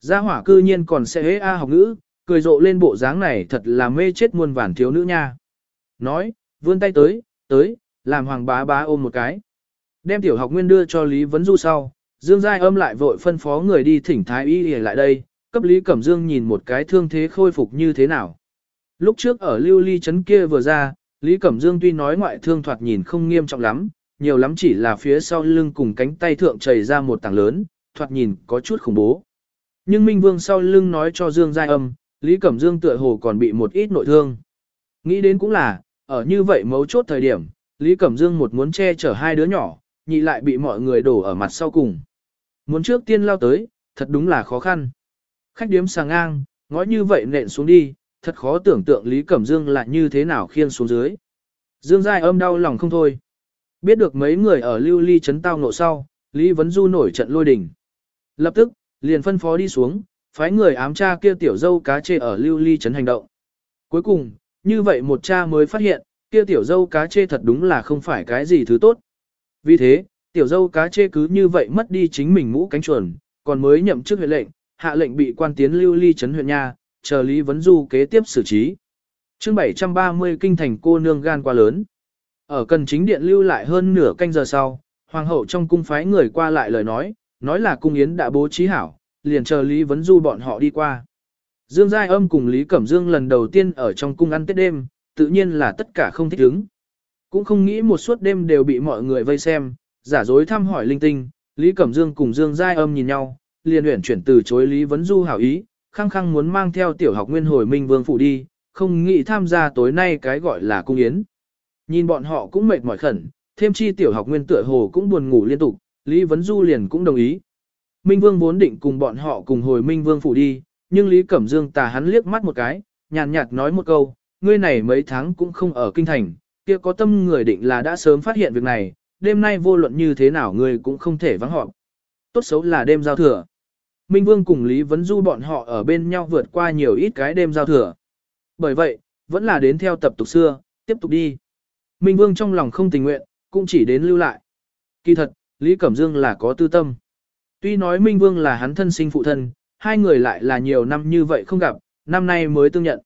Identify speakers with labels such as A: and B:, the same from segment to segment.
A: Gia hỏa cư nhiên còn sẽ hế a học ngữ, cười rộ lên bộ dáng này thật là mê chết muôn vàn thiếu nữ nha. Nói, vươn tay tới, tới, làm hoàng bá bá ôm một cái. Đem tiểu học nguyên đưa cho Lý Vấn Du sau, Dương Giai âm lại vội phân phó người đi thỉnh thái y để lại đây, cấp Lý Cẩm Dương nhìn một cái thương thế khôi phục như thế nào. Lúc trước ở lưu ly chấn kia vừa ra, Lý Cẩm Dương tuy nói ngoại thương thoạt nhìn không nghiêm trọng lắm, nhiều lắm chỉ là phía sau lưng cùng cánh tay thượng chảy ra một tảng lớn, thoạt nhìn có chút khủng bố. Nhưng Minh Vương sau lưng nói cho Dương Giai âm, Lý Cẩm Dương tựa hồ còn bị một ít nội thương. Nghĩ đến cũng là, ở như vậy mấu chốt thời điểm, Lý Cẩm Dương một muốn che chở hai đứa nhỏ, nhị lại bị mọi người đổ ở mặt sau cùng. Muốn trước tiên lao tới, thật đúng là khó khăn. Khách điếm sàng ngang, ngói như vậy nện xuống đi, thật khó tưởng tượng Lý Cẩm Dương lại như thế nào khiên xuống dưới. Dương Giai âm đau lòng không thôi. Biết được mấy người ở lưu ly chấn tao nộ sau, Lý Vấn Du nổi trận lôi đình. Lập tức, liền phân phó đi xuống, phái người ám tra kia tiểu dâu cá chê ở lưu ly Trấn hành động. Cuối cùng, như vậy một cha mới phát hiện, kia tiểu dâu cá chê thật đúng là không phải cái gì thứ tốt. Vì thế, tiểu dâu cá chê cứ như vậy mất đi chính mình mũ cánh chuồn, còn mới nhậm chức huyện lệnh, hạ lệnh bị quan tiến lưu ly Trấn huyện nha, chờ Lý Vấn Du kế tiếp xử trí. chương 730 kinh thành cô nương gan quá lớn. Ở cần chính điện lưu lại hơn nửa canh giờ sau, hoàng hậu trong cung phái người qua lại lời nói, nói là cung yến đã bố trí hảo, liền chờ Lý Vấn Du bọn họ đi qua. Dương Giai Âm cùng Lý Cẩm Dương lần đầu tiên ở trong cung ăn Tết đêm, tự nhiên là tất cả không thích ứng. Cũng không nghĩ một suốt đêm đều bị mọi người vây xem, giả dối thăm hỏi linh tinh, Lý Cẩm Dương cùng Dương Giai Âm nhìn nhau, liền huyển chuyển từ chối Lý Vấn Du hảo ý, khăng khăng muốn mang theo tiểu học nguyên hồi Minh Vương phủ đi, không nghĩ tham gia tối nay cái gọi là cung yến. Nhìn bọn họ cũng mệt mỏi khẩn, thêm chi tiểu học nguyên tựa hồ cũng buồn ngủ liên tục, Lý Vấn Du liền cũng đồng ý. Minh Vương vốn định cùng bọn họ cùng hồi Minh Vương phủ đi, nhưng Lý Cẩm Dương tà hắn liếc mắt một cái, nhàn nhạt nói một câu, ngươi này mấy tháng cũng không ở kinh thành, kia có tâm người định là đã sớm phát hiện việc này, đêm nay vô luận như thế nào ngươi cũng không thể vắng họp. Tốt xấu là đêm giao thừa. Minh Vương cùng Lý Vấn Du bọn họ ở bên nhau vượt qua nhiều ít cái đêm giao thừa. Bởi vậy, vẫn là đến theo tập tục xưa, tiếp tục đi. Minh Vương trong lòng không tình nguyện, cũng chỉ đến lưu lại. Kỳ thật, Lý Cẩm Dương là có tư tâm. Tuy nói Minh Vương là hắn thân sinh phụ thân, hai người lại là nhiều năm như vậy không gặp, năm nay mới tương nhận.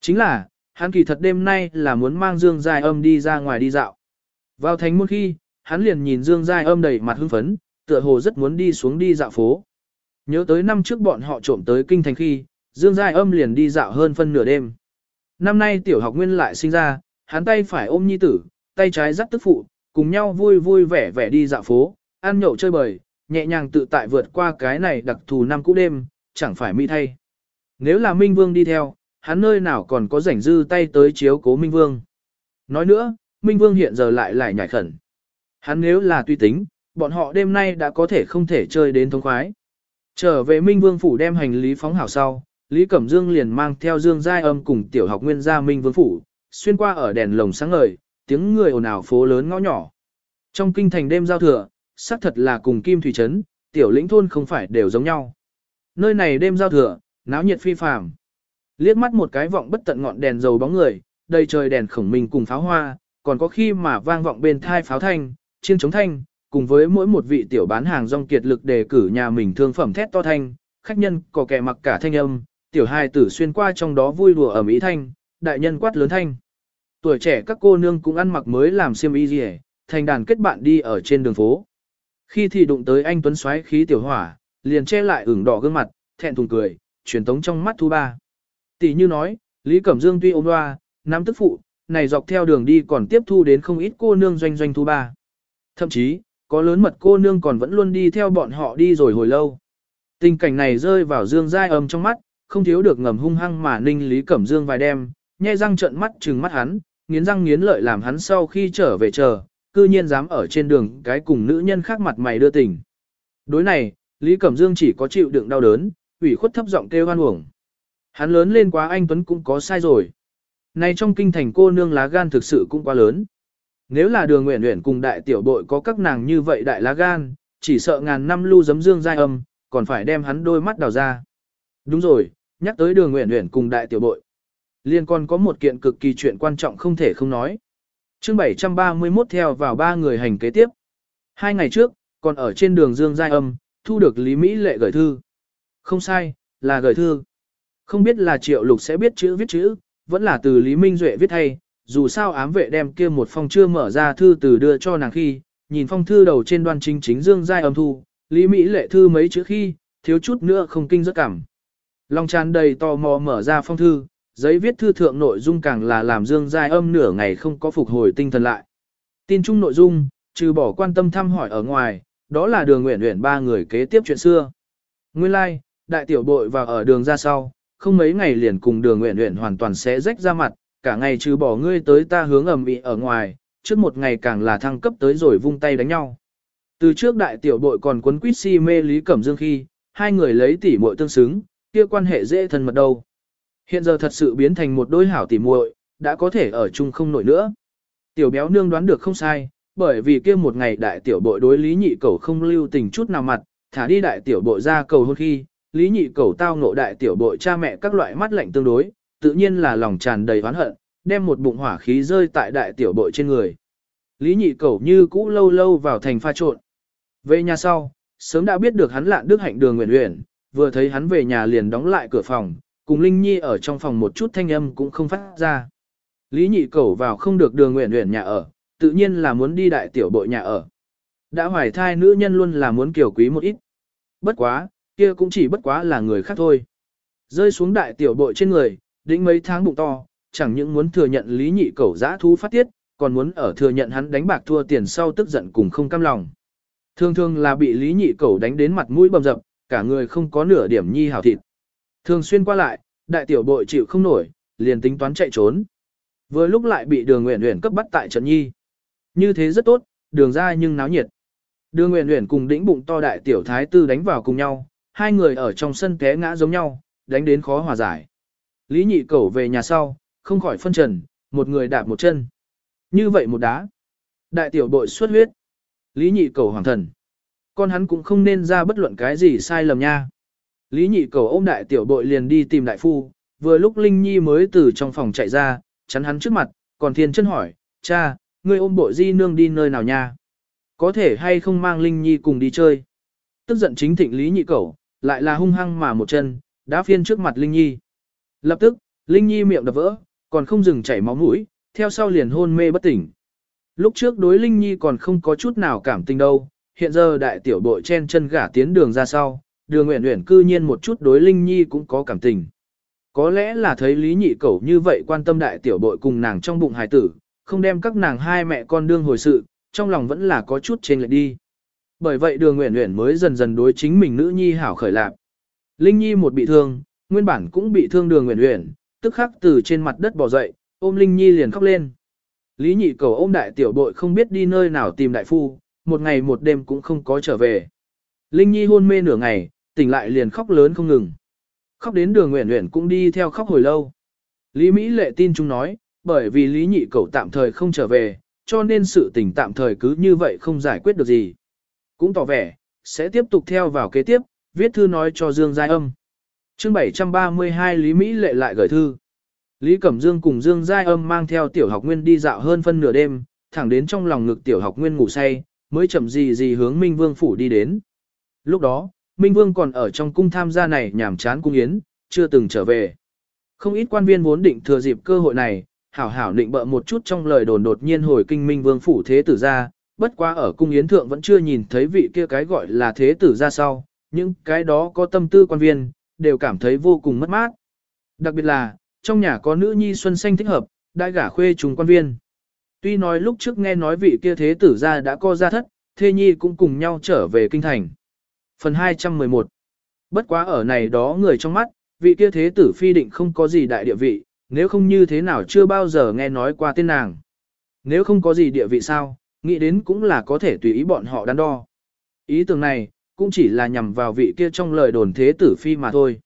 A: Chính là, hắn kỳ thật đêm nay là muốn mang Dương Giai Âm đi ra ngoài đi dạo. Vào thánh môn khi, hắn liền nhìn Dương Giai Âm đầy mặt hưng phấn, tựa hồ rất muốn đi xuống đi dạo phố. Nhớ tới năm trước bọn họ trộm tới kinh thành khi, Dương Giai Âm liền đi dạo hơn phân nửa đêm. Năm nay tiểu học nguyên lại sinh ra, hắn tay phải ôm nhi tử, tay trái dắt tức phụ, cùng nhau vui vui vẻ vẻ đi dạo phố, ăn nhậu chơi bời, nhẹ nhàng tự tại vượt qua cái này đặc thù năm cũ đêm, chẳng phải mỹ thay. Nếu là Minh Vương đi theo, hắn nơi nào còn có rảnh dư tay tới chiếu cố Minh Vương. Nói nữa, Minh Vương hiện giờ lại lại nhảy khẩn. Hắn nếu là tuy tính, bọn họ đêm nay đã có thể không thể chơi đến thông khoái. Trở về Minh Vương phủ đem hành lý phóng hảo sau, Lý Cẩm Dương liền mang theo Dương Giai Âm cùng tiểu học nguyên gia Minh Vương phủ, xuyên qua ở đèn lồng sáng ngời, tiếng người ồn ào phố lớn ngõ nhỏ. Trong kinh thành đêm giao thừa, xác thật là cùng Kim Thủy Trấn, tiểu lĩnh thôn không phải đều giống nhau. Nơi này đêm giao thừa, náo nhiệt phi phàm. Liếc mắt một cái vọng bất tận ngọn đèn dầu bóng người, đầy trời đèn khổng minh cùng pháo hoa, còn có khi mà vang vọng bên thai pháo thanh, chiên chống thanh, cùng với mỗi một vị tiểu bán hàng rong kiệt lực đề cử nhà mình thương phẩm thét to thanh, khách nhân có kẻ mặc cả thanh âm, tiểu hai tử xuyên qua trong đó vui đùa ở mỹ thanh, đại nhân quát lớn thanh. Tuổi trẻ các cô nương cũng ăn mặc mới làm xiêm y gì thành đàn kết bạn đi ở trên đường phố. Khi thì đụng tới anh Tuấn xoáy khí tiểu hỏa, liền che lại ửng đỏ gương mặt, thẹn thùng cười, truyền tống trong mắt thu ba. Tỷ như nói, Lý Cẩm Dương tuy ôm loa, nắm tức phụ, này dọc theo đường đi còn tiếp thu đến không ít cô nương doanh doanh thu ba. Thậm chí, có lớn mật cô nương còn vẫn luôn đi theo bọn họ đi rồi hồi lâu. Tình cảnh này rơi vào Dương Giai âm trong mắt, không thiếu được ngầm hung hăng mà ninh Lý Cẩm Dương vài đêm, nhe răng trợn mắt trừng mắt hắn, nghiến răng nghiến lợi làm hắn sau khi trở về chờ, cư nhiên dám ở trên đường cái cùng nữ nhân khác mặt mày đưa tình. Đối này, Lý Cẩm Dương chỉ có chịu đựng đau đớn, ủy khuất thấp giọng kêu hoan uổng. Hắn lớn lên quá anh Tuấn cũng có sai rồi. Này trong kinh thành cô nương lá gan thực sự cũng quá lớn. Nếu là đường nguyện nguyện cùng đại tiểu bội có các nàng như vậy đại lá gan, chỉ sợ ngàn năm lưu giấm dương giai âm, còn phải đem hắn đôi mắt đào ra. Đúng rồi, nhắc tới đường nguyện nguyện cùng đại tiểu bội. Liên còn có một kiện cực kỳ chuyện quan trọng không thể không nói. chương 731 theo vào ba người hành kế tiếp. Hai ngày trước, còn ở trên đường Dương Giai Âm, thu được Lý Mỹ Lệ gửi thư. Không sai, là gửi thư. Không biết là triệu lục sẽ biết chữ viết chữ, vẫn là từ Lý Minh Duệ viết hay, dù sao ám vệ đem kia một phong chưa mở ra thư từ đưa cho nàng khi, nhìn phong thư đầu trên đoan chính chính dương giai âm thu, Lý Mỹ lệ thư mấy chữ khi, thiếu chút nữa không kinh rất cảm. Long tràn đầy tò mò mở ra phong thư, giấy viết thư thượng nội dung càng là làm dương giai âm nửa ngày không có phục hồi tinh thần lại. Tin chung nội dung, trừ bỏ quan tâm thăm hỏi ở ngoài, đó là đường nguyện nguyện ba người kế tiếp chuyện xưa. Nguyên lai, like, đại tiểu bội vào ở đường ra sau, không mấy ngày liền cùng đường nguyện nguyện hoàn toàn sẽ rách ra mặt, cả ngày trừ bỏ ngươi tới ta hướng ầm ĩ ở ngoài, trước một ngày càng là thăng cấp tới rồi vung tay đánh nhau. Từ trước đại tiểu bội còn quấn quýt si mê Lý Cẩm Dương khi, hai người lấy tỉ muội tương xứng, kia quan hệ dễ thân mật đâu. Hiện giờ thật sự biến thành một đôi hảo tỉ muội, đã có thể ở chung không nổi nữa. Tiểu béo nương đoán được không sai, bởi vì kia một ngày đại tiểu bội đối lý nhị cầu không lưu tình chút nào mặt, thả đi đại tiểu bội ra cầu hôn khi, lý nhị cầu tao ngộ đại tiểu bội cha mẹ các loại mắt lạnh tương đối, tự nhiên là lòng tràn đầy oán hận, đem một bụng hỏa khí rơi tại đại tiểu bội trên người. Lý nhị cầu như cũ lâu lâu vào thành pha trộn. Về nhà sau, sớm đã biết được hắn lạn đức hạnh đường nguyện nguyện, vừa thấy hắn về nhà liền đóng lại cửa phòng, cùng Linh Nhi ở trong phòng một chút thanh âm cũng không phát ra. Lý nhị cầu vào không được đường nguyện nguyện nhà ở, tự nhiên là muốn đi đại tiểu bội nhà ở. Đã hoài thai nữ nhân luôn là muốn kiểu quý một ít. Bất quá, kia cũng chỉ bất quá là người khác thôi. Rơi xuống đại tiểu bội trên người, đĩnh mấy tháng bụng to, chẳng những muốn thừa nhận lý nhị cẩu giã thú phát tiết, còn muốn ở thừa nhận hắn đánh bạc thua tiền sau tức giận cùng không cam lòng. Thường thường là bị lý nhị cẩu đánh đến mặt mũi bầm dập, cả người không có nửa điểm nhi hảo thịt. Thường xuyên qua lại, đại tiểu bội chịu không nổi, liền tính toán chạy trốn. Vừa lúc lại bị đường nguyện nguyện cấp bắt tại trận nhi. Như thế rất tốt, đường ra nhưng náo nhiệt. Đường nguyện nguyện cùng đĩnh bụng to đại tiểu thái tư đánh vào cùng nhau, hai người ở trong sân té ngã giống nhau, đánh đến khó hòa giải. Lý nhị cẩu về nhà sau, không khỏi phân trần, một người đạp một chân. Như vậy một đá. Đại tiểu bội xuất huyết. Lý nhị Cẩu hoàng thần. Con hắn cũng không nên ra bất luận cái gì sai lầm nha. Lý nhị cầu ôm đại tiểu bội liền đi tìm đại phu, vừa lúc Linh Nhi mới từ trong phòng chạy ra, chắn hắn trước mặt, còn thiên chân hỏi, cha, ngươi ôm bội di nương đi nơi nào nha? Có thể hay không mang Linh Nhi cùng đi chơi? Tức giận chính thịnh Lý nhị cầu, lại là hung hăng mà một chân, đã phiên trước mặt Linh Nhi. Lập tức, Linh Nhi miệng đập vỡ, còn không dừng chảy máu mũi, theo sau liền hôn mê bất tỉnh. Lúc trước đối Linh Nhi còn không có chút nào cảm tình đâu, hiện giờ đại tiểu bội chen chân gả tiến đường ra sau, đường nguyện nguyện cư nhiên một chút đối Linh Nhi cũng có cảm tình. Có lẽ là thấy Lý Nhị Cẩu như vậy quan tâm đại tiểu bội cùng nàng trong bụng hài tử, không đem các nàng hai mẹ con đương hồi sự, trong lòng vẫn là có chút trên lệch đi. Bởi vậy đường nguyện nguyện mới dần dần đối chính mình nữ nhi hảo khởi lạc. Linh Nhi một bị thương, nguyên bản cũng bị thương đường nguyện nguyện, tức khắc từ trên mặt đất bò dậy, ôm Linh Nhi liền khóc lên. Lý nhị cầu ôm đại tiểu bội không biết đi nơi nào tìm đại phu, một ngày một đêm cũng không có trở về. Linh Nhi hôn mê nửa ngày, tỉnh lại liền khóc lớn không ngừng. Khóc đến đường nguyện nguyện cũng đi theo khóc hồi lâu. Lý Mỹ lệ tin chúng nói, bởi vì Lý nhị Cẩu tạm thời không trở về, cho nên sự tình tạm thời cứ như vậy không giải quyết được gì. Cũng tỏ vẻ, sẽ tiếp tục theo vào kế tiếp, viết thư nói cho Dương Giai Âm. chương 732 Lý Mỹ lệ lại gửi thư. Lý Cẩm Dương cùng Dương Giai Âm mang theo tiểu học nguyên đi dạo hơn phân nửa đêm, thẳng đến trong lòng ngực tiểu học nguyên ngủ say, mới chậm gì gì hướng Minh Vương phủ đi đến. Lúc đó, Minh Vương còn ở trong cung tham gia này nhảm chán cung yến, chưa từng trở về. Không ít quan viên vốn định thừa dịp cơ hội này, hảo hảo định bợ một chút trong lời đồn đột nhiên hồi kinh Minh Vương phủ thế tử ra, bất quá ở cung yến thượng vẫn chưa nhìn thấy vị kia cái gọi là thế tử ra sau, những cái đó có tâm tư quan viên, đều cảm thấy vô cùng mất mát. Đặc biệt là, trong nhà có nữ nhi xuân xanh thích hợp, đại gả khuê trùng quan viên. Tuy nói lúc trước nghe nói vị kia thế tử ra đã co ra thất, thê nhi cũng cùng nhau trở về kinh thành. Phần 211 Bất quá ở này đó người trong mắt, vị kia thế tử phi định không có gì đại địa vị, nếu không như thế nào chưa bao giờ nghe nói qua tên nàng. Nếu không có gì địa vị sao, nghĩ đến cũng là có thể tùy ý bọn họ đắn đo. Ý tưởng này, cũng chỉ là nhằm vào vị kia trong lời đồn thế tử phi mà thôi.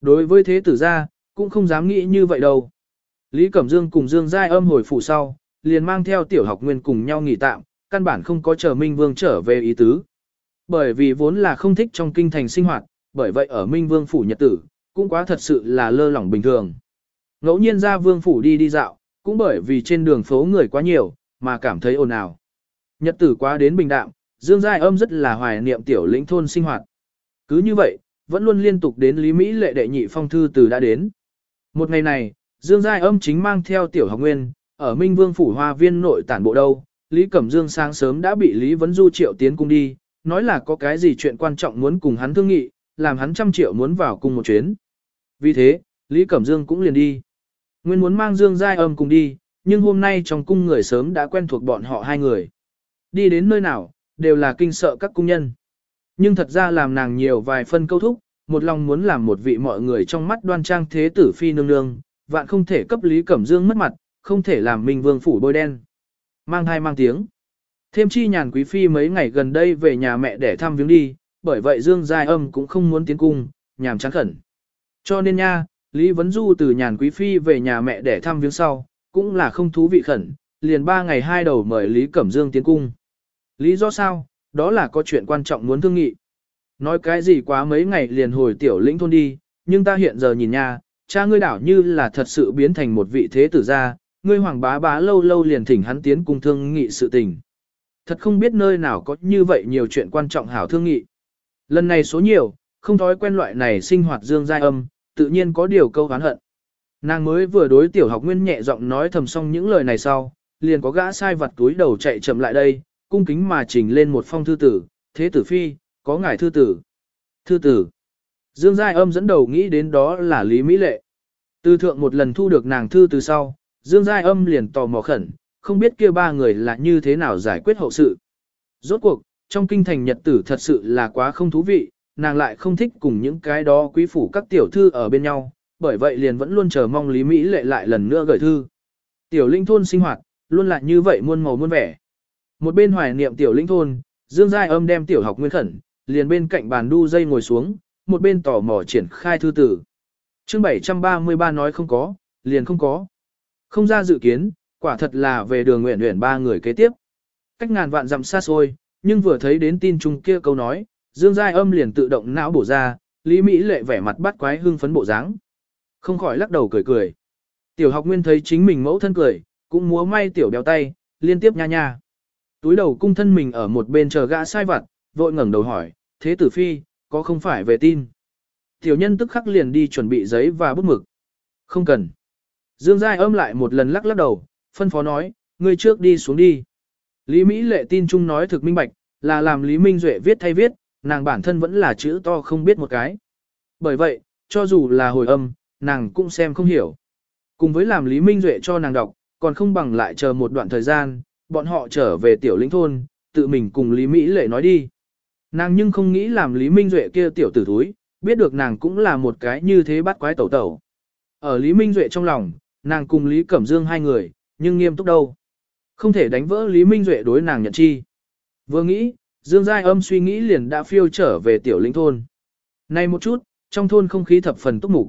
A: Đối với thế tử gia, cũng không dám nghĩ như vậy đâu. Lý Cẩm Dương cùng Dương Giai âm hồi phủ sau, liền mang theo tiểu học nguyên cùng nhau nghỉ tạm, căn bản không có chờ Minh Vương trở về ý tứ. Bởi vì vốn là không thích trong kinh thành sinh hoạt, bởi vậy ở Minh Vương phủ nhật tử, cũng quá thật sự là lơ lỏng bình thường. Ngẫu nhiên ra Vương phủ đi đi dạo, cũng bởi vì trên đường phố người quá nhiều, mà cảm thấy ồn ào. Nhật tử quá đến bình đạm, Dương Giai âm rất là hoài niệm tiểu lĩnh thôn sinh hoạt. Cứ như vậy, vẫn luôn liên tục đến Lý Mỹ lệ đệ nhị phong thư từ đã đến. Một ngày này, Dương Giai âm chính mang theo tiểu học nguyên, ở Minh Vương Phủ Hoa Viên nội tản bộ đâu, Lý Cẩm Dương sáng sớm đã bị Lý Vấn Du triệu tiến cung đi, nói là có cái gì chuyện quan trọng muốn cùng hắn thương nghị, làm hắn trăm triệu muốn vào cùng một chuyến. Vì thế, Lý Cẩm Dương cũng liền đi. Nguyên muốn mang Dương Giai âm cùng đi, nhưng hôm nay trong cung người sớm đã quen thuộc bọn họ hai người. Đi đến nơi nào, đều là kinh sợ các cung nhân. Nhưng thật ra làm nàng nhiều vài phân câu thúc, một lòng muốn làm một vị mọi người trong mắt đoan trang thế tử phi nương nương, vạn không thể cấp Lý Cẩm Dương mất mặt, không thể làm Minh Vương phủ bôi đen. Mang hai mang tiếng. Thêm chi nhàn quý phi mấy ngày gần đây về nhà mẹ để thăm viếng đi, bởi vậy Dương Giai Âm cũng không muốn tiến cung, nhàm chán khẩn. Cho nên nha, Lý Vấn Du từ nhàn quý phi về nhà mẹ để thăm viếng sau, cũng là không thú vị khẩn, liền ba ngày hai đầu mời Lý Cẩm Dương tiến cung. Lý do sao? Đó là có chuyện quan trọng muốn thương nghị. Nói cái gì quá mấy ngày liền hồi tiểu lĩnh thôn đi, nhưng ta hiện giờ nhìn nha, cha ngươi đảo như là thật sự biến thành một vị thế tử gia, ngươi hoàng bá bá lâu lâu liền thỉnh hắn tiến cung thương nghị sự tình. Thật không biết nơi nào có như vậy nhiều chuyện quan trọng hảo thương nghị. Lần này số nhiều, không thói quen loại này sinh hoạt dương giai âm, tự nhiên có điều câu hán hận. Nàng mới vừa đối tiểu học nguyên nhẹ giọng nói thầm xong những lời này sau, liền có gã sai vặt túi đầu chạy chậm lại đây, cung kính mà trình lên một phong thư tử, thế tử phi, có ngài thư tử. Thư tử. Dương Giai âm dẫn đầu nghĩ đến đó là Lý Mỹ Lệ. Từ thượng một lần thu được nàng thư từ sau, Dương Giai âm liền tò mò khẩn, không biết kia ba người là như thế nào giải quyết hậu sự. Rốt cuộc, trong kinh thành nhật tử thật sự là quá không thú vị, nàng lại không thích cùng những cái đó quý phủ các tiểu thư ở bên nhau, bởi vậy liền vẫn luôn chờ mong Lý Mỹ lệ lại lần nữa gửi thư. Tiểu linh thôn sinh hoạt, luôn là như vậy muôn màu muôn vẻ. Một bên hoài niệm tiểu linh thôn, Dương Giai âm đem tiểu học nguyên khẩn, liền bên cạnh bàn đu dây ngồi xuống, một bên tò mò triển khai thư tử. chương 733 nói không có, liền không có. Không ra dự kiến, quả thật là về đường nguyện nguyện ba người kế tiếp. Cách ngàn vạn dặm xa xôi, nhưng vừa thấy đến tin chung kia câu nói, Dương Giai âm liền tự động não bổ ra, Lý Mỹ lệ vẻ mặt bắt quái hưng phấn bộ dáng. Không khỏi lắc đầu cười cười. Tiểu học nguyên thấy chính mình mẫu thân cười, cũng múa may tiểu béo tay, liên tiếp nha nha. Túi đầu cung thân mình ở một bên chờ gã sai vặt, vội ngẩng đầu hỏi, thế tử phi, có không phải về tin? Tiểu nhân tức khắc liền đi chuẩn bị giấy và bút mực. Không cần. Dương Giai âm lại một lần lắc lắc đầu, phân phó nói, ngươi trước đi xuống đi. Lý Mỹ lệ tin chung nói thực minh bạch, là làm Lý Minh Duệ viết thay viết, nàng bản thân vẫn là chữ to không biết một cái. Bởi vậy, cho dù là hồi âm, nàng cũng xem không hiểu. Cùng với làm Lý Minh Duệ cho nàng đọc, còn không bằng lại chờ một đoạn thời gian, bọn họ trở về tiểu lĩnh thôn, tự mình cùng Lý Mỹ lệ nói đi. Nàng nhưng không nghĩ làm Lý Minh Duệ kia tiểu tử thúi, biết được nàng cũng là một cái như thế bắt quái tẩu tẩu. Ở Lý Minh Duệ trong lòng, nàng cùng Lý Cẩm Dương hai người, nhưng nghiêm túc đâu. Không thể đánh vỡ Lý Minh Duệ đối nàng nhận chi. Vừa nghĩ, Dương Giai âm suy nghĩ liền đã phiêu trở về tiểu lĩnh thôn. Này một chút, trong thôn không khí thập phần túc mục.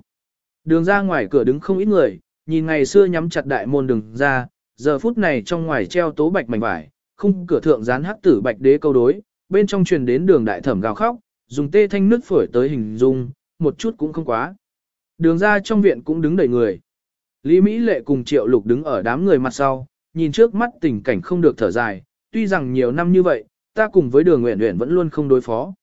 A: Đường ra ngoài cửa đứng không ít người, nhìn ngày xưa nhắm chặt đại môn đường ra, giờ phút này trong ngoài treo tố bạch mảnh vải, khung cửa thượng dán hắc tử bạch đế câu đối, bên trong truyền đến đường đại thẩm gào khóc, dùng tê thanh nước phổi tới hình dung, một chút cũng không quá. Đường ra trong viện cũng đứng đầy người. Lý Mỹ Lệ cùng Triệu Lục đứng ở đám người mặt sau, nhìn trước mắt tình cảnh không được thở dài, tuy rằng nhiều năm như vậy, ta cùng với đường nguyện nguyện vẫn luôn không đối phó.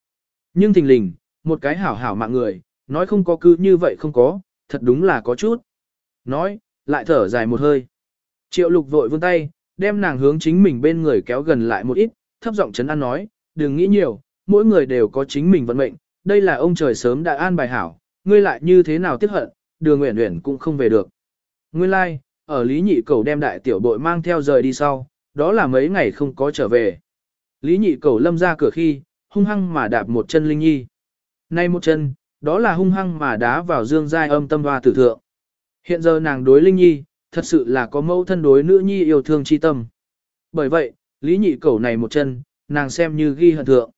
A: Nhưng thình lình, một cái hảo hảo mạng người, nói không có cứ như vậy không có, thật đúng là có chút. Nói, lại thở dài một hơi. Triệu lục vội vươn tay, đem nàng hướng chính mình bên người kéo gần lại một ít, thấp giọng chấn an nói, đừng nghĩ nhiều, mỗi người đều có chính mình vận mệnh, đây là ông trời sớm đã an bài hảo, ngươi lại như thế nào tiếc hận, đường nguyện nguyện cũng không về được. Nguyên lai, like, ở Lý Nhị Cầu đem đại tiểu bội mang theo rời đi sau, đó là mấy ngày không có trở về. Lý Nhị Cầu lâm ra cửa khi, hung hăng mà đạp một chân Linh Nhi. Nay một chân, đó là hung hăng mà đá vào dương giai âm tâm hoa tử thượng. Hiện giờ nàng đối Linh Nhi, thật sự là có mẫu thân đối nữ nhi yêu thương chi tâm. Bởi vậy, Lý Nhị Cầu này một chân, nàng xem như ghi hận thượng.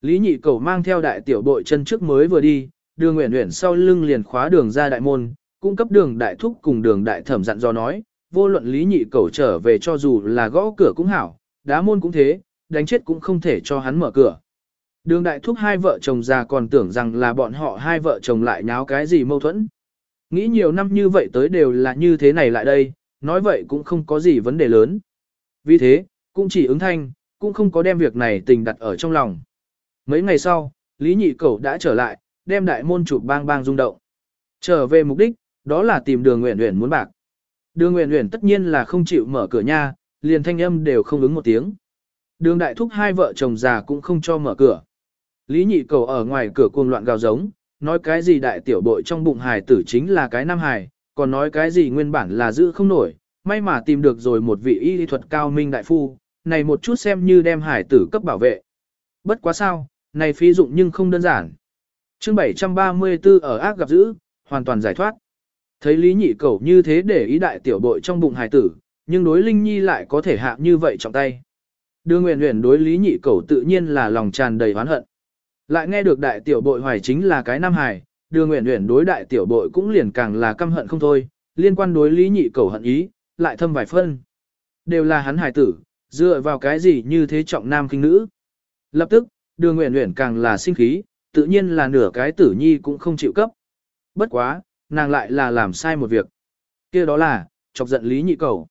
A: Lý Nhị Cầu mang theo đại tiểu bội chân trước mới vừa đi, đường nguyện nguyện sau lưng liền khóa đường ra đại môn, cung cấp đường đại thúc cùng đường đại thẩm dặn do nói, vô luận Lý Nhị Cầu trở về cho dù là gõ cửa cũng hảo, đá môn cũng thế, đánh chết cũng không thể cho hắn mở cửa. Đường đại thúc hai vợ chồng già còn tưởng rằng là bọn họ hai vợ chồng lại nháo cái gì mâu thuẫn. Nghĩ nhiều năm như vậy tới đều là như thế này lại đây, nói vậy cũng không có gì vấn đề lớn. Vì thế, cũng chỉ ứng thanh, cũng không có đem việc này tình đặt ở trong lòng. Mấy ngày sau, Lý Nhị Cẩu đã trở lại, đem đại môn chụp bang bang rung động. Trở về mục đích, đó là tìm đường nguyện nguyện muốn bạc. Đường nguyện nguyện tất nhiên là không chịu mở cửa nha, liền thanh âm đều không ứng một tiếng. Đường đại thúc hai vợ chồng già cũng không cho mở cửa. Lý nhị cầu ở ngoài cửa cuồng loạn gào giống, nói cái gì đại tiểu bội trong bụng hài tử chính là cái nam hài, còn nói cái gì nguyên bản là giữ không nổi, may mà tìm được rồi một vị y thuật cao minh đại phu, này một chút xem như đem hải tử cấp bảo vệ. Bất quá sao, này phí dụng nhưng không đơn giản. chương 734 ở ác gặp dữ, hoàn toàn giải thoát. Thấy Lý Nhị Cẩu như thế để ý đại tiểu bội trong bụng hải tử, nhưng đối Linh Nhi lại có thể hạ như vậy trọng tay. Đưa nguyện nguyện đối Lý Nhị Cẩu tự nhiên là lòng tràn đầy oán hận. Lại nghe được đại tiểu bội hoài chính là cái nam hài, đưa nguyện nguyện đối đại tiểu bội cũng liền càng là căm hận không thôi, liên quan đối Lý Nhị Cẩu hận ý, lại thâm vài phân. Đều là hắn hài tử, dựa vào cái gì như thế trọng nam kinh nữ. Lập tức, đưa nguyện nguyện càng là sinh khí, tự nhiên là nửa cái tử nhi cũng không chịu cấp. Bất quá, nàng lại là làm sai một việc. kia đó là, chọc giận Lý Nhị Cẩu.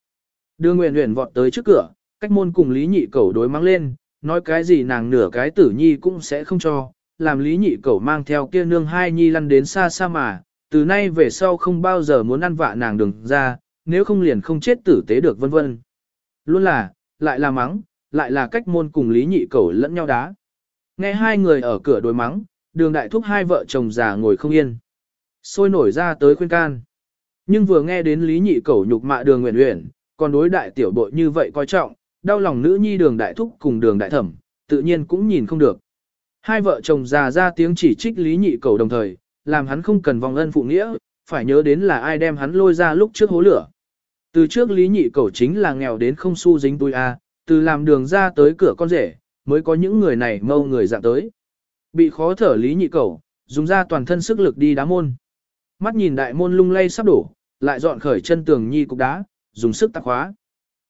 A: Đưa Nguyễn uyển vọt tới trước cửa, cách môn cùng Lý Nhị Cẩu đối mắng lên, nói cái gì nàng nửa cái tử nhi cũng sẽ không cho, làm Lý Nhị Cẩu mang theo kia nương hai nhi lăn đến xa xa mà, từ nay về sau không bao giờ muốn ăn vạ nàng đừng ra, nếu không liền không chết tử tế được vân vân. Luôn là, lại là mắng, lại là cách môn cùng Lý Nhị Cẩu lẫn nhau đá. Nghe hai người ở cửa đối mắng, đường đại thúc hai vợ chồng già ngồi không yên. Sôi nổi ra tới khuyên can. Nhưng vừa nghe đến Lý Nhị Cẩu nhục mạ đường nguyện uyển, còn đối đại tiểu bội như vậy coi trọng, đau lòng nữ nhi đường đại thúc cùng đường đại thẩm, tự nhiên cũng nhìn không được. Hai vợ chồng già ra tiếng chỉ trích Lý Nhị Cẩu đồng thời, làm hắn không cần vòng ân phụ nghĩa, phải nhớ đến là ai đem hắn lôi ra lúc trước hố lửa. Từ trước Lý Nhị Cẩu chính là nghèo đến không xu dính túi A, từ làm đường ra tới cửa con rể, mới có những người này mâu người dạng tới. Bị khó thở Lý Nhị Cẩu dùng ra toàn thân sức lực đi đá môn. Mắt nhìn đại môn lung lay sắp đổ, lại dọn khởi chân tường nhi cục đá, dùng sức tạc khóa.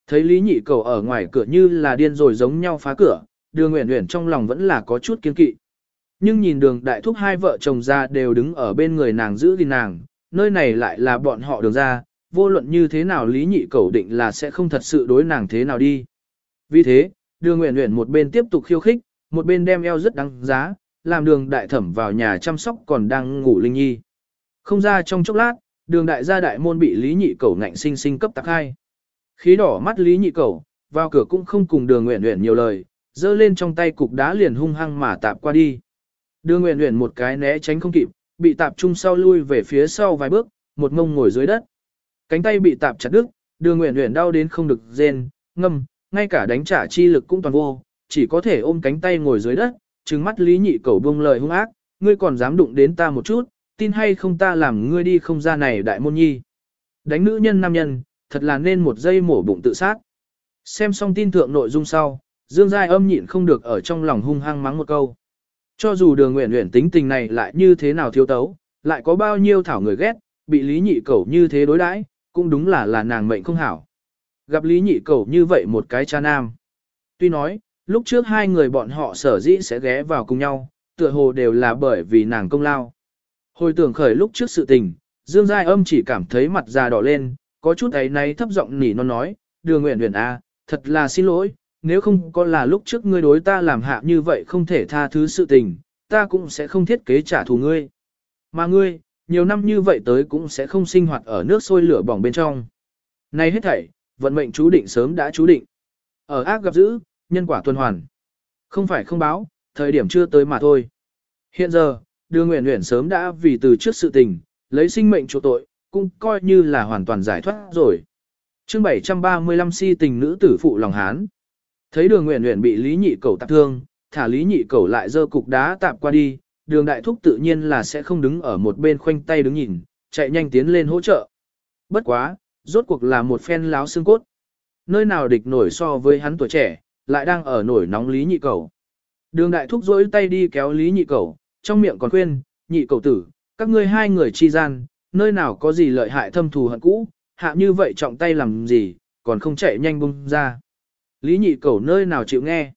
A: Thấy Lý Nhị Cầu ở ngoài cửa như là điên rồi giống nhau phá cửa, đường uyển uyển trong lòng vẫn là có chút kiên kỵ. Nhưng nhìn đường đại thúc hai vợ chồng ra đều đứng ở bên người nàng giữ gìn nàng, nơi này lại là bọn họ đường ra, vô luận như thế nào Lý Nhị Cầu định là sẽ không thật sự đối nàng thế nào đi. Vì thế, đường uyển uyển một bên tiếp tục khiêu khích, một bên đem eo rất đáng giá, làm đường đại thẩm vào nhà chăm sóc còn đang ngủ Linh Nhi. Không ra trong chốc lát, đường đại gia đại môn bị Lý Nhị Cầu ngạnh sinh sinh cấp tạc hai. Khí đỏ mắt Lý Nhị Cầu, vào cửa cũng không cùng đường nguyện nguyện nhiều lời, giơ lên trong tay cục đá liền hung hăng mà tạp qua đi. Đường nguyện nguyện một cái né tránh không kịp, bị tạp chung sau lui về phía sau vài bước, một ngông ngồi dưới đất. Cánh tay bị tạp chặt đứt, đường nguyện nguyện đau đến không được rên, ngâm, ngay cả đánh trả chi lực cũng toàn vô, chỉ có thể ôm cánh tay ngồi dưới đất, trừng mắt Lý Nhị Cầu buông lời hung ác, ngươi còn dám đụng đến ta một chút, tin hay không ta làm ngươi đi không ra này đại môn nhi. Đánh nữ nhân nam nhân, thật là nên một giây mổ bụng tự sát. Xem xong tin thượng nội dung sau, Dương Giai âm nhịn không được ở trong lòng hung hăng mắng một câu. Cho dù đường nguyện nguyện tính tình này lại như thế nào thiếu tấu, lại có bao nhiêu thảo người ghét, bị lý nhị cẩu như thế đối đãi, cũng đúng là là nàng mệnh không hảo. Gặp lý nhị cẩu như vậy một cái cha nam. Tuy nói, lúc trước hai người bọn họ sở dĩ sẽ ghé vào cùng nhau, tựa hồ đều là bởi vì nàng công lao. Hồi tưởng khởi lúc trước sự tình, Dương Giai âm chỉ cảm thấy mặt già đỏ lên, có chút ấy náy thấp giọng nỉ non nói, đường nguyện nguyện a, à, thật là xin lỗi, nếu không có là lúc trước ngươi đối ta làm hạ như vậy không thể tha thứ sự tình, ta cũng sẽ không thiết kế trả thù ngươi. Mà ngươi, nhiều năm như vậy tới cũng sẽ không sinh hoạt ở nước sôi lửa bỏng bên trong. Này hết thảy, vận mệnh chú định sớm đã chú định. Ở ác gặp dữ, nhân quả tuần hoàn. Không phải không báo, thời điểm chưa tới mà thôi. Hiện giờ, đưa nguyện nguyện sớm đã vì từ trước sự tình, lấy sinh mệnh chỗ tội, cũng coi như là hoàn toàn giải thoát rồi. chương 735 si tình nữ tử phụ lòng hán. Thấy đường nguyện nguyện bị Lý Nhị Cầu tạp thương, thả Lý Nhị Cầu lại dơ cục đá tạp qua đi, đường đại thúc tự nhiên là sẽ không đứng ở một bên khoanh tay đứng nhìn, chạy nhanh tiến lên hỗ trợ. Bất quá, rốt cuộc là một phen láo xương cốt. Nơi nào địch nổi so với hắn tuổi trẻ, lại đang ở nổi nóng Lý Nhị Cầu. Đường đại thúc rỗi tay đi kéo Lý Nhị Cầu, trong miệng còn khuyên, nhị cầu tử, các ngươi hai người chi gian, nơi nào có gì lợi hại thâm thù hận cũ, hạ như vậy trọng tay làm gì, còn không chạy nhanh bung ra. Lý nhị cầu nơi nào chịu nghe.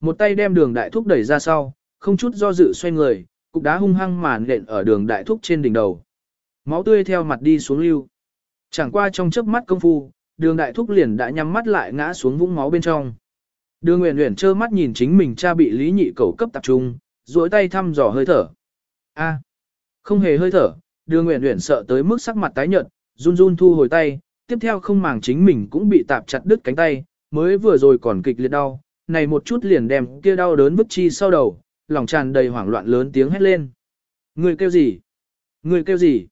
A: Một tay đem đường đại thúc đẩy ra sau, không chút do dự xoay người, cục đá hung hăng màn nện ở đường đại thúc trên đỉnh đầu. Máu tươi theo mặt đi xuống lưu. Chẳng qua trong chớp mắt công phu, đường đại thúc liền đã nhắm mắt lại ngã xuống vũng máu bên trong. Đường uyển uyển trơ mắt nhìn chính mình cha bị Lý Nhị Cầu cấp tập trung, duỗi tay thăm dò hơi thở. A. Không hề hơi thở, Đường Uyển Uyển sợ tới mức sắc mặt tái nhợt, run run thu hồi tay, tiếp theo không màng chính mình cũng bị tạp chặt đứt cánh tay, mới vừa rồi còn kịch liệt đau, này một chút liền đem kia đau đớn vứt chi sau đầu, lòng tràn đầy hoảng loạn lớn tiếng hét lên. Người kêu gì? Người kêu gì?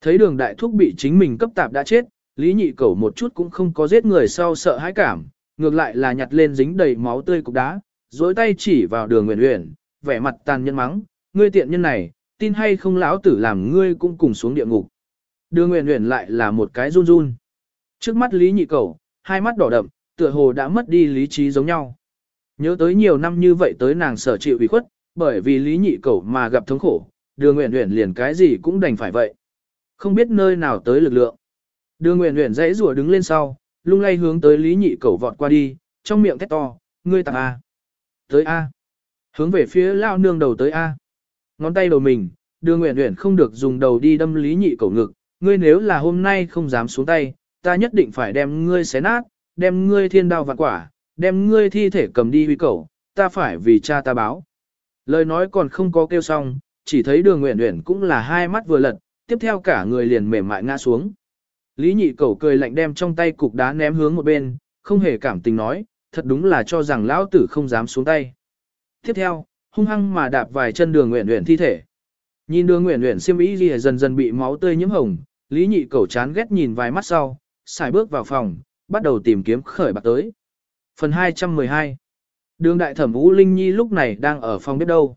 A: Thấy đường đại thúc bị chính mình cấp tạp đã chết, Lý Nhị Cẩu một chút cũng không có giết người sau sợ hãi cảm, ngược lại là nhặt lên dính đầy máu tươi cục đá, dối tay chỉ vào đường Uyển Uyển, vẻ mặt tàn nhẫn mắng, ngươi tiện nhân này, tin hay không lão tử làm ngươi cũng cùng xuống địa ngục. Đường nguyện nguyện lại là một cái run run. Trước mắt Lý Nhị Cẩu, hai mắt đỏ đậm, tựa hồ đã mất đi lý trí giống nhau. Nhớ tới nhiều năm như vậy tới nàng sở chịu ủy khuất, bởi vì Lý Nhị Cẩu mà gặp thống khổ, Đường Uyển Uyển liền cái gì cũng đành phải vậy. Không biết nơi nào tới lực lượng. Đường Uyển Uyển dãy rủa đứng lên sau, lung lay hướng tới Lý Nhị Cẩu vọt qua đi, trong miệng thét to, ngươi tặng a. Tới a. Hướng về phía lao nương đầu tới a. Ngón tay đầu mình, Đường nguyện nguyện không được dùng đầu đi đâm Lý Nhị cổ ngực, ngươi nếu là hôm nay không dám xuống tay, ta nhất định phải đem ngươi xé nát, đem ngươi thiên đao vạn quả, đem ngươi thi thể cầm đi huy cẩu, ta phải vì cha ta báo. Lời nói còn không có kêu xong, chỉ thấy đường nguyện nguyện cũng là hai mắt vừa lật, tiếp theo cả người liền mềm mại ngã xuống. Lý nhị cẩu cười lạnh đem trong tay cục đá ném hướng một bên, không hề cảm tình nói, thật đúng là cho rằng lão tử không dám xuống tay. Tiếp theo, hung hăng mà đạp vài chân đường nguyện nguyện thi thể. Nhìn đường nguyện nguyện xiêm y gì dần dần bị máu tươi nhiễm hồng, Lý nhị cẩu chán ghét nhìn vài mắt sau, xài bước vào phòng, bắt đầu tìm kiếm khởi bạc tới. Phần 212 Đường đại thẩm Vũ Linh Nhi lúc này đang ở phòng biết đâu.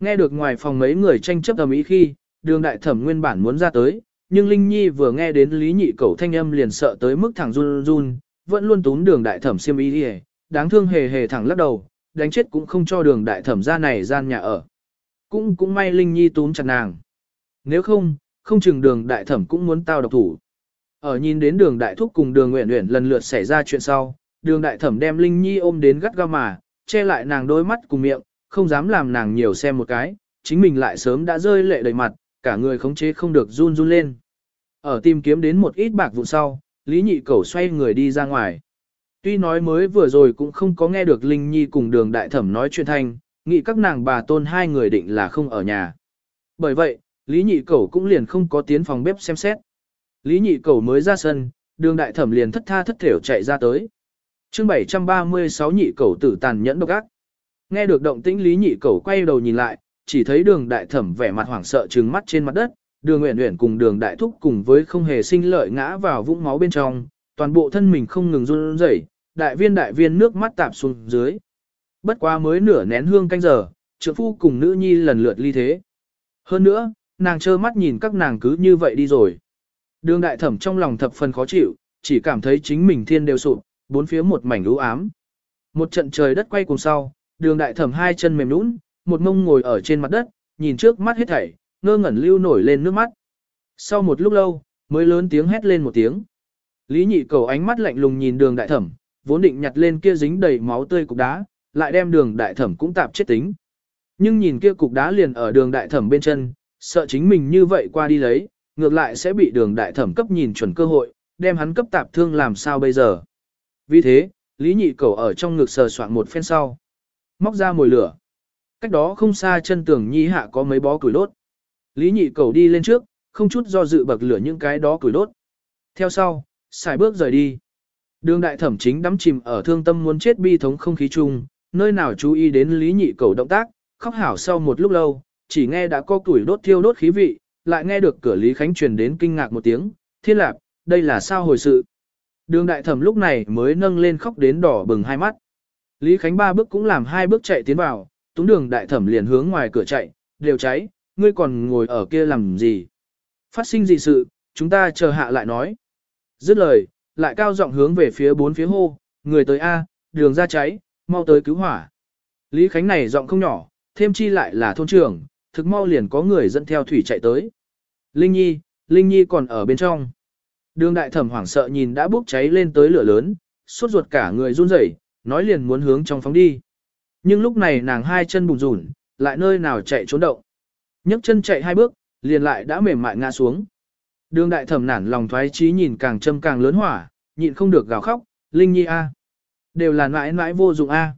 A: Nghe được ngoài phòng mấy người tranh chấp ầm ĩ khi, đường đại thẩm nguyên bản muốn ra tới, nhưng Linh Nhi vừa nghe đến Lý Nhị Cẩu thanh âm liền sợ tới mức thẳng run run, vẫn luôn túm đường đại thẩm xiêm y đi đáng thương hề hề thẳng lắc đầu, đánh chết cũng không cho đường đại thẩm ra này gian nhà ở. Cũng cũng may Linh Nhi túm chặt nàng. Nếu không, không chừng đường đại thẩm cũng muốn tao độc thủ. Ở nhìn đến đường đại thúc cùng đường nguyện nguyện lần lượt xảy ra chuyện sau, đường đại thẩm đem Linh Nhi ôm đến gắt ga mà, che lại nàng đôi mắt cùng miệng, không dám làm nàng nhiều xem một cái, chính mình lại sớm đã rơi lệ đầy mặt, cả người khống chế không được run run lên. Ở tìm kiếm đến một ít bạc vụn sau, Lý Nhị Cẩu xoay người đi ra ngoài. Tuy nói mới vừa rồi cũng không có nghe được Linh Nhi cùng đường đại thẩm nói chuyện thanh, nghĩ các nàng bà tôn hai người định là không ở nhà. Bởi vậy, Lý Nhị Cẩu cũng liền không có tiến phòng bếp xem xét. Lý nhị cẩu mới ra sân, đường đại thẩm liền thất tha thất thểu chạy ra tới. chương 736 nhị cẩu tử tàn nhẫn độc ác. Nghe được động tĩnh Lý nhị cẩu quay đầu nhìn lại, chỉ thấy đường đại thẩm vẻ mặt hoảng sợ trừng mắt trên mặt đất, đường uyển uyển cùng đường đại thúc cùng với không hề sinh lợi ngã vào vũng máu bên trong, toàn bộ thân mình không ngừng run rẩy, đại viên đại viên nước mắt tạp xuống dưới. Bất quá mới nửa nén hương canh giờ, trưởng phu cùng nữ nhi lần lượt ly thế. Hơn nữa, nàng trơ mắt nhìn các nàng cứ như vậy đi rồi. Đường đại thẩm trong lòng thập phần khó chịu, chỉ cảm thấy chính mình thiên đều sụp, bốn phía một mảnh u ám. Một trận trời đất quay cùng sau, đường đại thẩm hai chân mềm nũng, một mông ngồi ở trên mặt đất, nhìn trước mắt hết thảy, ngơ ngẩn lưu nổi lên nước mắt. Sau một lúc lâu, mới lớn tiếng hét lên một tiếng. Lý nhị cầu ánh mắt lạnh lùng nhìn đường đại thẩm, vốn định nhặt lên kia dính đầy máu tươi cục đá, lại đem đường đại thẩm cũng tạp chết tính. Nhưng nhìn kia cục đá liền ở đường đại thẩm bên chân, sợ chính mình như vậy qua đi lấy, ngược lại sẽ bị đường đại thẩm cấp nhìn chuẩn cơ hội, đem hắn cấp tạp thương làm sao bây giờ. Vì thế, Lý Nhị Cầu ở trong ngực sờ soạn một phen sau. Móc ra mồi lửa. Cách đó không xa chân tường nhi hạ có mấy bó củi đốt. Lý Nhị Cầu đi lên trước, không chút do dự bậc lửa những cái đó củi đốt. Theo sau, xài bước rời đi. Đường đại thẩm chính đắm chìm ở thương tâm muốn chết bi thống không khí chung, nơi nào chú ý đến Lý Nhị Cầu động tác, khóc hảo sau một lúc lâu, chỉ nghe đã có củi đốt thiêu đốt khí vị, lại nghe được cửa Lý Khánh truyền đến kinh ngạc một tiếng, thiên lạp, đây là sao hồi sự. Đường đại thẩm lúc này mới nâng lên khóc đến đỏ bừng hai mắt. Lý Khánh ba bước cũng làm hai bước chạy tiến vào, túng đường đại thẩm liền hướng ngoài cửa chạy, đều cháy, ngươi còn ngồi ở kia làm gì. Phát sinh gì sự, chúng ta chờ hạ lại nói. Dứt lời, lại cao giọng hướng về phía bốn phía hô, người tới A, đường ra cháy, mau tới cứu hỏa. Lý Khánh này giọng không nhỏ, thêm chi lại là thôn trưởng, thực mau liền có người dẫn theo thủy chạy tới. Linh Nhi, Linh Nhi còn ở bên trong. Đường đại thẩm hoảng sợ nhìn đã bốc cháy lên tới lửa lớn, suốt ruột cả người run rẩy, nói liền muốn hướng trong phóng đi. Nhưng lúc này nàng hai chân bùn rủn, lại nơi nào chạy trốn động. nhấc chân chạy hai bước, liền lại đã mềm mại ngã xuống. Đường đại thẩm nản lòng thoái trí nhìn càng châm càng lớn hỏa, nhịn không được gào khóc, Linh Nhi A. Đều là mãi mãi vô dụng A.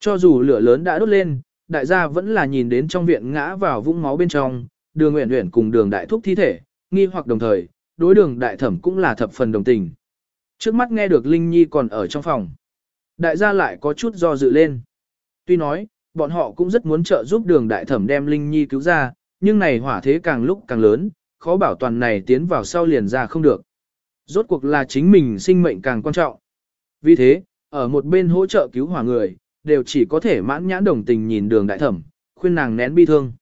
A: Cho dù lửa lớn đã đốt lên, đại gia vẫn là nhìn đến trong viện ngã vào vũng máu bên trong, đường nguyện nguyện cùng đường đại thúc thi thể, nghi hoặc đồng thời, đối đường đại thẩm cũng là thập phần đồng tình. Trước mắt nghe được Linh Nhi còn ở trong phòng. Đại gia lại có chút do dự lên. Tuy nói, bọn họ cũng rất muốn trợ giúp đường đại thẩm đem Linh Nhi cứu ra, nhưng này hỏa thế càng lúc càng lớn, khó bảo toàn này tiến vào sau liền ra không được. Rốt cuộc là chính mình sinh mệnh càng quan trọng. Vì thế, ở một bên hỗ trợ cứu hỏa người, đều chỉ có thể mãn nhãn đồng tình nhìn đường đại thẩm, khuyên nàng nén bi thương.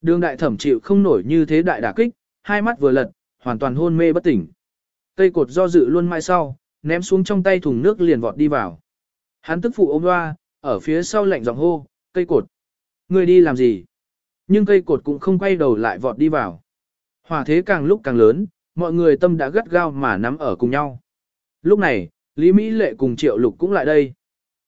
A: Đường đại thẩm chịu không nổi như thế đại đả kích, hai mắt vừa lật, hoàn toàn hôn mê bất tỉnh. Cây cột do dự luôn mai sau, ném xuống trong tay thùng nước liền vọt đi vào. Hắn tức phụ ôm loa, ở phía sau lạnh giọng hô, cây cột. Người đi làm gì? Nhưng cây cột cũng không quay đầu lại vọt đi vào. Hỏa thế càng lúc càng lớn, mọi người tâm đã gắt gao mà nắm ở cùng nhau. Lúc này, Lý Mỹ Lệ cùng Triệu Lục cũng lại đây.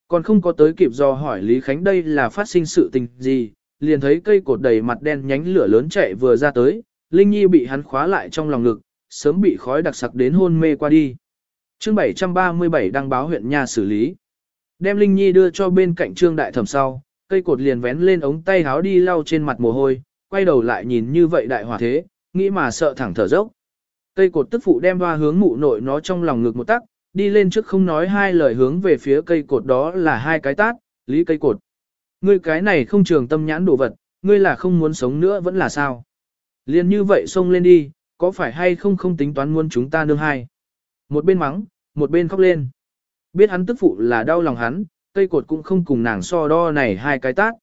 A: Còn không có tới kịp do hỏi Lý Khánh đây là phát sinh sự tình gì, liền thấy cây cột đầy mặt đen nhánh lửa lớn chạy vừa ra tới, Linh Nhi bị hắn khóa lại trong lòng ngực, sớm bị khói đặc sặc đến hôn mê qua đi. chương 737 đăng báo huyện nhà xử lý. Đem Linh Nhi đưa cho bên cạnh trương đại thẩm sau, cây cột liền vén lên ống tay háo đi lau trên mặt mồ hôi, quay đầu lại nhìn như vậy đại hòa thế, nghĩ mà sợ thẳng thở dốc. Cây cột tức phụ đem hoa hướng mụ nội nó trong lòng ngực một tắc, đi lên trước không nói hai lời hướng về phía cây cột đó là hai cái tát, lý cây cột. Ngươi cái này không trường tâm nhãn đồ vật, ngươi là không muốn sống nữa vẫn là sao? Liên như vậy xông lên đi, có phải hay không không tính toán muốn chúng ta nương hai? Một bên mắng, một bên khóc lên. Biết hắn tức phụ là đau lòng hắn, cây cột cũng không cùng nàng so đo này hai cái tát.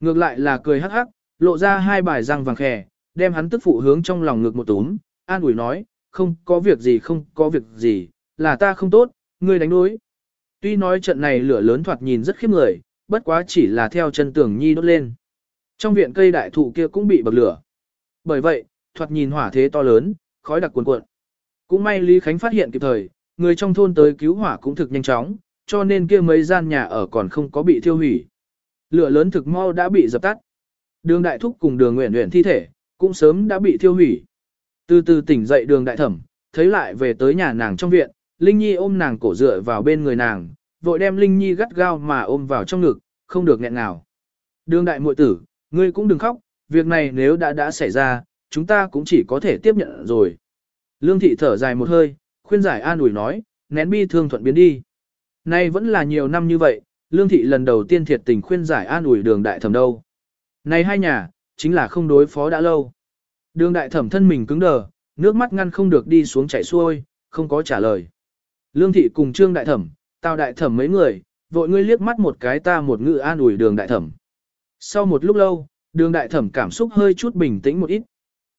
A: Ngược lại là cười hắc hắc, lộ ra hai bài răng vàng khè, đem hắn tức phụ hướng trong lòng ngực một túm, an ủi nói, không có việc gì không có việc gì, là ta không tốt, ngươi đánh đối. Tuy nói trận này lửa lớn thoạt nhìn rất khiếp người, bất quá chỉ là theo chân tường nhi đốt lên. Trong viện cây đại thụ kia cũng bị bậc lửa. Bởi vậy, thoạt nhìn hỏa thế to lớn, khói đặc cuồn cuộn. Cũng may Lý Khánh phát hiện kịp thời, người trong thôn tới cứu hỏa cũng thực nhanh chóng, cho nên kia mấy gian nhà ở còn không có bị thiêu hủy. Lửa lớn thực mau đã bị dập tắt. Đường đại thúc cùng đường nguyện nguyện thi thể, cũng sớm đã bị thiêu hủy. Từ từ tỉnh dậy đường đại thẩm, thấy lại về tới nhà nàng trong viện, Linh Nhi ôm nàng cổ dựa vào bên người nàng, vội đem Linh Nhi gắt gao mà ôm vào trong ngực, không được nghẹn nào. Đường đại muội tử, ngươi cũng đừng khóc, việc này nếu đã đã xảy ra, chúng ta cũng chỉ có thể tiếp nhận rồi. Lương thị thở dài một hơi, khuyên giải an ủi nói, nén bi thương thuận biến đi. Nay vẫn là nhiều năm như vậy, lương thị lần đầu tiên thiệt tình khuyên giải an ủi đường đại thẩm đâu. Này hai nhà, chính là không đối phó đã lâu. Đường đại thẩm thân mình cứng đờ, nước mắt ngăn không được đi xuống chảy xuôi, không có trả lời. Lương thị cùng trương đại thẩm, tào đại thẩm mấy người, vội ngươi liếc mắt một cái ta một ngự an ủi đường đại thẩm. Sau một lúc lâu, đường đại thẩm cảm xúc hơi chút bình tĩnh một ít.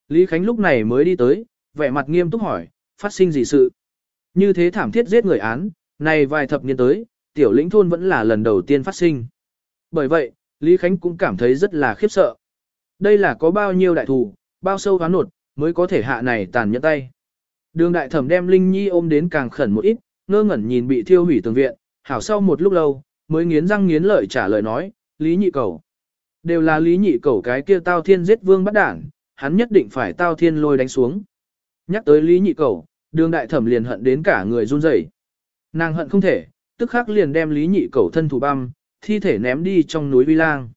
A: Lý Khánh lúc này mới đi tới, vẻ mặt nghiêm túc hỏi, phát sinh gì sự? Như thế thảm thiết giết người án, này vài thập niên tới, tiểu lĩnh thôn vẫn là lần đầu tiên phát sinh. Bởi vậy, Lý Khánh cũng cảm thấy rất là khiếp sợ. Đây là có bao nhiêu đại thù, bao sâu hoán nột, mới có thể hạ này tàn nhẫn tay. Đường đại thẩm đem Linh Nhi ôm đến càng khẩn một ít, ngơ ngẩn nhìn bị thiêu hủy tường viện, hảo sau một lúc lâu, mới nghiến răng nghiến lợi trả lời nói, Lý Nhị Cầu. Đều là Lý Nhị Cầu cái kia tao thiên giết vương bắt đảng, hắn nhất định phải tao thiên lôi đánh xuống. Nhắc tới Lý Nhị Cầu, đường đại thẩm liền hận đến cả người run rẩy. Nàng hận không thể, tức khắc liền đem Lý Nhị Cầu thân thủ băm, thi thể ném đi trong núi Vi Lang.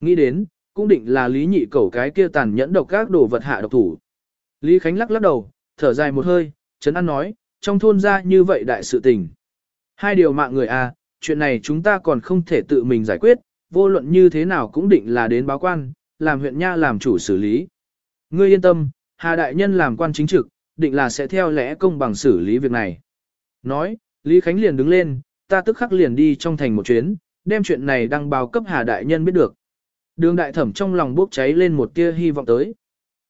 A: Nghĩ đến, cũng định là Lý Nhị Cầu cái kia tàn nhẫn độc các đồ vật hạ độc thủ. Lý Khánh lắc lắc đầu, thở dài một hơi, Trấn An nói, trong thôn ra như vậy đại sự tình. Hai điều mạng người à, chuyện này chúng ta còn không thể tự mình giải quyết, vô luận như thế nào cũng định là đến báo quan, làm huyện nha làm chủ xử lý. Ngươi yên tâm, Hà Đại Nhân làm quan chính trực, định là sẽ theo lẽ công bằng xử lý việc này. Nói, Lý Khánh liền đứng lên, ta tức khắc liền đi trong thành một chuyến, đem chuyện này đăng báo cấp Hà Đại Nhân biết được. Đường đại thẩm trong lòng bốc cháy lên một tia hy vọng tới.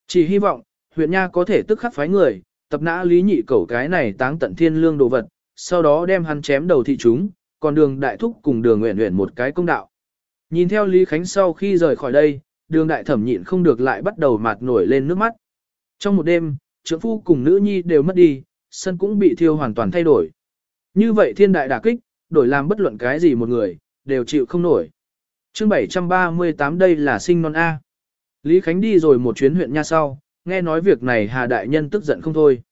A: Chỉ hy vọng, huyện nha có thể tức khắc phái người, tập nã lý nhị cẩu cái này táng tận thiên lương đồ vật, sau đó đem hắn chém đầu thị chúng, còn đường đại thúc cùng đường nguyện nguyện một cái công đạo. Nhìn theo Lý Khánh sau khi rời khỏi đây, đường đại thẩm nhịn không được lại bắt đầu mạt nổi lên nước mắt. Trong một đêm, trưởng phu cùng nữ nhi đều mất đi, sân cũng bị thiêu hoàn toàn thay đổi. Như vậy thiên đại đả kích, đổi làm bất luận cái gì một người, đều chịu không nổi chương 738 đây là sinh non A. Lý Khánh đi rồi một chuyến huyện nha sau, nghe nói việc này Hà Đại Nhân tức giận không thôi.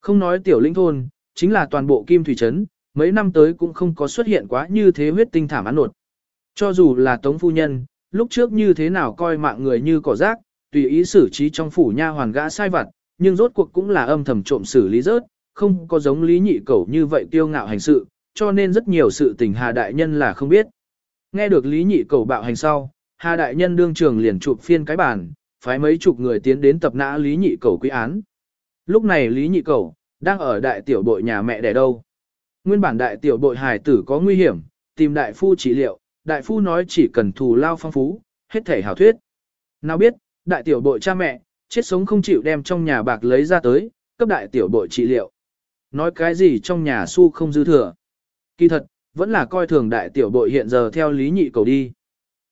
A: Không nói tiểu linh thôn, chính là toàn bộ Kim Thủy Trấn, mấy năm tới cũng không có xuất hiện quá như thế huyết tinh thảm án nột. Cho dù là Tống Phu Nhân, Lúc trước như thế nào coi mạng người như cỏ rác, tùy ý xử trí trong phủ nha hoàn gã sai vặt, nhưng rốt cuộc cũng là âm thầm trộm xử lý rớt, không có giống lý nhị cẩu như vậy kiêu ngạo hành sự, cho nên rất nhiều sự tình Hà Đại Nhân là không biết. Nghe được lý nhị cẩu bạo hành sau, Hà Đại Nhân đương trường liền chụp phiên cái bàn, phái mấy chục người tiến đến tập nã lý nhị cẩu quy án. Lúc này lý nhị cẩu đang ở đại tiểu bội nhà mẹ đẻ đâu. Nguyên bản đại tiểu bội hài tử có nguy hiểm, tìm đại phu trị liệu, đại phu nói chỉ cần thù lao phong phú, hết thể hảo thuyết. Nào biết, đại tiểu bội cha mẹ, chết sống không chịu đem trong nhà bạc lấy ra tới, cấp đại tiểu bội trị liệu. Nói cái gì trong nhà su không dư thừa. Kỳ thật, vẫn là coi thường đại tiểu bội hiện giờ theo lý nhị cầu đi.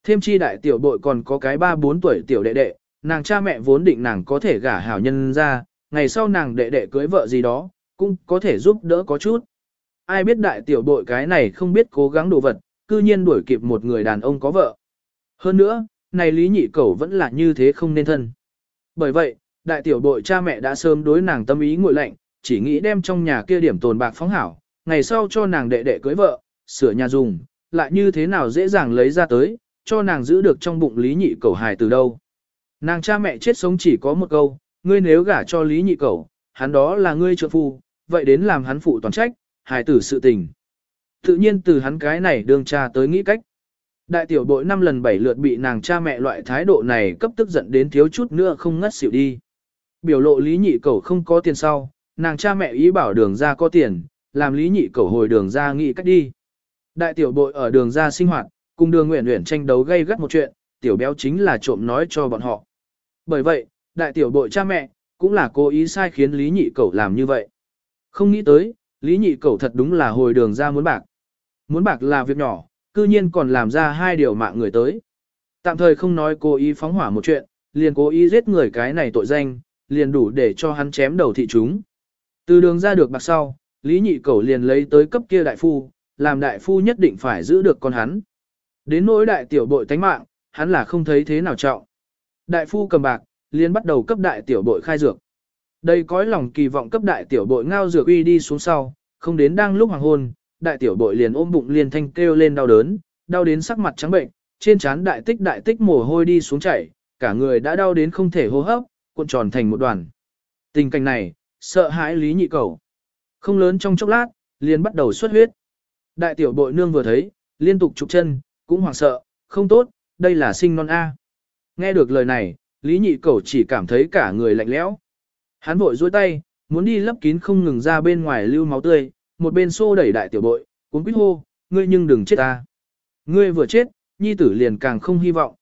A: Thêm chi đại tiểu bội còn có cái 3-4 tuổi tiểu đệ đệ, nàng cha mẹ vốn định nàng có thể gả hảo nhân ra, ngày sau nàng đệ đệ cưới vợ gì đó, cũng có thể giúp đỡ có chút. Ai biết đại tiểu bội cái này không biết cố gắng đồ vật, cư nhiên đuổi kịp một người đàn ông có vợ. Hơn nữa, này lý nhị cầu vẫn là như thế không nên thân. Bởi vậy, đại tiểu bội cha mẹ đã sớm đối nàng tâm ý ngội lạnh, chỉ nghĩ đem trong nhà kia điểm tồn bạc phóng hảo, ngày sau cho nàng đệ đệ cưới vợ, sửa nhà dùng, lại như thế nào dễ dàng lấy ra tới, cho nàng giữ được trong bụng lý nhị cẩu hài từ đâu. Nàng cha mẹ chết sống chỉ có một câu, ngươi nếu gả cho lý nhị cẩu, hắn đó là ngươi trợ phu, vậy đến làm hắn phụ toàn trách, hài tử sự tình. Tự nhiên từ hắn cái này đương cha tới nghĩ cách. Đại tiểu bội năm lần bảy lượt bị nàng cha mẹ loại thái độ này cấp tức giận đến thiếu chút nữa không ngất xỉu đi. Biểu lộ lý nhị cầu không có tiền sau, nàng cha mẹ ý bảo đường ra có tiền, làm lý nhị cầu hồi đường ra nghĩ cách đi. Đại tiểu bội ở đường ra sinh hoạt, cùng đường nguyện nguyện tranh đấu gây gắt một chuyện, tiểu béo chính là trộm nói cho bọn họ. Bởi vậy, đại tiểu bội cha mẹ, cũng là cố ý sai khiến lý nhị cẩu làm như vậy. Không nghĩ tới, lý nhị cẩu thật đúng là hồi đường ra muốn bạc. Muốn bạc là việc nhỏ, cư nhiên còn làm ra hai điều mạng người tới. Tạm thời không nói cố ý phóng hỏa một chuyện, liền cố ý giết người cái này tội danh, liền đủ để cho hắn chém đầu thị chúng. Từ đường ra được bạc sau, Lý Nhị Cẩu liền lấy tới cấp kia đại phu, làm đại phu nhất định phải giữ được con hắn. Đến nỗi đại tiểu bội tánh mạng, hắn là không thấy thế nào trọng. Đại phu cầm bạc, liền bắt đầu cấp đại tiểu bội khai dược. Đây cõi lòng kỳ vọng cấp đại tiểu bội ngao dược uy đi xuống sau, không đến đang lúc hoàng hôn, đại tiểu bội liền ôm bụng liền thanh kêu lên đau đớn, đau đến sắc mặt trắng bệnh, trên trán đại tích đại tích mồ hôi đi xuống chảy, cả người đã đau đến không thể hô hấp, cuộn tròn thành một đoàn. Tình cảnh này, sợ hãi lý nhị cầu. Không lớn trong chốc lát, liền bắt đầu xuất huyết. Đại tiểu bội nương vừa thấy, liên tục trục chân, cũng hoảng sợ, không tốt, đây là sinh non A. Nghe được lời này, lý nhị cẩu chỉ cảm thấy cả người lạnh lẽo. Hắn vội duỗi tay, muốn đi lấp kín không ngừng ra bên ngoài lưu máu tươi, một bên xô đẩy đại tiểu bội, cuốn quýt hô, ngươi nhưng đừng chết ta. Ngươi vừa chết, nhi tử liền càng không hy vọng.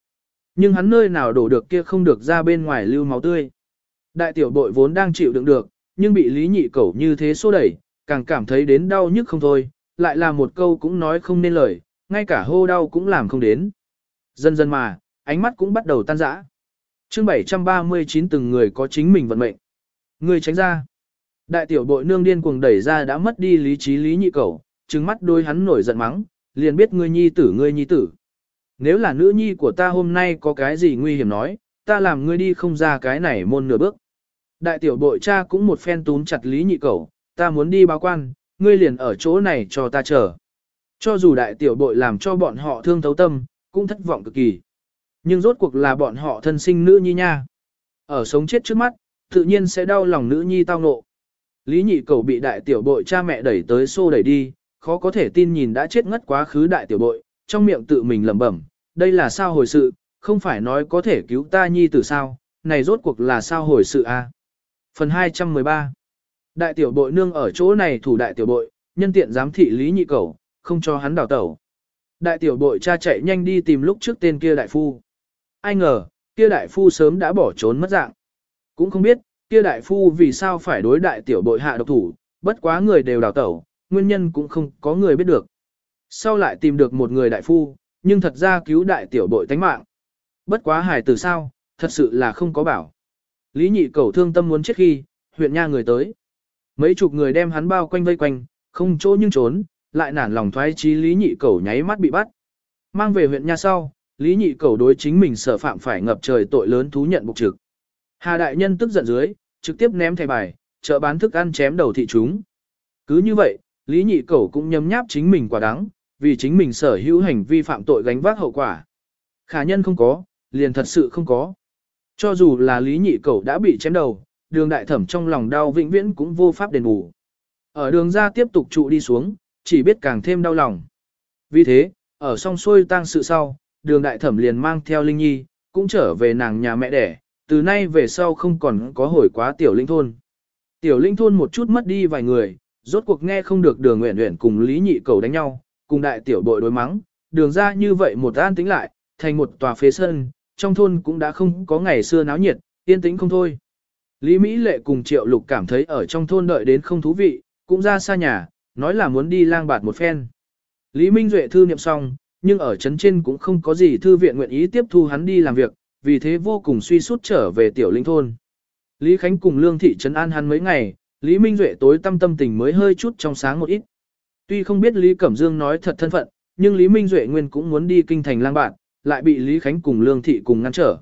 A: Nhưng hắn nơi nào đổ được kia không được ra bên ngoài lưu máu tươi. Đại tiểu bội vốn đang chịu đựng được, nhưng bị lý nhị cẩu như thế xô đẩy, càng cảm thấy đến đau nhức không thôi, lại là một câu cũng nói không nên lời, ngay cả hô đau cũng làm không đến. Dần dần mà, ánh mắt cũng bắt đầu tan rã. chương 739 từng người có chính mình vận mệnh. Người tránh ra. Đại tiểu bội nương điên cuồng đẩy ra đã mất đi lý trí lý nhị cẩu, trừng mắt đôi hắn nổi giận mắng, liền biết ngươi nhi tử ngươi nhi tử. Nếu là nữ nhi của ta hôm nay có cái gì nguy hiểm nói, ta làm ngươi đi không ra cái này môn nửa bước. Đại tiểu bội cha cũng một phen túm chặt lý nhị cẩu, ta muốn đi báo quan, ngươi liền ở chỗ này cho ta chờ. Cho dù đại tiểu bội làm cho bọn họ thương thấu tâm, cũng thất vọng cực kỳ. Nhưng rốt cuộc là bọn họ thân sinh nữ nhi nha. Ở sống chết trước mắt, tự nhiên sẽ đau lòng nữ nhi tao ngộ. Lý nhị cầu bị đại tiểu bội cha mẹ đẩy tới xô đẩy đi, khó có thể tin nhìn đã chết ngất quá khứ đại tiểu bội, trong miệng tự mình lẩm bẩm, đây là sao hồi sự, không phải nói có thể cứu ta nhi từ sao, này rốt cuộc là sao hồi sự a? À? Phần 213 Đại tiểu bội nương ở chỗ này thủ đại tiểu bội, nhân tiện giám thị lý nhị cầu, không cho hắn đào tẩu. Đại tiểu bội cha chạy nhanh đi tìm lúc trước tên kia đại phu. Ai ngờ, kia đại phu sớm đã bỏ trốn mất dạng. Cũng không biết, kia đại phu vì sao phải đối đại tiểu bội hạ độc thủ, bất quá người đều đào tẩu, nguyên nhân cũng không có người biết được. Sau lại tìm được một người đại phu, nhưng thật ra cứu đại tiểu bội tánh mạng. Bất quá hài từ sao, thật sự là không có bảo. Lý nhị cầu thương tâm muốn chết khi, huyện nha người tới. Mấy chục người đem hắn bao quanh vây quanh, không chỗ nhưng trốn, lại nản lòng thoái chí Lý nhị cẩu nháy mắt bị bắt. Mang về huyện nha sau, Lý nhị cẩu đối chính mình sở phạm phải ngập trời tội lớn thú nhận bục trực. Hà đại nhân tức giận dưới, trực tiếp ném thẻ bài, chợ bán thức ăn chém đầu thị chúng. Cứ như vậy, Lý Nhị Cẩu cũng nhấm nháp chính mình quả đắng, vì chính mình sở hữu hành vi phạm tội gánh vác hậu quả. Khả nhân không có, liền thật sự không có. Cho dù là lý nhị cẩu đã bị chém đầu, đường đại thẩm trong lòng đau vĩnh viễn cũng vô pháp đền bù. Ở đường ra tiếp tục trụ đi xuống, chỉ biết càng thêm đau lòng. Vì thế, ở song xuôi tang sự sau, đường đại thẩm liền mang theo Linh Nhi, cũng trở về nàng nhà mẹ đẻ, từ nay về sau không còn có hồi quá tiểu linh thôn. Tiểu linh thôn một chút mất đi vài người, rốt cuộc nghe không được đường nguyện nguyện cùng lý nhị cầu đánh nhau, cùng đại tiểu bội đối mắng, đường ra như vậy một an tính lại, thành một tòa phế sân, trong thôn cũng đã không có ngày xưa náo nhiệt, yên tĩnh không thôi. Lý Mỹ Lệ cùng Triệu Lục cảm thấy ở trong thôn đợi đến không thú vị, cũng ra xa nhà, nói là muốn đi lang bạt một phen. Lý Minh Duệ thư niệm xong, nhưng ở trấn trên cũng không có gì thư viện nguyện ý tiếp thu hắn đi làm việc, vì thế vô cùng suy sút trở về tiểu linh thôn. Lý Khánh cùng Lương Thị trấn an hắn mấy ngày, Lý Minh Duệ tối tâm tâm tình mới hơi chút trong sáng một ít. Tuy không biết Lý Cẩm Dương nói thật thân phận, nhưng Lý Minh Duệ nguyên cũng muốn đi kinh thành lang bạn, lại bị Lý Khánh cùng Lương Thị cùng ngăn trở.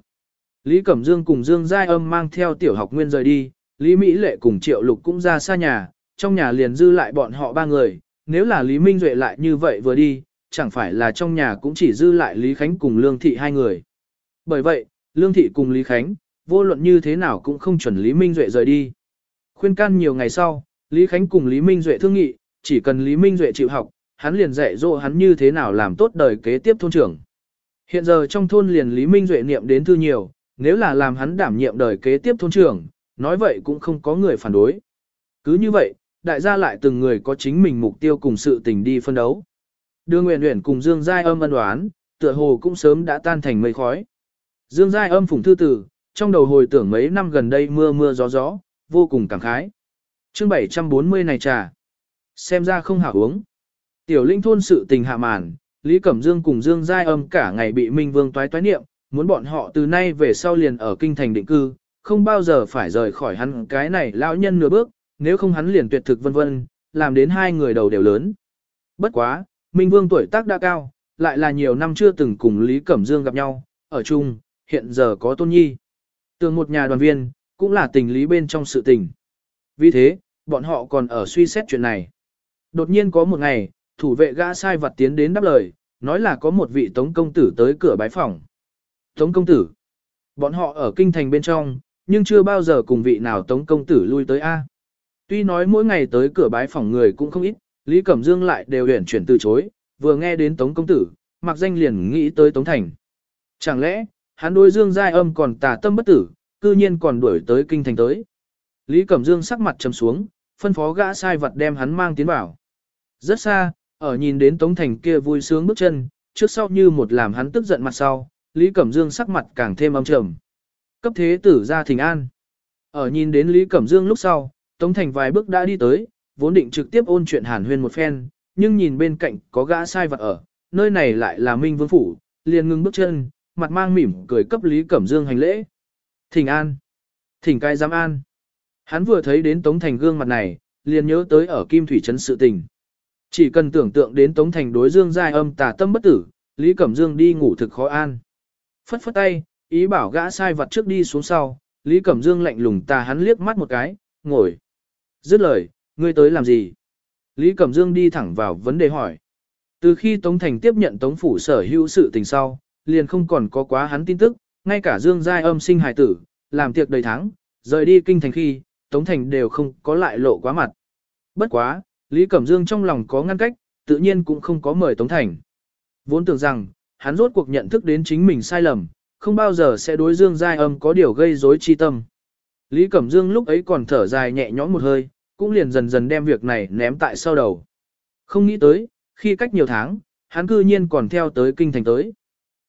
A: Lý Cẩm Dương cùng Dương Giai Âm mang theo tiểu học nguyên rời đi, Lý Mỹ Lệ cùng Triệu Lục cũng ra xa nhà, trong nhà liền dư lại bọn họ ba người, nếu là Lý Minh Duệ lại như vậy vừa đi, chẳng phải là trong nhà cũng chỉ dư lại Lý Khánh cùng Lương Thị hai người. Bởi vậy, Lương Thị cùng Lý Khánh, vô luận như thế nào cũng không chuẩn Lý Minh Duệ rời đi. Khuyên can nhiều ngày sau, Lý Khánh cùng Lý Minh Duệ thương nghị, chỉ cần Lý Minh Duệ chịu học, hắn liền dạy dỗ hắn như thế nào làm tốt đời kế tiếp thôn trưởng. Hiện giờ trong thôn liền Lý Minh Duệ niệm đến thư nhiều, nếu là làm hắn đảm nhiệm đời kế tiếp thôn trưởng, nói vậy cũng không có người phản đối. Cứ như vậy, đại gia lại từng người có chính mình mục tiêu cùng sự tình đi phân đấu. Đưa Nguyễn Nguyễn cùng Dương Giai âm ân đoán, tựa hồ cũng sớm đã tan thành mây khói. Dương Giai âm phủng thư tử, trong đầu hồi tưởng mấy năm gần đây mưa mưa gió gió, vô cùng cảm khái. chương 740 này trà. Xem ra không hảo uống. Tiểu linh thôn sự tình hạ màn, Lý Cẩm Dương cùng Dương Giai âm cả ngày bị Minh Vương toái toái niệm, muốn bọn họ từ nay về sau liền ở kinh thành định cư, không bao giờ phải rời khỏi hắn cái này lão nhân nửa bước, nếu không hắn liền tuyệt thực vân vân, làm đến hai người đầu đều lớn. Bất quá, Minh Vương tuổi tác đã cao, lại là nhiều năm chưa từng cùng Lý Cẩm Dương gặp nhau, ở chung, hiện giờ có tôn nhi. Tường một nhà đoàn viên, cũng là tình lý bên trong sự tình. Vì thế, bọn họ còn ở suy xét chuyện này. Đột nhiên có một ngày, thủ vệ gã sai vật tiến đến đáp lời, nói là có một vị tống công tử tới cửa bái phòng. Tống công tử. Bọn họ ở kinh thành bên trong, nhưng chưa bao giờ cùng vị nào tống công tử lui tới A. Tuy nói mỗi ngày tới cửa bái phòng người cũng không ít, Lý Cẩm Dương lại đều huyển chuyển từ chối, vừa nghe đến tống công tử, mặc danh liền nghĩ tới tống thành. Chẳng lẽ, hắn đối Dương Giai âm còn tà tâm bất tử, cư nhiên còn đuổi tới kinh thành tới. Lý Cẩm Dương sắc mặt trầm xuống, phân phó gã sai vật đem hắn mang tiến vào. Rất xa, ở nhìn đến Tống Thành kia vui sướng bước chân, trước sau như một làm hắn tức giận mặt sau, Lý Cẩm Dương sắc mặt càng thêm âm trầm. Cấp thế tử ra thỉnh an. Ở nhìn đến Lý Cẩm Dương lúc sau, Tống Thành vài bước đã đi tới, vốn định trực tiếp ôn chuyện hàn huyên một phen, nhưng nhìn bên cạnh có gã sai vật ở, nơi này lại là Minh Vương Phủ, liền ngưng bước chân, mặt mang mỉm cười cấp Lý Cẩm Dương hành lễ. Thỉnh an. Thỉnh cai giám an. Hắn vừa thấy đến Tống Thành gương mặt này, liền nhớ tới ở Kim Thủy Trấn sự tình. Chỉ cần tưởng tượng đến Tống Thành đối Dương giai âm tà tâm bất tử, Lý Cẩm Dương đi ngủ thực khó an. Phất phất tay, ý bảo gã sai vật trước đi xuống sau, Lý Cẩm Dương lạnh lùng tà hắn liếc mắt một cái, ngồi. Dứt lời, ngươi tới làm gì? Lý Cẩm Dương đi thẳng vào vấn đề hỏi. Từ khi Tống Thành tiếp nhận Tống Phủ sở hữu sự tình sau, liền không còn có quá hắn tin tức, ngay cả Dương Giai âm sinh hài tử, làm tiệc đầy tháng, rời đi kinh thành khi, Tống Thành đều không có lại lộ quá mặt. Bất quá, Lý Cẩm Dương trong lòng có ngăn cách, tự nhiên cũng không có mời Tống Thành. Vốn tưởng rằng, hắn rốt cuộc nhận thức đến chính mình sai lầm, không bao giờ sẽ đối Dương Giai âm có điều gây rối chi tâm. Lý Cẩm Dương lúc ấy còn thở dài nhẹ nhõm một hơi, cũng liền dần dần đem việc này ném tại sau đầu. Không nghĩ tới, khi cách nhiều tháng, hắn cư nhiên còn theo tới kinh thành tới.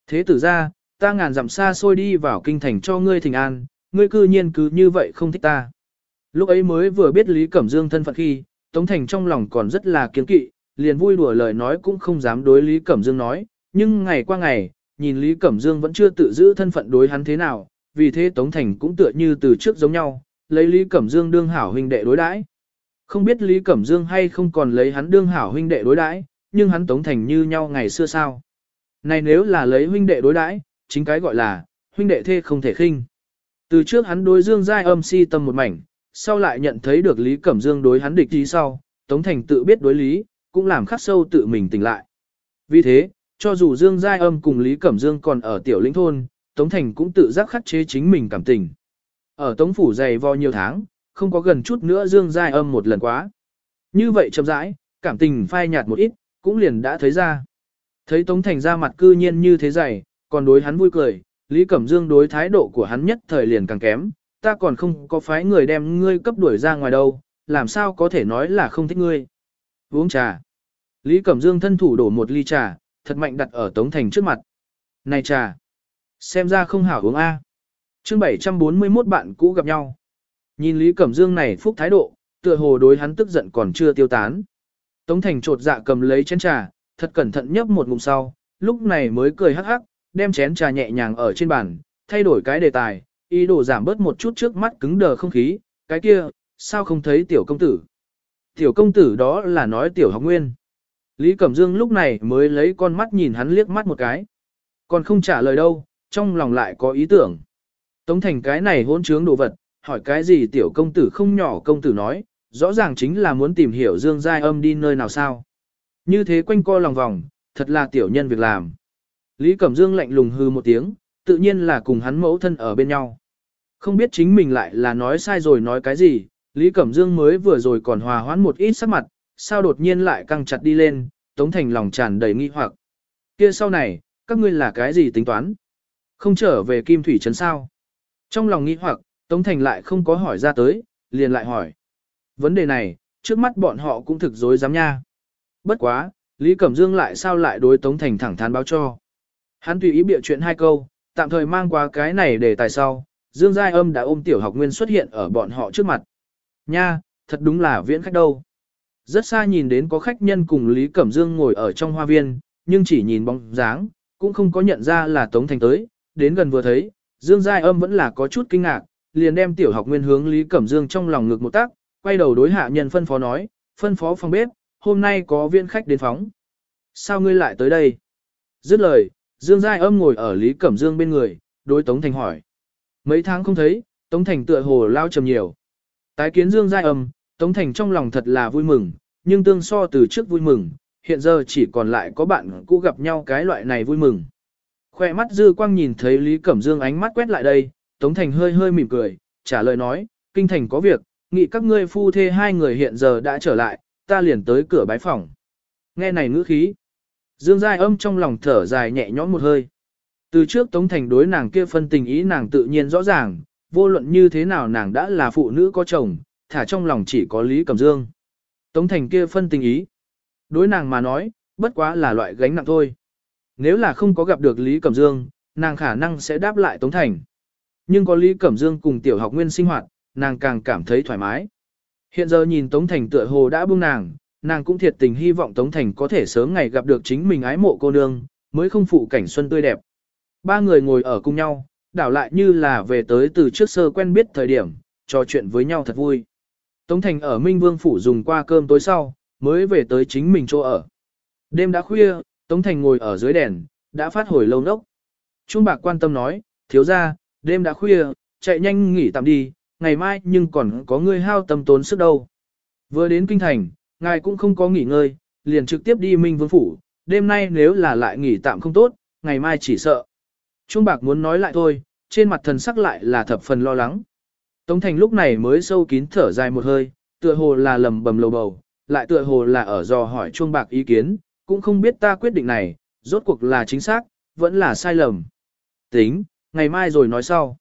A: Thế tử ra, ta ngàn dặm xa xôi đi vào kinh thành cho ngươi thỉnh an, ngươi cư nhiên cứ như vậy không thích ta. Lúc ấy mới vừa biết Lý Cẩm Dương thân phận khi, Tống Thành trong lòng còn rất là kiên kỵ, liền vui đùa lời nói cũng không dám đối Lý Cẩm Dương nói, nhưng ngày qua ngày, nhìn Lý Cẩm Dương vẫn chưa tự giữ thân phận đối hắn thế nào, vì thế Tống Thành cũng tựa như từ trước giống nhau, lấy Lý Cẩm Dương đương hảo huynh đệ đối đãi. Không biết Lý Cẩm Dương hay không còn lấy hắn đương hảo huynh đệ đối đãi, nhưng hắn Tống Thành như nhau ngày xưa sao. Này nếu là lấy huynh đệ đối đãi, chính cái gọi là, huynh đệ thê không thể khinh. Từ trước hắn đối Dương Giai âm si tâm một mảnh, sau lại nhận thấy được Lý Cẩm Dương đối hắn địch ý sau, Tống Thành tự biết đối lý, cũng làm khắc sâu tự mình tỉnh lại. Vì thế, cho dù Dương Giai Âm cùng Lý Cẩm Dương còn ở tiểu lĩnh thôn, Tống Thành cũng tự giác khắc chế chính mình cảm tình. Ở Tống Phủ dày vò nhiều tháng, không có gần chút nữa Dương Giai Âm một lần quá. Như vậy chậm rãi, cảm tình phai nhạt một ít, cũng liền đã thấy ra. Thấy Tống Thành ra mặt cư nhiên như thế dày, còn đối hắn vui cười, Lý Cẩm Dương đối thái độ của hắn nhất thời liền càng kém, ta còn không có phái người đem ngươi cấp đuổi ra ngoài đâu, làm sao có thể nói là không thích ngươi. Uống trà. Lý Cẩm Dương thân thủ đổ một ly trà, thật mạnh đặt ở Tống Thành trước mặt. Này trà. Xem ra không hảo uống A. À. chương 741 bạn cũ gặp nhau. Nhìn Lý Cẩm Dương này phúc thái độ, tựa hồ đối hắn tức giận còn chưa tiêu tán. Tống Thành trột dạ cầm lấy chén trà, thật cẩn thận nhấp một ngụm sau, lúc này mới cười hắc hắc, đem chén trà nhẹ nhàng ở trên bàn, thay đổi cái đề tài, ý đồ giảm bớt một chút trước mắt cứng đờ không khí, cái kia, sao không thấy tiểu công tử? Tiểu công tử đó là nói tiểu học nguyên. Lý Cẩm Dương lúc này mới lấy con mắt nhìn hắn liếc mắt một cái. Còn không trả lời đâu, trong lòng lại có ý tưởng. Tống thành cái này hôn trướng đồ vật, hỏi cái gì tiểu công tử không nhỏ công tử nói, rõ ràng chính là muốn tìm hiểu Dương Giai âm đi nơi nào sao. Như thế quanh co lòng vòng, thật là tiểu nhân việc làm. Lý Cẩm Dương lạnh lùng hư một tiếng, tự nhiên là cùng hắn mẫu thân ở bên nhau. Không biết chính mình lại là nói sai rồi nói cái gì, Lý Cẩm Dương mới vừa rồi còn hòa hoãn một ít sắc mặt, sao đột nhiên lại căng chặt đi lên, Tống Thành lòng tràn đầy nghi hoặc. Kia sau này, các ngươi là cái gì tính toán? Không trở về Kim Thủy Trấn sao? Trong lòng nghi hoặc, Tống Thành lại không có hỏi ra tới, liền lại hỏi. Vấn đề này, trước mắt bọn họ cũng thực dối dám nha. Bất quá, Lý Cẩm Dương lại sao lại đối Tống Thành thẳng thắn báo cho. Hắn tùy ý bịa chuyện hai câu, tạm thời mang qua cái này để tài sau, Dương Giai Âm đã ôm tiểu học nguyên xuất hiện ở bọn họ trước mặt. Nha, thật đúng là viễn khách đâu. Rất xa nhìn đến có khách nhân cùng Lý Cẩm Dương ngồi ở trong hoa viên, nhưng chỉ nhìn bóng dáng, cũng không có nhận ra là Tống Thành tới, đến gần vừa thấy, Dương Giai Âm vẫn là có chút kinh ngạc, liền đem tiểu học nguyên hướng Lý Cẩm Dương trong lòng ngực một tác, quay đầu đối hạ nhân phân phó nói, phân phó phòng bếp, hôm nay có viên khách đến phóng. Sao ngươi lại tới đây? Dứt lời, Dương Giai Âm ngồi ở Lý Cẩm Dương bên người, đối Tống Thành hỏi. Mấy tháng không thấy, Tống Thành tựa hồ lao trầm nhiều. Tái kiến Dương Giai Âm, Tống Thành trong lòng thật là vui mừng, nhưng tương so từ trước vui mừng, hiện giờ chỉ còn lại có bạn cũ gặp nhau cái loại này vui mừng. Khoe mắt dư quang nhìn thấy Lý Cẩm Dương ánh mắt quét lại đây, Tống Thành hơi hơi mỉm cười, trả lời nói, kinh thành có việc, nghị các ngươi phu thê hai người hiện giờ đã trở lại, ta liền tới cửa bái phòng. Nghe này ngữ khí. Dương Giai âm trong lòng thở dài nhẹ nhõm một hơi. Từ trước Tống Thành đối nàng kia phân tình ý nàng tự nhiên rõ ràng, vô luận như thế nào nàng đã là phụ nữ có chồng, thả trong lòng chỉ có Lý Cẩm Dương. Tống Thành kia phân tình ý. Đối nàng mà nói, bất quá là loại gánh nặng thôi. Nếu là không có gặp được Lý Cẩm Dương, nàng khả năng sẽ đáp lại Tống Thành. Nhưng có Lý Cẩm Dương cùng tiểu học nguyên sinh hoạt, nàng càng cảm thấy thoải mái. Hiện giờ nhìn Tống Thành tựa hồ đã buông nàng, nàng cũng thiệt tình hy vọng Tống Thành có thể sớm ngày gặp được chính mình ái mộ cô nương, mới không phụ cảnh xuân tươi đẹp. Ba người ngồi ở cùng nhau, đảo lại như là về tới từ trước sơ quen biết thời điểm, trò chuyện với nhau thật vui. Tống Thành ở Minh Vương Phủ dùng qua cơm tối sau, mới về tới chính mình chỗ ở. Đêm đã khuya, Tống Thành ngồi ở dưới đèn, đã phát hồi lâu nốc. Trung bạc quan tâm nói, thiếu ra, đêm đã khuya, chạy nhanh nghỉ tạm đi, ngày mai nhưng còn có người hao tâm tốn sức đâu. Vừa đến kinh thành, ngài cũng không có nghỉ ngơi, liền trực tiếp đi Minh Vương Phủ, đêm nay nếu là lại nghỉ tạm không tốt, ngày mai chỉ sợ. Trung bạc muốn nói lại thôi, trên mặt thần sắc lại là thập phần lo lắng. Tống Thành lúc này mới sâu kín thở dài một hơi, tựa hồ là lầm bầm lầu bầu, lại tựa hồ là ở dò hỏi Chuông bạc ý kiến, cũng không biết ta quyết định này, rốt cuộc là chính xác, vẫn là sai lầm. Tính, ngày mai rồi nói sau.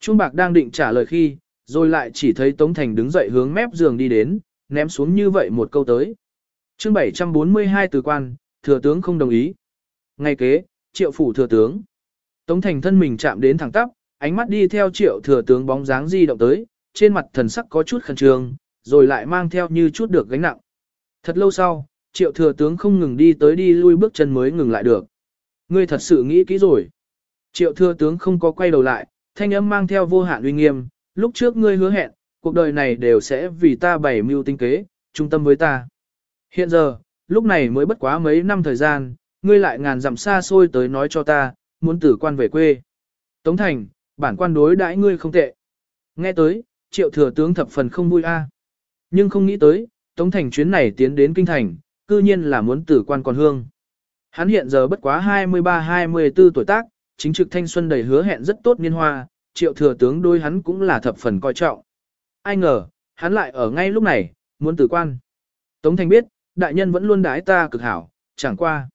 A: Chuông bạc đang định trả lời khi, rồi lại chỉ thấy Tống Thành đứng dậy hướng mép giường đi đến, ném xuống như vậy một câu tới. chương 742 từ quan, thừa tướng không đồng ý. Ngay kế, triệu phủ thừa tướng. Tống Thành thân mình chạm đến thẳng tắp, ánh mắt đi theo triệu thừa tướng bóng dáng di động tới, trên mặt thần sắc có chút khẩn trương, rồi lại mang theo như chút được gánh nặng. Thật lâu sau, triệu thừa tướng không ngừng đi tới đi lui bước chân mới ngừng lại được. Ngươi thật sự nghĩ kỹ rồi. Triệu thừa tướng không có quay đầu lại, thanh âm mang theo vô hạn uy nghiêm, lúc trước ngươi hứa hẹn, cuộc đời này đều sẽ vì ta bày mưu tinh kế, trung tâm với ta. Hiện giờ, lúc này mới bất quá mấy năm thời gian, ngươi lại ngàn dặm xa xôi tới nói cho ta, muốn tử quan về quê. Tống Thành, bản quan đối đãi ngươi không tệ. Nghe tới, triệu thừa tướng thập phần không vui a. Nhưng không nghĩ tới, Tống Thành chuyến này tiến đến kinh thành, cư nhiên là muốn tử quan còn hương. Hắn hiện giờ bất quá 23-24 tuổi tác, chính trực thanh xuân đầy hứa hẹn rất tốt niên hoa, triệu thừa tướng đôi hắn cũng là thập phần coi trọng. Ai ngờ, hắn lại ở ngay lúc này, muốn tử quan. Tống Thành biết, đại nhân vẫn luôn đái ta cực hảo, chẳng qua.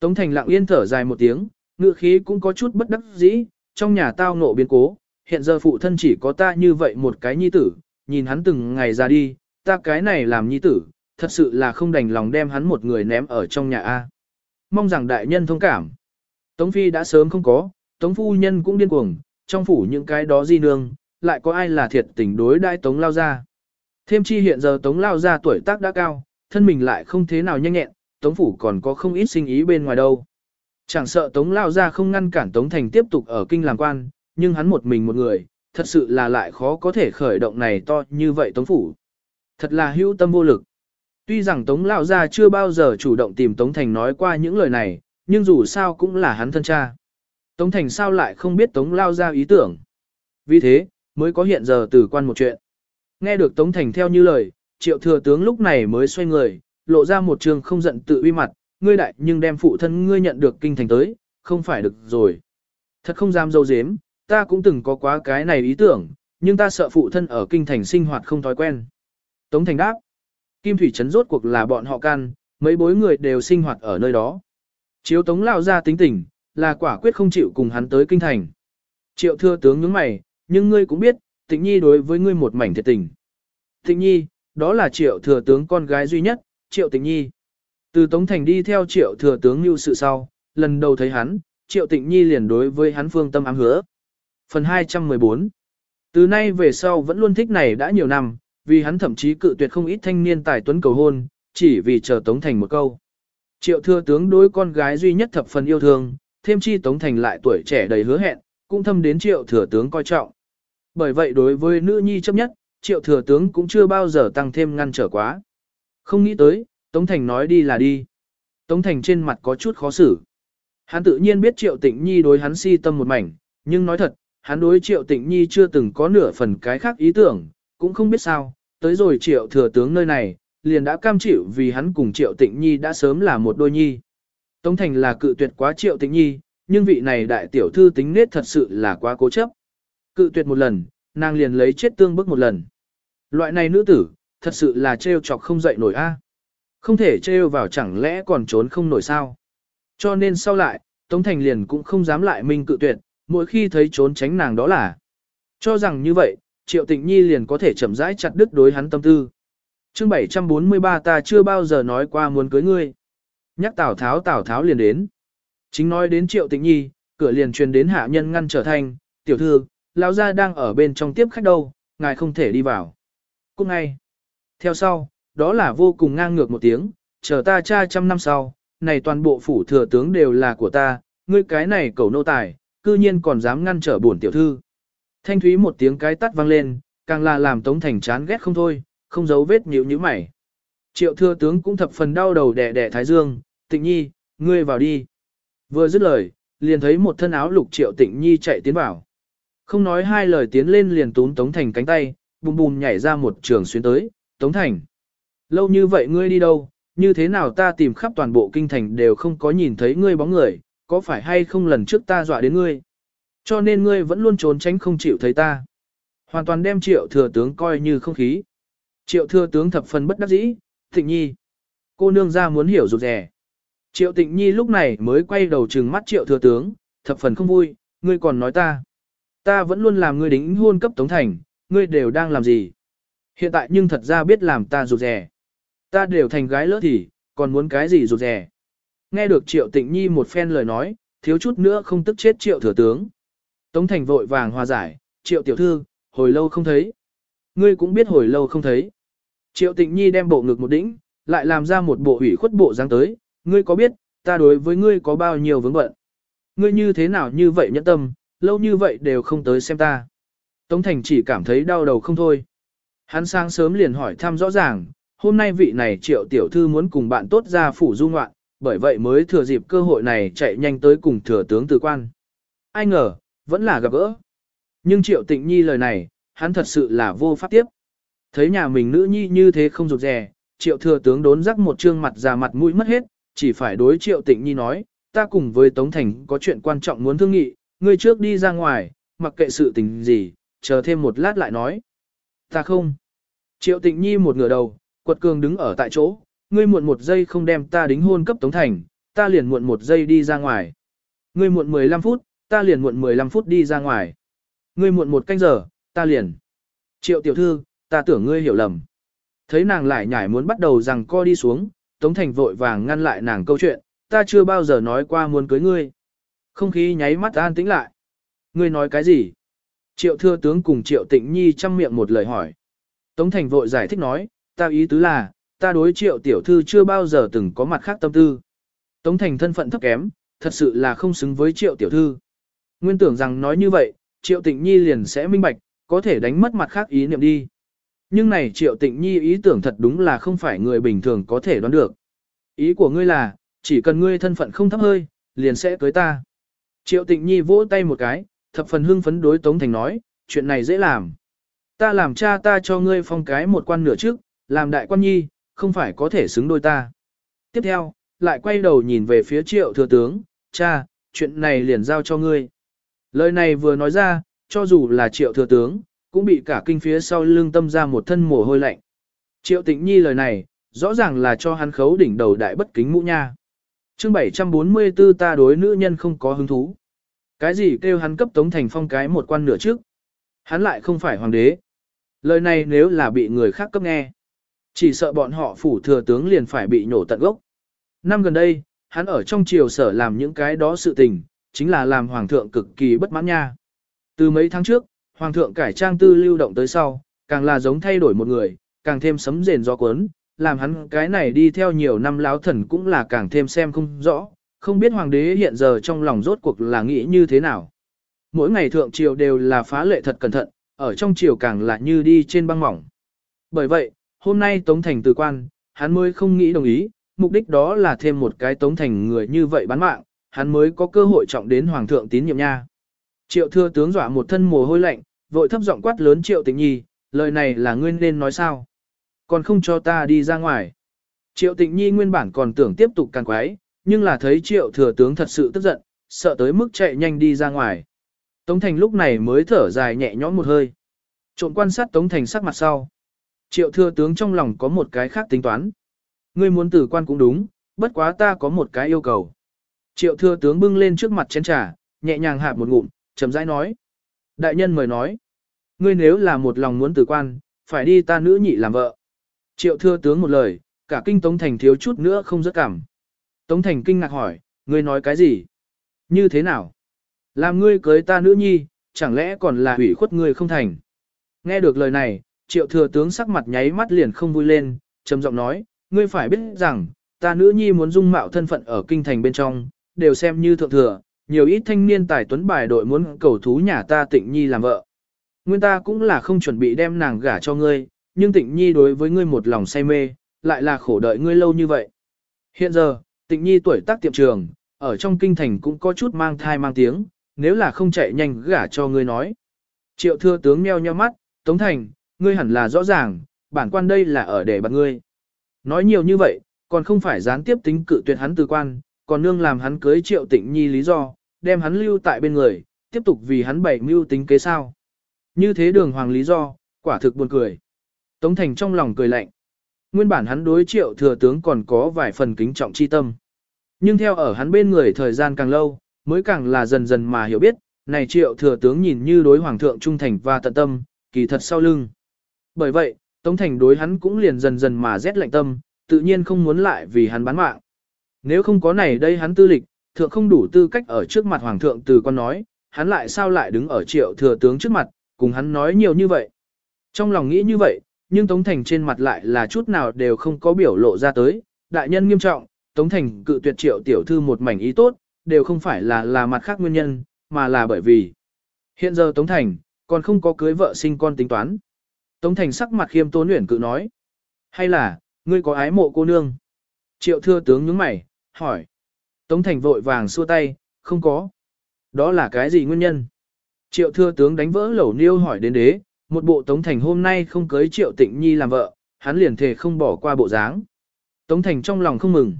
A: Tống Thành lặng yên thở dài một tiếng, ngựa khí cũng có chút bất đắc dĩ, trong nhà tao ngộ biến cố, hiện giờ phụ thân chỉ có ta như vậy một cái nhi tử, nhìn hắn từng ngày ra đi, ta cái này làm nhi tử, thật sự là không đành lòng đem hắn một người ném ở trong nhà A. Mong rằng đại nhân thông cảm. Tống Phi đã sớm không có, Tống Phu Nhân cũng điên cuồng, trong phủ những cái đó di nương, lại có ai là thiệt tình đối đãi Tống Lao Gia. Thêm chi hiện giờ Tống Lao Gia tuổi tác đã cao, thân mình lại không thế nào nhanh nhẹn, Tống Phủ còn có không ít sinh ý bên ngoài đâu. Chẳng sợ Tống Lao Gia không ngăn cản Tống Thành tiếp tục ở kinh làm quan, nhưng hắn một mình một người, thật sự là lại khó có thể khởi động này to như vậy Tống Phủ. Thật là hữu tâm vô lực. Tuy rằng Tống Lao Gia chưa bao giờ chủ động tìm Tống Thành nói qua những lời này, nhưng dù sao cũng là hắn thân cha. Tống Thành sao lại không biết Tống Lao Gia ý tưởng. Vì thế, mới có hiện giờ từ quan một chuyện. Nghe được Tống Thành theo như lời, triệu thừa tướng lúc này mới xoay người, lộ ra một trường không giận tự uy mặt, ngươi đại nhưng đem phụ thân ngươi nhận được kinh thành tới, không phải được rồi. Thật không dám dâu dếm, ta cũng từng có quá cái này ý tưởng, nhưng ta sợ phụ thân ở kinh thành sinh hoạt không thói quen. Tống Thành đáp, Kim Thủy Trấn rốt cuộc là bọn họ can, mấy bối người đều sinh hoạt ở nơi đó. Chiếu Tống Lao ra tính tình, là quả quyết không chịu cùng hắn tới kinh thành. Triệu thưa tướng nhướng mày, nhưng ngươi cũng biết, tịnh nhi đối với ngươi một mảnh thiệt tình. Tịnh nhi, đó là triệu thừa tướng con gái duy nhất, triệu tịnh nhi. Từ Tống Thành đi theo triệu thừa tướng như sự sau, lần đầu thấy hắn, triệu tịnh nhi liền đối với hắn phương tâm ám hứa. Phần 214 Từ nay về sau vẫn luôn thích này đã nhiều năm, vì hắn thậm chí cự tuyệt không ít thanh niên tài tuấn cầu hôn, chỉ vì chờ Tống Thành một câu. Triệu thừa tướng đối con gái duy nhất thập phần yêu thương, thêm chi Tống Thành lại tuổi trẻ đầy hứa hẹn, cũng thâm đến triệu thừa tướng coi trọng. Bởi vậy đối với nữ nhi chấp nhất, triệu thừa tướng cũng chưa bao giờ tăng thêm ngăn trở quá. Không nghĩ tới, Tống Thành nói đi là đi. Tống Thành trên mặt có chút khó xử. Hắn tự nhiên biết triệu tịnh nhi đối hắn si tâm một mảnh, nhưng nói thật, hắn đối triệu tịnh nhi chưa từng có nửa phần cái khác ý tưởng, cũng không biết sao, tới rồi triệu thừa tướng nơi này, liền đã cam chịu vì hắn cùng triệu tịnh nhi đã sớm là một đôi nhi. Tống Thành là cự tuyệt quá triệu tịnh nhi, nhưng vị này đại tiểu thư tính nết thật sự là quá cố chấp. Cự tuyệt một lần, nàng liền lấy chết tương bức một lần. Loại này nữ tử, thật sự là trêu chọc không dậy nổi a. Không thể trêu vào chẳng lẽ còn trốn không nổi sao. Cho nên sau lại, Tống Thành liền cũng không dám lại minh cự tuyệt, mỗi khi thấy trốn tránh nàng đó là. Cho rằng như vậy, Triệu Tịnh Nhi liền có thể chậm rãi chặt đứt đối hắn tâm tư. Chương 743 ta chưa bao giờ nói qua muốn cưới ngươi. Nhắc Tào Tháo Tào Tháo liền đến. Chính nói đến Triệu Tịnh Nhi, cửa liền truyền đến hạ nhân ngăn trở thành, tiểu thư, lão gia đang ở bên trong tiếp khách đâu, ngài không thể đi vào. Cũng ngay. Theo sau, đó là vô cùng ngang ngược một tiếng, chờ ta cha trăm năm sau, này toàn bộ phủ thừa tướng đều là của ta, ngươi cái này cầu nô tài, cư nhiên còn dám ngăn trở bổn tiểu thư. Thanh thúy một tiếng cái tắt vang lên, càng là làm Tống Thành chán ghét không thôi, không giấu vết nhíu nhíu mày. Triệu thừa tướng cũng thập phần đau đầu đẻ đẻ thái dương, tịnh nhi, ngươi vào đi. Vừa dứt lời, liền thấy một thân áo lục triệu tịnh nhi chạy tiến vào. Không nói hai lời tiến lên liền tún Tống Thành cánh tay, bùm bùm nhảy ra một trường xuyên tới, Tống Thành. Lâu như vậy ngươi đi đâu, như thế nào ta tìm khắp toàn bộ kinh thành đều không có nhìn thấy ngươi bóng người, có phải hay không lần trước ta dọa đến ngươi. Cho nên ngươi vẫn luôn trốn tránh không chịu thấy ta. Hoàn toàn đem triệu thừa tướng coi như không khí. Triệu thừa tướng thập phần bất đắc dĩ, thịnh nhi. Cô nương ra muốn hiểu rụt rẻ. Triệu tịnh nhi lúc này mới quay đầu trừng mắt triệu thừa tướng, thập phần không vui, ngươi còn nói ta. Ta vẫn luôn làm ngươi đính hôn cấp tống thành, ngươi đều đang làm gì? Hiện tại nhưng thật ra biết làm ta rụt rẻ Ta đều thành gái lỡ thì, còn muốn cái gì rụt rè? Nghe được Triệu Tịnh Nhi một phen lời nói, thiếu chút nữa không tức chết Triệu Thừa Tướng. Tống Thành vội vàng hòa giải, Triệu Tiểu Thư, hồi lâu không thấy. Ngươi cũng biết hồi lâu không thấy. Triệu Tịnh Nhi đem bộ ngực một đỉnh, lại làm ra một bộ ủy khuất bộ dáng tới. Ngươi có biết, ta đối với ngươi có bao nhiêu vướng bận? Ngươi như thế nào như vậy nhẫn tâm, lâu như vậy đều không tới xem ta. Tống Thành chỉ cảm thấy đau đầu không thôi. Hắn sáng sớm liền hỏi thăm rõ ràng, hôm nay vị này triệu tiểu thư muốn cùng bạn tốt ra phủ du ngoạn, bởi vậy mới thừa dịp cơ hội này chạy nhanh tới cùng thừa tướng từ quan. Ai ngờ, vẫn là gặp gỡ. Nhưng triệu tịnh nhi lời này, hắn thật sự là vô pháp tiếp. Thấy nhà mình nữ nhi như thế không rụt rè, triệu thừa tướng đốn rắc một trương mặt già mặt mũi mất hết, chỉ phải đối triệu tịnh nhi nói, ta cùng với Tống Thành có chuyện quan trọng muốn thương nghị, ngươi trước đi ra ngoài, mặc kệ sự tình gì, chờ thêm một lát lại nói. Ta không. Triệu tịnh nhi một ngửa đầu, quật cường đứng ở tại chỗ, ngươi muộn một giây không đem ta đính hôn cấp Tống Thành, ta liền muộn một giây đi ra ngoài. Ngươi muộn 15 phút, ta liền muộn 15 phút đi ra ngoài. Ngươi muộn một canh giờ, ta liền. Triệu tiểu thư, ta tưởng ngươi hiểu lầm. Thấy nàng lại nhảy muốn bắt đầu rằng co đi xuống, Tống Thành vội vàng ngăn lại nàng câu chuyện, ta chưa bao giờ nói qua muốn cưới ngươi. Không khí nháy mắt an tĩnh lại. Ngươi nói cái gì? Triệu thưa tướng cùng Triệu Tịnh Nhi chăm miệng một lời hỏi. Tống Thành vội giải thích nói, ta ý tứ là, ta đối Triệu tiểu thư chưa bao giờ từng có mặt khác tâm tư. Tống Thành thân phận thấp kém, thật sự là không xứng với Triệu tiểu thư. Nguyên tưởng rằng nói như vậy, Triệu Tịnh Nhi liền sẽ minh bạch, có thể đánh mất mặt khác ý niệm đi. Nhưng này Triệu Tịnh Nhi ý tưởng thật đúng là không phải người bình thường có thể đoán được. Ý của ngươi là, chỉ cần ngươi thân phận không thấp hơi, liền sẽ cưới ta. Triệu Tịnh Nhi vỗ tay một cái, thập phần hưng phấn đối Tống Thành nói, chuyện này dễ làm. Ta làm cha ta cho ngươi phong cái một quan nửa trước, làm đại quan nhi, không phải có thể xứng đôi ta. Tiếp theo, lại quay đầu nhìn về phía triệu thừa tướng, cha, chuyện này liền giao cho ngươi. Lời này vừa nói ra, cho dù là triệu thừa tướng, cũng bị cả kinh phía sau lưng tâm ra một thân mồ hôi lạnh. Triệu tịnh nhi lời này, rõ ràng là cho hắn khấu đỉnh đầu đại bất kính mũ nha. chương 744 ta đối nữ nhân không có hứng thú. Cái gì kêu hắn cấp Tống Thành Phong cái một quan nửa trước? Hắn lại không phải hoàng đế. Lời này nếu là bị người khác cấp nghe. Chỉ sợ bọn họ phủ thừa tướng liền phải bị nhổ tận gốc. Năm gần đây, hắn ở trong triều sở làm những cái đó sự tình, chính là làm hoàng thượng cực kỳ bất mãn nha. Từ mấy tháng trước, hoàng thượng cải trang tư lưu động tới sau, càng là giống thay đổi một người, càng thêm sấm rền gió cuốn, làm hắn cái này đi theo nhiều năm láo thần cũng là càng thêm xem không rõ, không biết hoàng đế hiện giờ trong lòng rốt cuộc là nghĩ như thế nào. Mỗi ngày thượng triều đều là phá lệ thật cẩn thận, ở trong triều càng là như đi trên băng mỏng. Bởi vậy, hôm nay Tống Thành từ quan, hắn mới không nghĩ đồng ý, mục đích đó là thêm một cái Tống Thành người như vậy bán mạng, hắn mới có cơ hội trọng đến hoàng thượng tín nhiệm nha. Triệu thưa tướng dọa một thân mồ hôi lạnh, vội thấp giọng quát lớn Triệu Tịnh Nhi, lời này là ngươi nên nói sao? Còn không cho ta đi ra ngoài. Triệu Tịnh Nhi nguyên bản còn tưởng tiếp tục càng quái, nhưng là thấy triệu thừa tướng thật sự tức giận, sợ tới mức chạy nhanh đi ra ngoài. Tống Thành lúc này mới thở dài nhẹ nhõm một hơi. Trộn quan sát Tống Thành sắc mặt sau. Triệu thừa tướng trong lòng có một cái khác tính toán. Ngươi muốn tử quan cũng đúng, bất quá ta có một cái yêu cầu. Triệu thừa tướng bưng lên trước mặt chén trà, nhẹ nhàng hạ một ngụm, chậm rãi nói. Đại nhân mời nói. Ngươi nếu là một lòng muốn tử quan, phải đi ta nữ nhị làm vợ. Triệu thừa tướng một lời, cả kinh Tống Thành thiếu chút nữa không rất cảm. Tống Thành kinh ngạc hỏi, ngươi nói cái gì? Như thế nào? Làm ngươi cưới ta nữ nhi, chẳng lẽ còn là hủy khuất ngươi không thành? Nghe được lời này, triệu thừa tướng sắc mặt nháy mắt liền không vui lên, trầm giọng nói, ngươi phải biết rằng, ta nữ nhi muốn dung mạo thân phận ở kinh thành bên trong, đều xem như thượng thừa, nhiều ít thanh niên tài tuấn bài đội muốn cầu thú nhà ta tịnh nhi làm vợ. Nguyên ta cũng là không chuẩn bị đem nàng gả cho ngươi, nhưng tịnh nhi đối với ngươi một lòng say mê, lại là khổ đợi ngươi lâu như vậy. Hiện giờ, Tịnh nhi tuổi tác tiệm trường, ở trong kinh thành cũng có chút mang thai mang tiếng, nếu là không chạy nhanh gả cho ngươi nói. Triệu thưa tướng meo nheo mắt, Tống Thành, ngươi hẳn là rõ ràng, bản quan đây là ở để bạc ngươi. Nói nhiều như vậy, còn không phải gián tiếp tính cự tuyệt hắn từ quan, còn nương làm hắn cưới triệu tịnh nhi lý do, đem hắn lưu tại bên người, tiếp tục vì hắn bày mưu tính kế sao. Như thế đường hoàng lý do, quả thực buồn cười. Tống Thành trong lòng cười lạnh. Nguyên bản hắn đối triệu thừa tướng còn có vài phần kính trọng chi tâm. Nhưng theo ở hắn bên người thời gian càng lâu, mới càng là dần dần mà hiểu biết, này triệu thừa tướng nhìn như đối hoàng thượng trung thành và tận tâm, kỳ thật sau lưng. Bởi vậy, Tống Thành đối hắn cũng liền dần dần mà rét lạnh tâm, tự nhiên không muốn lại vì hắn bán mạng. Nếu không có này đây hắn tư lịch, thượng không đủ tư cách ở trước mặt hoàng thượng từ con nói, hắn lại sao lại đứng ở triệu thừa tướng trước mặt, cùng hắn nói nhiều như vậy. Trong lòng nghĩ như vậy, nhưng Tống Thành trên mặt lại là chút nào đều không có biểu lộ ra tới, đại nhân nghiêm trọng, Tống Thành cự tuyệt triệu tiểu thư một mảnh ý tốt, đều không phải là là mặt khác nguyên nhân, mà là bởi vì hiện giờ Tống Thành còn không có cưới vợ sinh con tính toán. Tống Thành sắc mặt khiêm tốn luyện cự nói, hay là, ngươi có ái mộ cô nương? Triệu thưa tướng nhướng mày, hỏi. Tống Thành vội vàng xua tay, không có. Đó là cái gì nguyên nhân? Triệu thưa tướng đánh vỡ lẩu niêu hỏi đến đế, một bộ Tống Thành hôm nay không cưới Triệu Tịnh Nhi làm vợ, hắn liền thề không bỏ qua bộ dáng. Tống Thành trong lòng không mừng.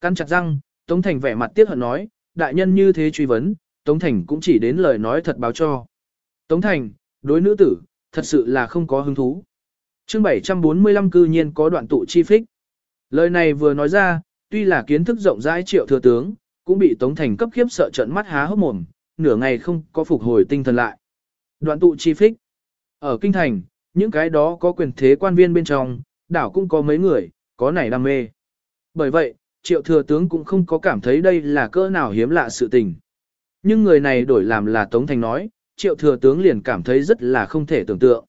A: Căn chặt răng, Tống Thành vẻ mặt tiếc hận nói, đại nhân như thế truy vấn, Tống Thành cũng chỉ đến lời nói thật báo cho. Tống Thành, đối nữ tử, thật sự là không có hứng thú. chương 745 cư nhiên có đoạn tụ chi phích. Lời này vừa nói ra, tuy là kiến thức rộng rãi triệu thừa tướng, cũng bị Tống Thành cấp khiếp sợ trận mắt há hốc mồm, nửa ngày không có phục hồi tinh thần lại. Đoạn tụ chi phích. Ở Kinh Thành, những cái đó có quyền thế quan viên bên trong, đảo cũng có mấy người, có nảy đam mê. Bởi vậy, triệu thừa tướng cũng không có cảm thấy đây là cỡ nào hiếm lạ sự tình. Nhưng người này đổi làm là Tống Thành nói, triệu thừa tướng liền cảm thấy rất là không thể tưởng tượng.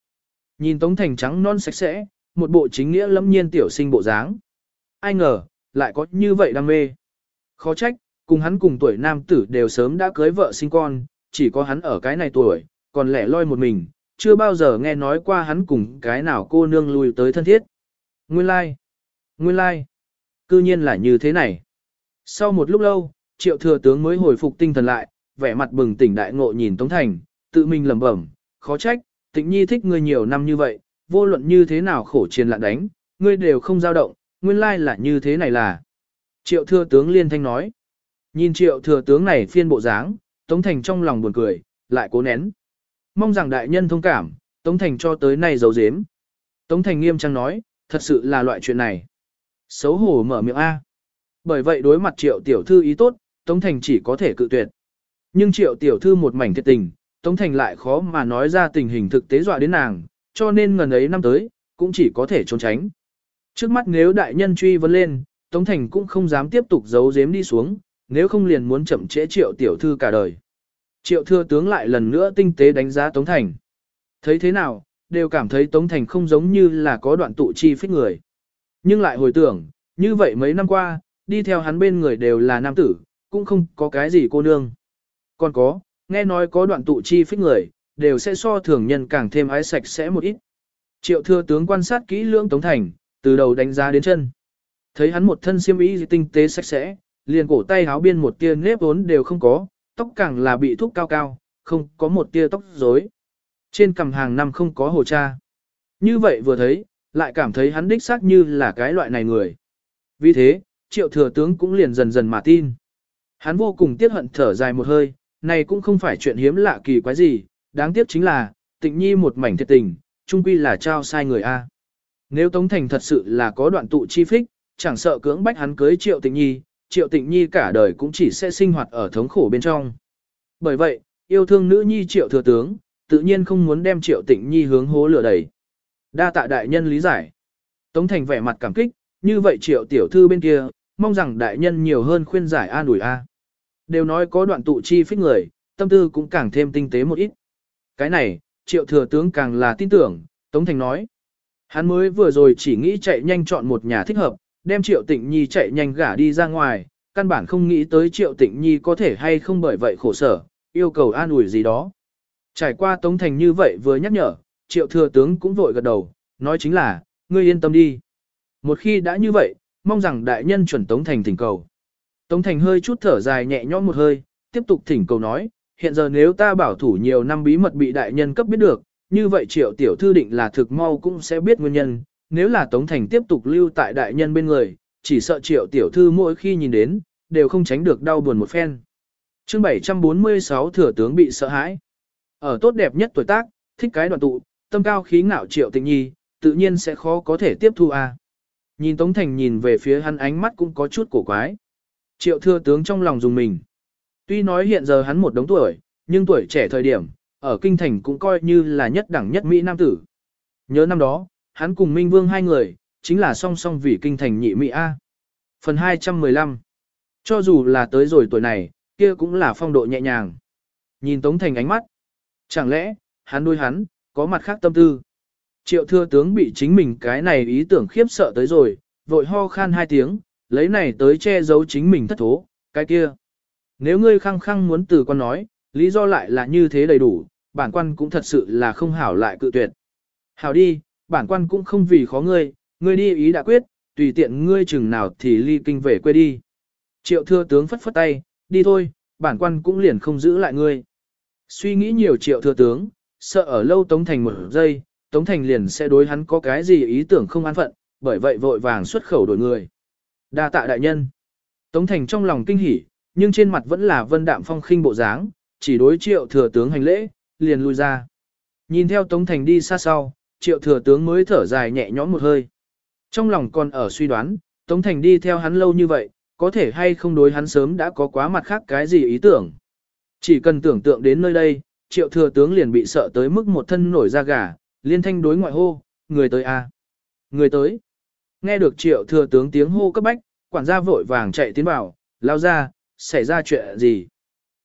A: Nhìn Tống Thành trắng non sạch sẽ, một bộ chính nghĩa lâm nhiên tiểu sinh bộ dáng. Ai ngờ, lại có như vậy đam mê. Khó trách, cùng hắn cùng tuổi nam tử đều sớm đã cưới vợ sinh con, chỉ có hắn ở cái này tuổi, còn lẻ loi một mình, chưa bao giờ nghe nói qua hắn cùng cái nào cô nương lui tới thân thiết. Nguyên lai, like. nguyên lai, like. cư nhiên là như thế này. Sau một lúc lâu, triệu thừa tướng mới hồi phục tinh thần lại, vẻ mặt bừng tỉnh đại ngộ nhìn Tống Thành, tự mình lẩm bẩm, khó trách, tịnh nhi thích ngươi nhiều năm như vậy, vô luận như thế nào khổ chiến lạn đánh, ngươi đều không dao động, nguyên lai là như thế này là. Triệu thừa tướng liên thanh nói. Nhìn triệu thừa tướng này phiên bộ dáng, Tống Thành trong lòng buồn cười, lại cố nén. Mong rằng đại nhân thông cảm, Tống Thành cho tới nay giấu giếm. Tống Thành nghiêm trang nói, thật sự là loại chuyện này. Xấu hổ mở miệng A. Bởi vậy đối mặt triệu tiểu thư ý tốt, Tống Thành chỉ có thể cự tuyệt. Nhưng triệu tiểu thư một mảnh thiệt tình, Tống Thành lại khó mà nói ra tình hình thực tế dọa đến nàng, cho nên ngần ấy năm tới, cũng chỉ có thể trốn tránh. Trước mắt nếu đại nhân truy vấn lên, Tống Thành cũng không dám tiếp tục giấu giếm đi xuống, nếu không liền muốn chậm trễ triệu tiểu thư cả đời. Triệu thừa tướng lại lần nữa tinh tế đánh giá Tống Thành. Thấy thế nào, đều cảm thấy Tống Thành không giống như là có đoạn tụ chi phích người. Nhưng lại hồi tưởng, như vậy mấy năm qua, đi theo hắn bên người đều là nam tử, cũng không có cái gì cô nương. Còn có, nghe nói có đoạn tụ chi phích người, đều sẽ so thường nhân càng thêm ái sạch sẽ một ít. Triệu thừa tướng quan sát kỹ lưỡng Tống Thành, từ đầu đánh giá đến chân. Thấy hắn một thân xiêm y tinh tế sạch sẽ, liền cổ tay háo biên một tia nếp vốn đều không có, tóc càng là bị thúc cao cao, không có một tia tóc rối. Trên cằm hàng năm không có hồ cha. Như vậy vừa thấy, lại cảm thấy hắn đích xác như là cái loại này người. Vì thế, triệu thừa tướng cũng liền dần dần mà tin. Hắn vô cùng tiếc hận thở dài một hơi, này cũng không phải chuyện hiếm lạ kỳ quái gì, đáng tiếc chính là, tịnh nhi một mảnh thiệt tình, trung quy là trao sai người A. Nếu Tống Thành thật sự là có đoạn tụ chi phích, chẳng sợ cưỡng bách hắn cưới triệu tịnh nhi, triệu tịnh nhi cả đời cũng chỉ sẽ sinh hoạt ở thống khổ bên trong. Bởi vậy, yêu thương nữ nhi triệu thừa tướng, tự nhiên không muốn đem triệu tịnh nhi hướng hố lửa đẩy. Đa tạ đại nhân lý giải. Tống Thành vẻ mặt cảm kích, như vậy triệu tiểu thư bên kia, mong rằng đại nhân nhiều hơn khuyên giải an ủi a. Đều nói có đoạn tụ chi phích người, tâm tư cũng càng thêm tinh tế một ít. Cái này, triệu thừa tướng càng là tin tưởng, Tống Thành nói. Hắn mới vừa rồi chỉ nghĩ chạy nhanh chọn một nhà thích hợp, đem triệu tịnh nhi chạy nhanh gả đi ra ngoài, căn bản không nghĩ tới triệu tịnh nhi có thể hay không bởi vậy khổ sở, yêu cầu an ủi gì đó. Trải qua Tống Thành như vậy vừa nhắc nhở, triệu thừa tướng cũng vội gật đầu, nói chính là, ngươi yên tâm đi. Một khi đã như vậy, mong rằng đại nhân chuẩn Tống Thành thỉnh cầu. Tống Thành hơi chút thở dài nhẹ nhõm một hơi, tiếp tục thỉnh cầu nói, hiện giờ nếu ta bảo thủ nhiều năm bí mật bị đại nhân cấp biết được, như vậy triệu tiểu thư định là thực mau cũng sẽ biết nguyên nhân, nếu là Tống Thành tiếp tục lưu tại đại nhân bên người, chỉ sợ triệu tiểu thư mỗi khi nhìn đến, đều không tránh được đau buồn một phen. chương 746 thừa tướng bị sợ hãi. Ở tốt đẹp nhất tuổi tác, thích cái đoạn tụ, tâm cao khí ngạo triệu tình nhi, tự nhiên sẽ khó có thể tiếp thu a. Nhìn Tống Thành nhìn về phía hắn ánh mắt cũng có chút cổ quái. Triệu thừa tướng trong lòng dùng mình. Tuy nói hiện giờ hắn một đống tuổi, nhưng tuổi trẻ thời điểm, ở kinh thành cũng coi như là nhất đẳng nhất Mỹ Nam tử. Nhớ năm đó, hắn cùng Minh Vương hai người, chính là song song vì kinh thành nhị Mỹ A. Phần 215 Cho dù là tới rồi tuổi này, kia cũng là phong độ nhẹ nhàng. Nhìn Tống Thành ánh mắt. Chẳng lẽ, hắn nuôi hắn, có mặt khác tâm tư. Triệu thừa tướng bị chính mình cái này ý tưởng khiếp sợ tới rồi, vội ho khan hai tiếng, lấy này tới che giấu chính mình thất thố, cái kia. Nếu ngươi khăng khăng muốn từ quan nói, lý do lại là như thế đầy đủ, bản quan cũng thật sự là không hảo lại cự tuyệt. Hảo đi, bản quan cũng không vì khó ngươi, ngươi đi ý đã quyết, tùy tiện ngươi chừng nào thì ly kinh về quê đi. Triệu thừa tướng phất phất tay, đi thôi, bản quan cũng liền không giữ lại ngươi. Suy nghĩ nhiều triệu thừa tướng, sợ ở lâu Tống Thành một giây, Tống Thành liền sẽ đối hắn có cái gì ý tưởng không an phận, bởi vậy vội vàng xuất khẩu đổi người đa tạ đại nhân. Tống Thành trong lòng kinh hỉ, nhưng trên mặt vẫn là vân đạm phong khinh bộ dáng, chỉ đối triệu thừa tướng hành lễ, liền lui ra. Nhìn theo Tống Thành đi xa sau, triệu thừa tướng mới thở dài nhẹ nhõm một hơi. Trong lòng còn ở suy đoán, Tống Thành đi theo hắn lâu như vậy, có thể hay không đối hắn sớm đã có quá mặt khác cái gì ý tưởng. Chỉ cần tưởng tượng đến nơi đây, triệu thừa tướng liền bị sợ tới mức một thân nổi da gà, liên thanh đối ngoại hô, người tới a à? Người tới. Nghe được triệu thừa tướng tiếng hô cấp bách, quản gia vội vàng chạy tiến vào, lao ra, xảy ra chuyện gì.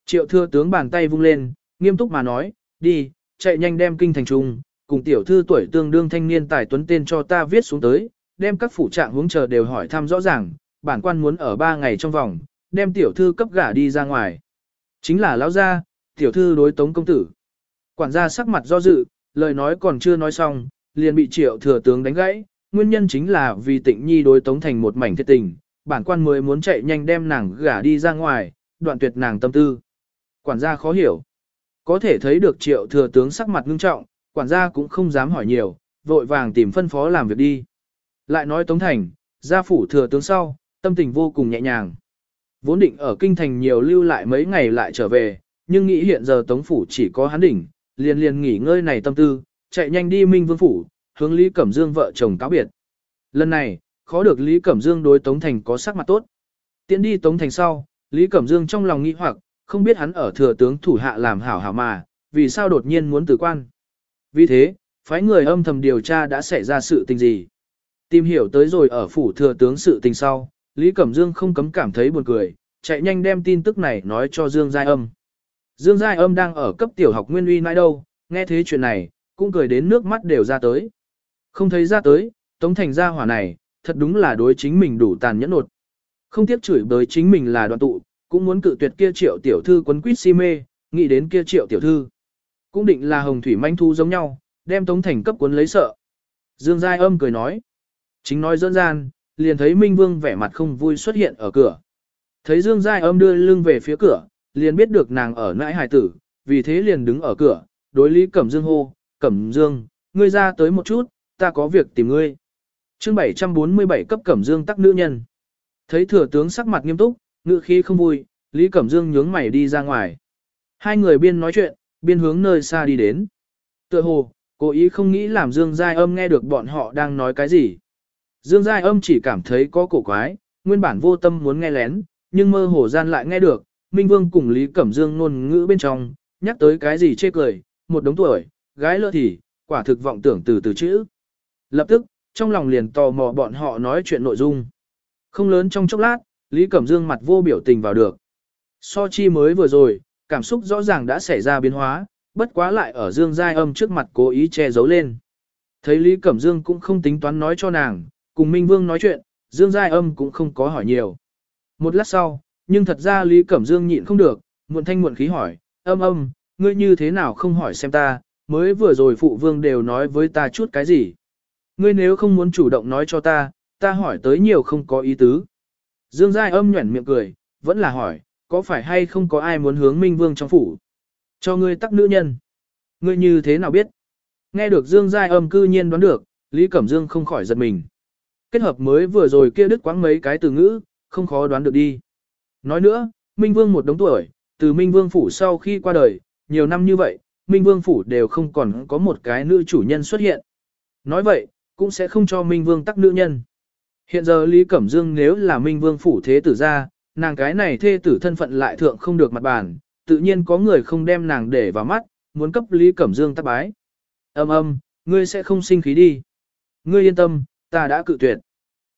A: Triệu thừa tướng bàn tay vung lên, nghiêm túc mà nói, đi, chạy nhanh đem kinh thành trung, cùng tiểu thư tuổi tương đương thanh niên tài tuấn tên cho ta viết xuống tới, đem các phủ trạng hướng chờ đều hỏi thăm rõ ràng, bản quan muốn ở ba ngày trong vòng, đem tiểu thư cấp gả đi ra ngoài. Chính là lão gia, tiểu thư đối tống công tử. Quản gia sắc mặt do dự, lời nói còn chưa nói xong, liền bị triệu thừa tướng đánh gãy, nguyên nhân chính là vì tịnh nhi đối tống thành một mảnh thiết tình, bản quan mới muốn chạy nhanh đem nàng gả đi ra ngoài, đoạn tuyệt nàng tâm tư. Quản gia khó hiểu. Có thể thấy được triệu thừa tướng sắc mặt ngưng trọng, quản gia cũng không dám hỏi nhiều, vội vàng tìm phân phó làm việc đi. Lại nói Tống Thành, gia phủ thừa tướng sau, tâm tình vô cùng nhẹ nhàng. Vốn định ở kinh thành nhiều lưu lại mấy ngày lại trở về, nhưng nghĩ hiện giờ Tống phủ chỉ có hắn đỉnh, liền liền nghỉ ngơi này tâm tư, chạy nhanh đi Minh Vương phủ, hướng Lý Cẩm Dương vợ chồng cáo biệt. Lần này, khó được Lý Cẩm Dương đối Tống Thành có sắc mặt tốt. Tiến đi Tống Thành sau, Lý Cẩm Dương trong lòng nghĩ hoặc, không biết hắn ở thừa tướng thủ hạ làm hảo hảo mà, vì sao đột nhiên muốn từ quan. Vì thế, phái người âm thầm điều tra đã xảy ra sự tình gì. Tìm hiểu tới rồi ở phủ thừa tướng sự tình sau, Lý Cẩm Dương không cấm cảm thấy buồn cười, chạy nhanh đem tin tức này nói cho Dương Giai Âm. Dương Giai Âm đang ở cấp tiểu học nguyên uy nãi đâu, nghe thế chuyện này, cũng cười đến nước mắt đều ra tới. Không thấy ra tới, Tống Thành ra hỏa này, thật đúng là đối chính mình đủ tàn nhẫn nột. Không tiếc chửi bới chính mình là đoạn tụ, cũng muốn cự tuyệt kia triệu tiểu thư quấn quýt si mê, nghĩ đến kia triệu tiểu thư. Cũng định là hồng thủy manh thu giống nhau, đem Tống Thành cấp cuốn lấy sợ. Dương Giai âm cười nói. Chính nói dân gian, liền thấy Minh Vương vẻ mặt không vui xuất hiện ở cửa. Thấy Dương Giai âm đưa lưng về phía cửa, liền biết được nàng ở nãi hài tử, vì thế liền đứng ở cửa, đối Lý Cẩm Dương hô, Cẩm Dương, ngươi ra tới một chút, ta có việc tìm ngươi chương 747 cấp Cẩm Dương tắc nữ nhân. Thấy thừa tướng sắc mặt nghiêm túc, ngự khí không vui, Lý Cẩm Dương nhướng mày đi ra ngoài. Hai người biên nói chuyện, biên hướng nơi xa đi đến. Tựa hồ, cố ý không nghĩ làm Dương Giai âm nghe được bọn họ đang nói cái gì. Dương Giai âm chỉ cảm thấy có cổ quái, nguyên bản vô tâm muốn nghe lén, nhưng mơ hồ gian lại nghe được, Minh Vương cùng Lý Cẩm Dương ngôn ngữ bên trong, nhắc tới cái gì chê cười, một đống tuổi, gái lỡ thì, quả thực vọng tưởng từ từ chữ. Lập tức, trong lòng liền tò mò bọn họ nói chuyện nội dung. Không lớn trong chốc lát, Lý Cẩm Dương mặt vô biểu tình vào được. So chi mới vừa rồi, cảm xúc rõ ràng đã xảy ra biến hóa, bất quá lại ở Dương Giai âm trước mặt cố ý che giấu lên. Thấy Lý Cẩm Dương cũng không tính toán nói cho nàng, cùng Minh Vương nói chuyện, Dương Giai âm cũng không có hỏi nhiều. Một lát sau, nhưng thật ra Lý Cẩm Dương nhịn không được, muộn thanh muộn khí hỏi, âm âm, ngươi như thế nào không hỏi xem ta, mới vừa rồi phụ vương đều nói với ta chút cái gì. Ngươi nếu không muốn chủ động nói cho ta, ta hỏi tới nhiều không có ý tứ. Dương Giai âm nhuẩn miệng cười, vẫn là hỏi, có phải hay không có ai muốn hướng Minh Vương trong phủ? Cho ngươi tắc nữ nhân. Ngươi như thế nào biết? Nghe được Dương Giai âm cư nhiên đoán được, Lý Cẩm Dương không khỏi giật mình. Kết hợp mới vừa rồi kia đứt quãng mấy cái từ ngữ, không khó đoán được đi. Nói nữa, Minh Vương một đống tuổi, từ Minh Vương phủ sau khi qua đời, nhiều năm như vậy, Minh Vương phủ đều không còn có một cái nữ chủ nhân xuất hiện. Nói vậy, cũng sẽ không cho Minh Vương tắc nữ nhân. Hiện giờ Lý Cẩm Dương nếu là Minh Vương phủ thế tử ra, nàng cái này thê tử thân phận lại thượng không được mặt bàn, tự nhiên có người không đem nàng để vào mắt, muốn cấp Lý Cẩm Dương tắc bái. Âm âm, ngươi sẽ không sinh khí đi. Ngươi yên tâm, ta đã cự tuyệt.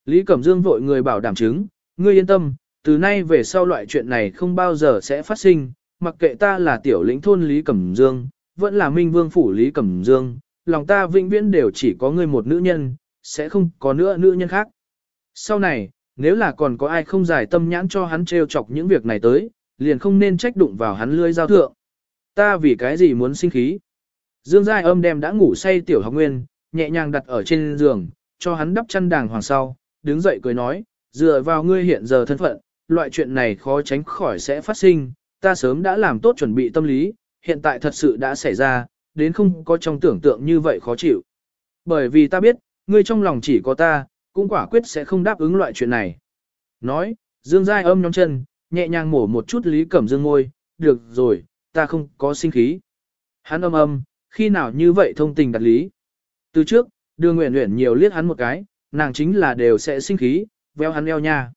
A: Lý Cẩm Dương vội người bảo đảm chứng, ngươi yên tâm, từ nay về sau loại chuyện này không bao giờ sẽ phát sinh, mặc kệ ta là tiểu lĩnh thôn Lý Cẩm Dương, vẫn là Minh Vương phủ Lý Cẩm Dương, lòng ta vĩnh viễn đều chỉ có ngươi một nữ nhân, sẽ không có nữa nữ nhân khác. Sau này, nếu là còn có ai không giải tâm nhãn cho hắn trêu chọc những việc này tới, liền không nên trách đụng vào hắn lưới giao thượng. Ta vì cái gì muốn sinh khí? Dương Giai âm đem đã ngủ say tiểu học nguyên, nhẹ nhàng đặt ở trên giường, cho hắn đắp chăn đàng hoàng sau, đứng dậy cười nói, dựa vào ngươi hiện giờ thân phận, loại chuyện này khó tránh khỏi sẽ phát sinh, ta sớm đã làm tốt chuẩn bị tâm lý, hiện tại thật sự đã xảy ra, đến không có trong tưởng tượng như vậy khó chịu. Bởi vì ta biết, ngươi trong lòng chỉ có ta, cũng quả quyết sẽ không đáp ứng loại chuyện này. Nói, Dương Giai âm nhóm chân, nhẹ nhàng mổ một chút Lý Cẩm Dương ngôi, được rồi, ta không có sinh khí. Hắn âm âm, khi nào như vậy thông tình đặt lý. Từ trước, đưa nguyện nguyện nhiều liếc hắn một cái, nàng chính là đều sẽ sinh khí, veo hắn eo nha.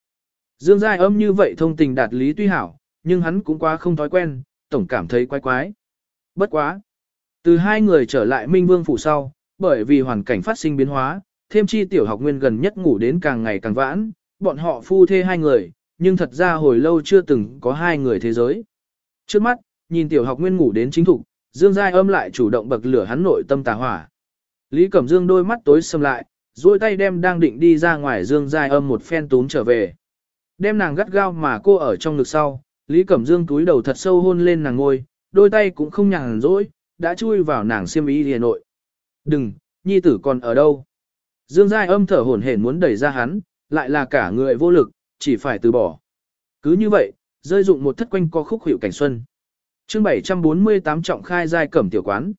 A: Dương Giai âm như vậy thông tình đạt lý tuy hảo, nhưng hắn cũng quá không thói quen, tổng cảm thấy quái quái. Bất quá. Từ hai người trở lại Minh Vương phủ sau, bởi vì hoàn cảnh phát sinh biến hóa, thêm chi tiểu học nguyên gần nhất ngủ đến càng ngày càng vãn, bọn họ phu thê hai người, nhưng thật ra hồi lâu chưa từng có hai người thế giới. Trước mắt, nhìn tiểu học nguyên ngủ đến chính thục, Dương Giai âm lại chủ động bậc lửa hắn nội tâm tà hỏa. Lý Cẩm Dương đôi mắt tối sầm lại, duỗi tay đem đang định đi ra ngoài Dương Giai âm một phen túm trở về. Đem nàng gắt gao mà cô ở trong ngực sau, Lý Cẩm Dương túi đầu thật sâu hôn lên nàng ngôi, đôi tay cũng không nhàn rỗi, đã chui vào nàng xiêm y liền nội. Đừng, nhi tử còn ở đâu? Dương Giai âm thở hổn hển muốn đẩy ra hắn, lại là cả người vô lực, chỉ phải từ bỏ. Cứ như vậy, rơi dụng một thất quanh co khúc hiệu cảnh xuân. chương 748 trọng khai giai cẩm tiểu quán.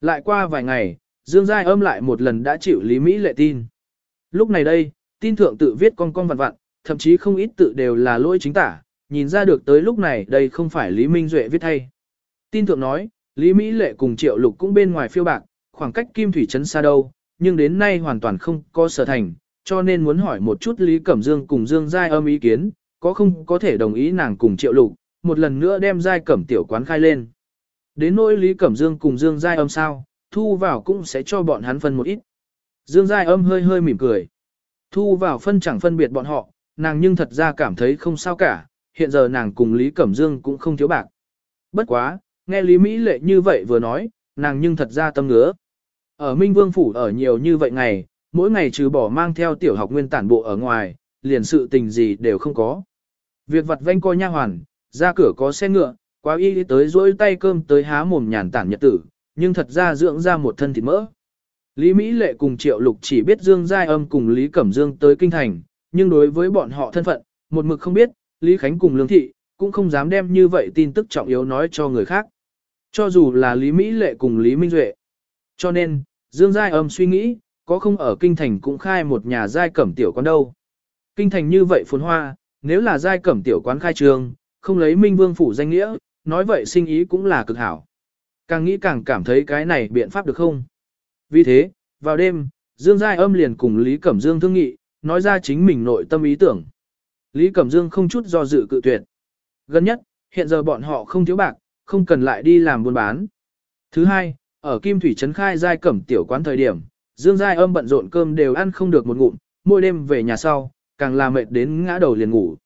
A: Lại qua vài ngày, Dương Giai âm lại một lần đã chịu Lý Mỹ lệ tin. Lúc này đây, tin thượng tự viết con con vặn vặn, thậm chí không ít tự đều là lỗi chính tả, nhìn ra được tới lúc này đây không phải Lý Minh Duệ viết thay. Tin thượng nói, Lý Mỹ lệ cùng Triệu Lục cũng bên ngoài phiêu bạc, khoảng cách Kim Thủy Trấn xa đâu, nhưng đến nay hoàn toàn không có sở thành, cho nên muốn hỏi một chút Lý Cẩm Dương cùng Dương Giai âm ý kiến, có không có thể đồng ý nàng cùng Triệu Lục, một lần nữa đem Giai Cẩm tiểu quán khai lên. Đến nỗi Lý Cẩm Dương cùng Dương Giai âm sao, thu vào cũng sẽ cho bọn hắn phân một ít. Dương Giai âm hơi hơi mỉm cười. Thu vào phân chẳng phân biệt bọn họ, nàng nhưng thật ra cảm thấy không sao cả, hiện giờ nàng cùng Lý Cẩm Dương cũng không thiếu bạc. Bất quá, nghe Lý Mỹ lệ như vậy vừa nói, nàng nhưng thật ra tâm ngứa. Ở Minh Vương Phủ ở nhiều như vậy ngày, mỗi ngày trừ bỏ mang theo tiểu học nguyên tản bộ ở ngoài, liền sự tình gì đều không có. Việc vặt vanh coi nha hoàn, ra cửa có xe ngựa, quá y tới rỗi tay cơm tới há mồm nhàn tản nhật tử, nhưng thật ra dưỡng ra một thân thịt mỡ. Lý Mỹ Lệ cùng Triệu Lục chỉ biết Dương Giai Âm cùng Lý Cẩm Dương tới kinh thành, nhưng đối với bọn họ thân phận, một mực không biết, Lý Khánh cùng Lương Thị, cũng không dám đem như vậy tin tức trọng yếu nói cho người khác. Cho dù là Lý Mỹ Lệ cùng Lý Minh Duệ. Cho nên, Dương Giai Âm suy nghĩ, có không ở kinh thành cũng khai một nhà giai cẩm tiểu quán đâu. Kinh thành như vậy phồn hoa, nếu là giai cẩm tiểu quán khai trường, không lấy Minh Vương phủ danh nghĩa, nói vậy sinh ý cũng là cực hảo. Càng nghĩ càng cảm thấy cái này biện pháp được không? Vì thế, vào đêm, Dương Giai âm liền cùng Lý Cẩm Dương thương nghị, nói ra chính mình nội tâm ý tưởng. Lý Cẩm Dương không chút do dự cự tuyệt. Gần nhất, hiện giờ bọn họ không thiếu bạc, không cần lại đi làm buôn bán. Thứ hai, ở Kim Thủy Trấn khai Giai Cẩm tiểu quán thời điểm, Dương Giai âm bận rộn cơm đều ăn không được một ngụm, mỗi đêm về nhà sau, càng là mệt đến ngã đầu liền ngủ.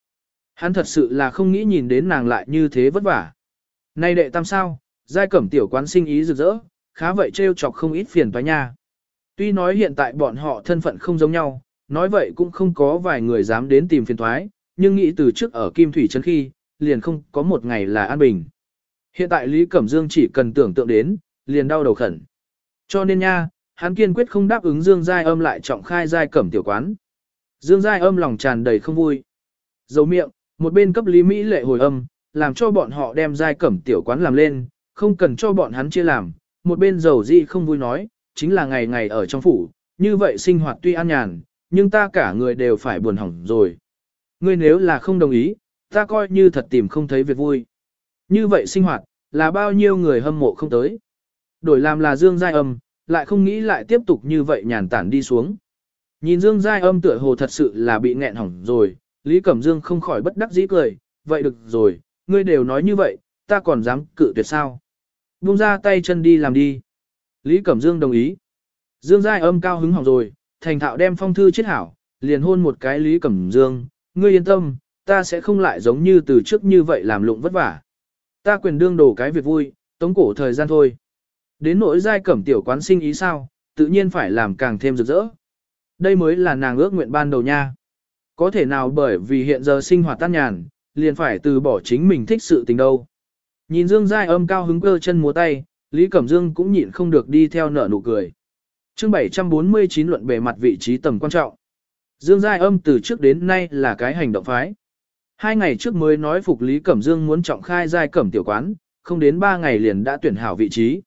A: Hắn thật sự là không nghĩ nhìn đến nàng lại như thế vất vả. Nay đệ tam sao, Giai Cẩm tiểu quán sinh ý rực rỡ, khá vậy trêu chọc không ít phiền toái nha. Tuy nói hiện tại bọn họ thân phận không giống nhau, nói vậy cũng không có vài người dám đến tìm phiền toái, nhưng nghĩ từ trước ở Kim Thủy Trấn khi, liền không có một ngày là an bình. Hiện tại Lý Cẩm Dương chỉ cần tưởng tượng đến, liền đau đầu khẩn. Cho nên nha, hắn kiên quyết không đáp ứng Dương Giai Âm lại trọng khai Giai Cẩm tiểu quán. Dương Giai Âm lòng tràn đầy không vui. Dấu miệng, một bên cấp Lý Mỹ lệ hồi âm, làm cho bọn họ đem Giai Cẩm tiểu quán làm lên, không cần cho bọn hắn chia làm. Một bên dầu gì không vui nói, chính là ngày ngày ở trong phủ, như vậy sinh hoạt tuy an nhàn, nhưng ta cả người đều phải buồn hỏng rồi. Ngươi nếu là không đồng ý, ta coi như thật tìm không thấy việc vui. Như vậy sinh hoạt, là bao nhiêu người hâm mộ không tới. Đổi làm là Dương Giai Âm, lại không nghĩ lại tiếp tục như vậy nhàn tản đi xuống. Nhìn Dương Giai Âm tựa hồ thật sự là bị nghẹn hỏng rồi, Lý Cẩm Dương không khỏi bất đắc dĩ cười, vậy được rồi, ngươi đều nói như vậy, ta còn dám cự tuyệt sao. Buông ra tay chân đi làm đi. Lý Cẩm Dương đồng ý. Dương Giai Âm cao hứng hỏng rồi, thành thạo đem phong thư chết hảo, liền hôn một cái Lý Cẩm Dương, ngươi yên tâm, ta sẽ không lại giống như từ trước như vậy làm lụng vất vả. Ta quyền đương đổ cái việc vui, tống cổ thời gian thôi. Đến nỗi giai cẩm tiểu quán sinh ý sao, tự nhiên phải làm càng thêm rực rỡ. Đây mới là nàng ước nguyện ban đầu nha. Có thể nào bởi vì hiện giờ sinh hoạt tan nhàn, liền phải từ bỏ chính mình thích sự tình đâu. Nhìn Dương Giai âm cao hứng cơ chân múa tay, Lý Cẩm Dương cũng nhịn không được đi theo nở nụ cười. chương 749 luận bề mặt vị trí tầm quan trọng. Dương Giai âm từ trước đến nay là cái hành động phái. Hai ngày trước mới nói phục Lý Cẩm Dương muốn trọng khai Giai Cẩm tiểu quán, không đến ba ngày liền đã tuyển hảo vị trí.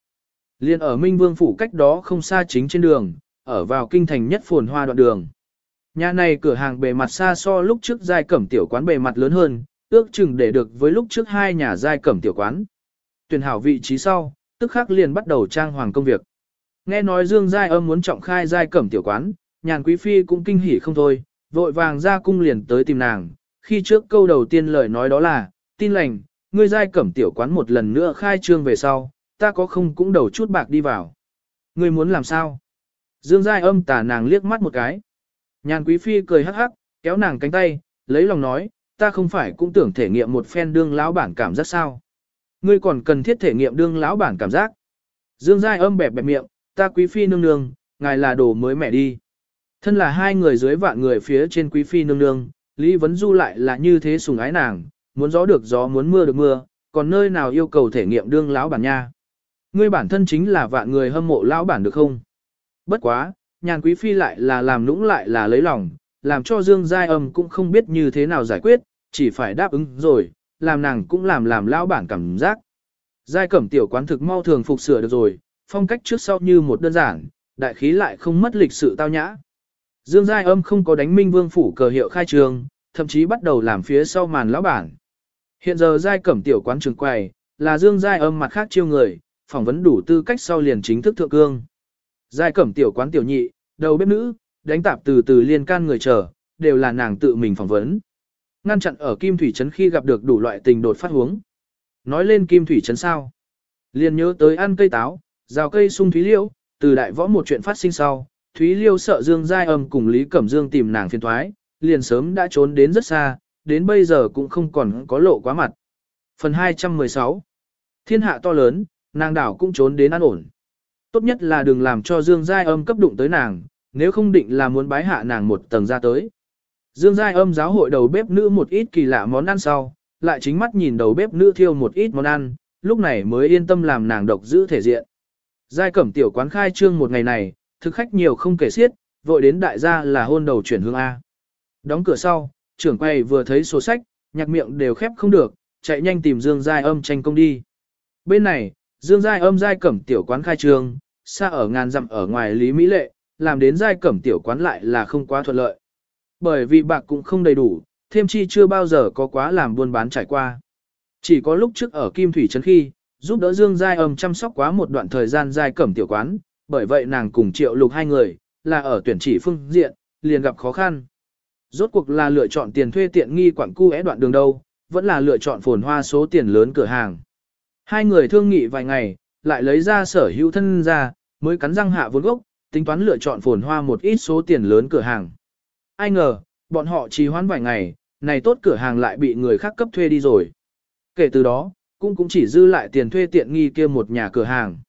A: Liên ở Minh Vương phủ cách đó không xa chính trên đường, ở vào kinh thành nhất phồn hoa đoạn đường. Nhà này cửa hàng bề mặt xa so lúc trước giai cẩm tiểu quán bề mặt lớn hơn, ước chừng để được với lúc trước hai nhà giai cẩm tiểu quán. Tuyển hảo vị trí sau, tức khắc liền bắt đầu trang hoàng công việc. Nghe nói Dương Giai âm muốn trọng khai giai cẩm tiểu quán, nhàn quý phi cũng kinh hỉ không thôi, vội vàng ra cung liền tới tìm nàng. Khi trước câu đầu tiên lời nói đó là, tin lành, ngươi giai cẩm tiểu quán một lần nữa khai trương về sau, ta có không cũng đầu chút bạc đi vào. Ngươi muốn làm sao? Dương Giai âm tả nàng liếc mắt một cái. Nhàn quý phi cười hắc hắc, kéo nàng cánh tay, lấy lòng nói, ta không phải cũng tưởng thể nghiệm một phen đương lão bản cảm giác sao. Ngươi còn cần thiết thể nghiệm đương lão bản cảm giác. Dương Giai âm bẹp bẹp miệng, ta quý phi nương nương, ngài là đồ mới mẹ đi. Thân là hai người dưới vạn người phía trên quý phi nương nương, Lý Vấn Du lại là như thế sùng ái nàng, muốn gió được gió muốn mưa được mưa, còn nơi nào yêu cầu thể nghiệm đương lão bản nha. Ngươi bản thân chính là vạn người hâm mộ lão bản được không? Bất quá, nhàn quý phi lại là làm nũng lại là lấy lòng, làm cho Dương Giai âm cũng không biết như thế nào giải quyết, chỉ phải đáp ứng rồi, làm nàng cũng làm làm lão bản cảm giác. Giai cẩm tiểu quán thực mau thường phục sửa được rồi, phong cách trước sau như một đơn giản, đại khí lại không mất lịch sự tao nhã. Dương Giai âm không có đánh minh vương phủ cờ hiệu khai trường, thậm chí bắt đầu làm phía sau màn lão bản. Hiện giờ Giai cẩm tiểu quán trường quầy, là Dương Giai âm mặt khác chiêu người, phỏng vấn đủ tư cách sau liền chính thức thượng cương. Giai cẩm tiểu quán tiểu nhị, đầu bếp nữ, đánh tạp từ từ liên can người chờ, đều là nàng tự mình phỏng vấn. Ngăn chặn ở Kim Thủy Trấn khi gặp được đủ loại tình đột phát huống. Nói lên Kim Thủy Trấn sao? Liền nhớ tới ăn cây táo, rào cây sung Thúy liễu từ đại võ một chuyện phát sinh sau, Thúy Liêu sợ Dương Giai âm cùng Lý Cẩm Dương tìm nàng phiền thoái, liền sớm đã trốn đến rất xa, đến bây giờ cũng không còn có lộ quá mặt. Phần 216 Thiên hạ to lớn, nàng đảo cũng trốn đến an ổn. Tốt nhất là đừng làm cho Dương Giai âm cấp đụng tới nàng, nếu không định là muốn bái hạ nàng một tầng ra tới. Dương Giai âm giáo hội đầu bếp nữ một ít kỳ lạ món ăn sau, lại chính mắt nhìn đầu bếp nữ thiêu một ít món ăn, lúc này mới yên tâm làm nàng độc giữ thể diện. Giai cẩm tiểu quán khai trương một ngày này, thực khách nhiều không kể xiết, vội đến đại gia là hôn đầu chuyển hướng A. Đóng cửa sau, trưởng quay vừa thấy sổ sách, nhạc miệng đều khép không được, chạy nhanh tìm Dương Giai âm tranh công đi. Bên này, Dương Giai âm Giai cẩm tiểu quán khai trương, xa ở ngàn dặm ở ngoài Lý Mỹ Lệ, làm đến Giai cẩm tiểu quán lại là không quá thuận lợi. Bởi vì bạc cũng không đầy đủ, thêm chi chưa bao giờ có quá làm buôn bán trải qua. Chỉ có lúc trước ở Kim Thủy Trấn khi, giúp đỡ Dương Giai âm chăm sóc quá một đoạn thời gian Giai cẩm tiểu quán, bởi vậy nàng cùng triệu lục hai người, là ở tuyển chỉ phương diện, liền gặp khó khăn. Rốt cuộc là lựa chọn tiền thuê tiện nghi quảng cu é đoạn đường đâu, vẫn là lựa chọn phồn hoa số tiền lớn cửa hàng. Hai người thương nghị vài ngày, lại lấy ra sở hữu thân ra, mới cắn răng hạ vốn gốc, tính toán lựa chọn phồn hoa một ít số tiền lớn cửa hàng. Ai ngờ, bọn họ trì hoãn vài ngày, này tốt cửa hàng lại bị người khác cấp thuê đi rồi. Kể từ đó, cũng cũng chỉ dư lại tiền thuê tiện nghi kia một nhà cửa hàng.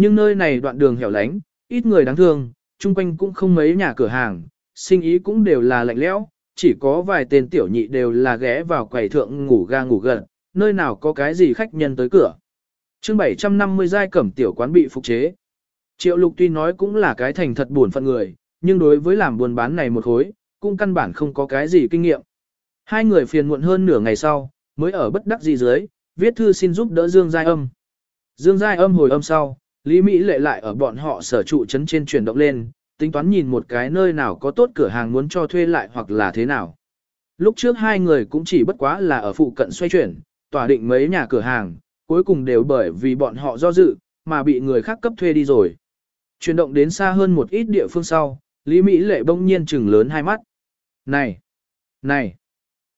A: Nhưng nơi này đoạn đường hẻo lánh, ít người đáng thương, chung quanh cũng không mấy nhà cửa hàng, sinh ý cũng đều là lạnh lẽo, chỉ có vài tên tiểu nhị đều là ghé vào quầy thượng ngủ ga ngủ gần, nơi nào có cái gì khách nhân tới cửa. chương 750 giai cẩm tiểu quán bị phục chế. Triệu lục tuy nói cũng là cái thành thật buồn phận người, nhưng đối với làm buôn bán này một khối, cũng căn bản không có cái gì kinh nghiệm. Hai người phiền muộn hơn nửa ngày sau, mới ở bất đắc dĩ dưới, viết thư xin giúp đỡ Dương Giai Âm. Dương Giai Âm hồi âm sau, Lý Mỹ lệ lại ở bọn họ sở trụ chấn trên chuyển động lên, tính toán nhìn một cái nơi nào có tốt cửa hàng muốn cho thuê lại hoặc là thế nào. Lúc trước hai người cũng chỉ bất quá là ở phụ cận xoay chuyển, tỏa định mấy nhà cửa hàng, cuối cùng đều bởi vì bọn họ do dự, mà bị người khác cấp thuê đi rồi. Chuyển động đến xa hơn một ít địa phương sau, Lý Mỹ lệ bỗng nhiên trừng lớn hai mắt. Này! Này!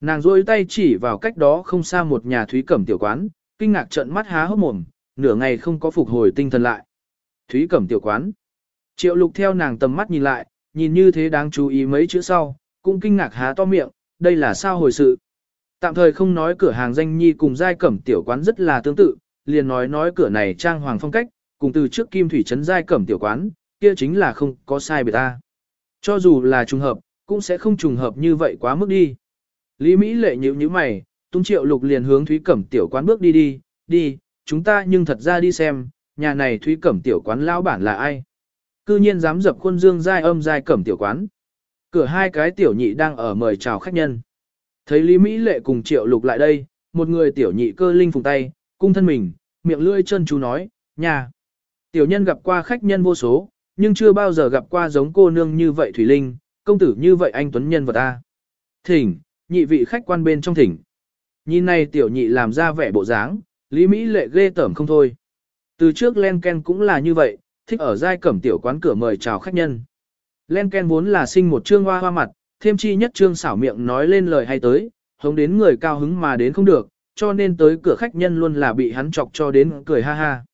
A: Nàng rôi tay chỉ vào cách đó không xa một nhà thúy cẩm tiểu quán, kinh ngạc trận mắt há hốc mồm, nửa ngày không có phục hồi tinh thần lại. Thúy cẩm tiểu quán. Triệu lục theo nàng tầm mắt nhìn lại, nhìn như thế đáng chú ý mấy chữ sau, cũng kinh ngạc há to miệng, đây là sao hồi sự. Tạm thời không nói cửa hàng danh nhi cùng giai cẩm tiểu quán rất là tương tự, liền nói nói cửa này trang hoàng phong cách, cùng từ trước kim thủy trấn giai cẩm tiểu quán, kia chính là không có sai biệt ta. Cho dù là trùng hợp, cũng sẽ không trùng hợp như vậy quá mức đi. Lý Mỹ lệ nhíu nhíu mày, tung triệu lục liền hướng Thúy Cẩm tiểu quán bước đi đi, đi, chúng ta nhưng thật ra đi xem, nhà này Thúy Cẩm tiểu quán lão bản là ai. Cư nhiên dám dập khuôn dương giai âm giai cẩm tiểu quán. Cửa hai cái tiểu nhị đang ở mời chào khách nhân. Thấy Lý Mỹ lệ cùng triệu lục lại đây, một người tiểu nhị cơ linh phùng tay, cung thân mình, miệng lưỡi chân chú nói, nhà. Tiểu nhân gặp qua khách nhân vô số, nhưng chưa bao giờ gặp qua giống cô nương như vậy Thủy Linh, công tử như vậy anh tuấn nhân vật ta. Thỉnh, nhị vị khách quan bên trong thỉnh. Nhìn này tiểu nhị làm ra vẻ bộ dáng, Lý Mỹ lệ ghê tởm không thôi. Từ trước Len Ken cũng là như vậy, thích ở giai cẩm tiểu quán cửa mời chào khách nhân. Len Ken vốn là sinh một trương hoa hoa mặt, thêm chi nhất trương xảo miệng nói lên lời hay tới, hống đến người cao hứng mà đến không được, cho nên tới cửa khách nhân luôn là bị hắn chọc cho đến cười ha ha.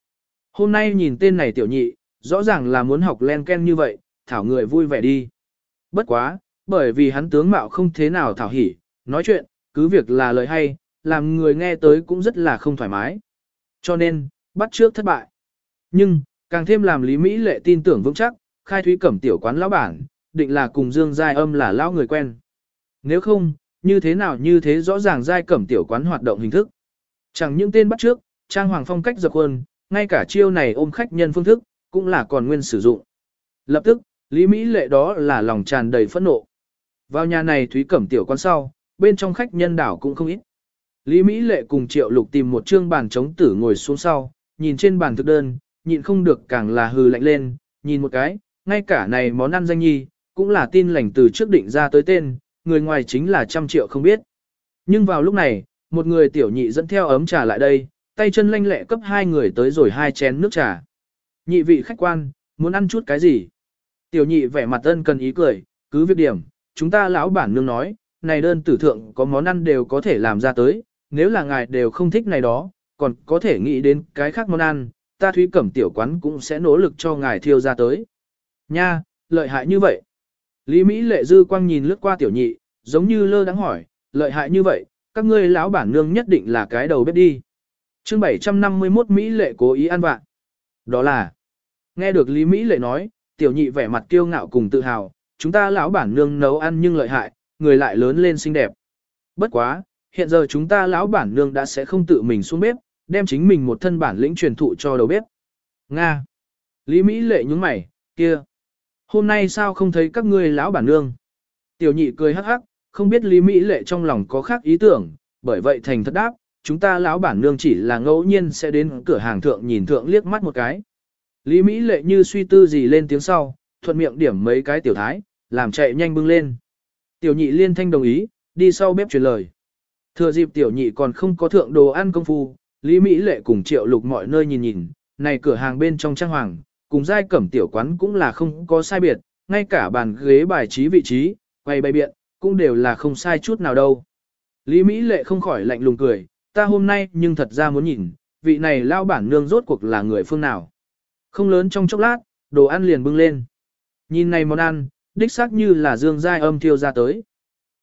A: Hôm nay nhìn tên này tiểu nhị, rõ ràng là muốn học Len Ken như vậy, thảo người vui vẻ đi. Bất quá, bởi vì hắn tướng mạo không thế nào thảo hỉ, nói chuyện, cứ việc là lời hay, làm người nghe tới cũng rất là không thoải mái. Cho nên, bắt trước thất bại. Nhưng, càng thêm làm Lý Mỹ lệ tin tưởng vững chắc, khai thúy cẩm tiểu quán lão bản, định là cùng Dương Giai âm là lão người quen. Nếu không, như thế nào như thế rõ ràng Giai cẩm tiểu quán hoạt động hình thức. Chẳng những tên bắt trước, trang hoàng phong cách dập hơn, ngay cả chiêu này ôm khách nhân phương thức, cũng là còn nguyên sử dụng. Lập tức, Lý Mỹ lệ đó là lòng tràn đầy phẫn nộ. Vào nhà này Thúy Cẩm tiểu quán sau, bên trong khách nhân đảo cũng không ít. Lý Mỹ lệ cùng Triệu Lục tìm một trương bàn chống tử ngồi xuống sau, nhìn trên bàn thực đơn, nhịn không được càng là hừ lạnh lên, nhìn một cái, ngay cả này món ăn danh nhi, cũng là tin lành từ trước định ra tới tên, người ngoài chính là trăm triệu không biết. Nhưng vào lúc này, một người tiểu nhị dẫn theo ấm trà lại đây, tay chân lanh lẹ cấp hai người tới rồi hai chén nước trà. Nhị vị khách quan, muốn ăn chút cái gì? Tiểu nhị vẻ mặt ân cần ý cười, cứ việc điểm, chúng ta lão bản nương nói, này đơn tử thượng có món ăn đều có thể làm ra tới, nếu là ngài đều không thích này đó, còn có thể nghĩ đến cái khác món ăn, ta thúy cẩm tiểu quán cũng sẽ nỗ lực cho ngài thiêu ra tới. Nha, lợi hại như vậy. Lý Mỹ lệ dư quang nhìn lướt qua tiểu nhị, giống như lơ đáng hỏi, lợi hại như vậy, các ngươi lão bản nương nhất định là cái đầu bếp đi. chương 751 Mỹ lệ cố ý ăn vạn. Đó là, nghe được Lý Mỹ lệ nói, tiểu nhị vẻ mặt kiêu ngạo cùng tự hào, chúng ta lão bản nương nấu ăn nhưng lợi hại, người lại lớn lên xinh đẹp. Bất quá, hiện giờ chúng ta lão bản nương đã sẽ không tự mình xuống bếp, đem chính mình một thân bản lĩnh truyền thụ cho đầu bếp. Nga. Lý Mỹ lệ nhúng mày, kia. Hôm nay sao không thấy các ngươi lão bản nương? Tiểu nhị cười hắc hắc, không biết Lý Mỹ lệ trong lòng có khác ý tưởng, bởi vậy thành thật đáp, chúng ta lão bản nương chỉ là ngẫu nhiên sẽ đến cửa hàng thượng nhìn thượng liếc mắt một cái. Lý Mỹ lệ như suy tư gì lên tiếng sau, thuận miệng điểm mấy cái tiểu thái, làm chạy nhanh bưng lên. Tiểu nhị liên thanh đồng ý, đi sau bếp truyền lời. Thừa dịp tiểu nhị còn không có thượng đồ ăn công phu, Lý Mỹ lệ cùng triệu lục mọi nơi nhìn nhìn, này cửa hàng bên trong trang hoàng, cùng giai cẩm tiểu quán cũng là không có sai biệt, ngay cả bàn ghế bài trí vị trí, quay bày biện, cũng đều là không sai chút nào đâu. Lý Mỹ lệ không khỏi lạnh lùng cười, ta hôm nay nhưng thật ra muốn nhìn, vị này lao bản nương rốt cuộc là người phương nào. Không lớn trong chốc lát, đồ ăn liền bưng lên. Nhìn này món ăn, đích xác như là dương giai âm thiêu ra tới.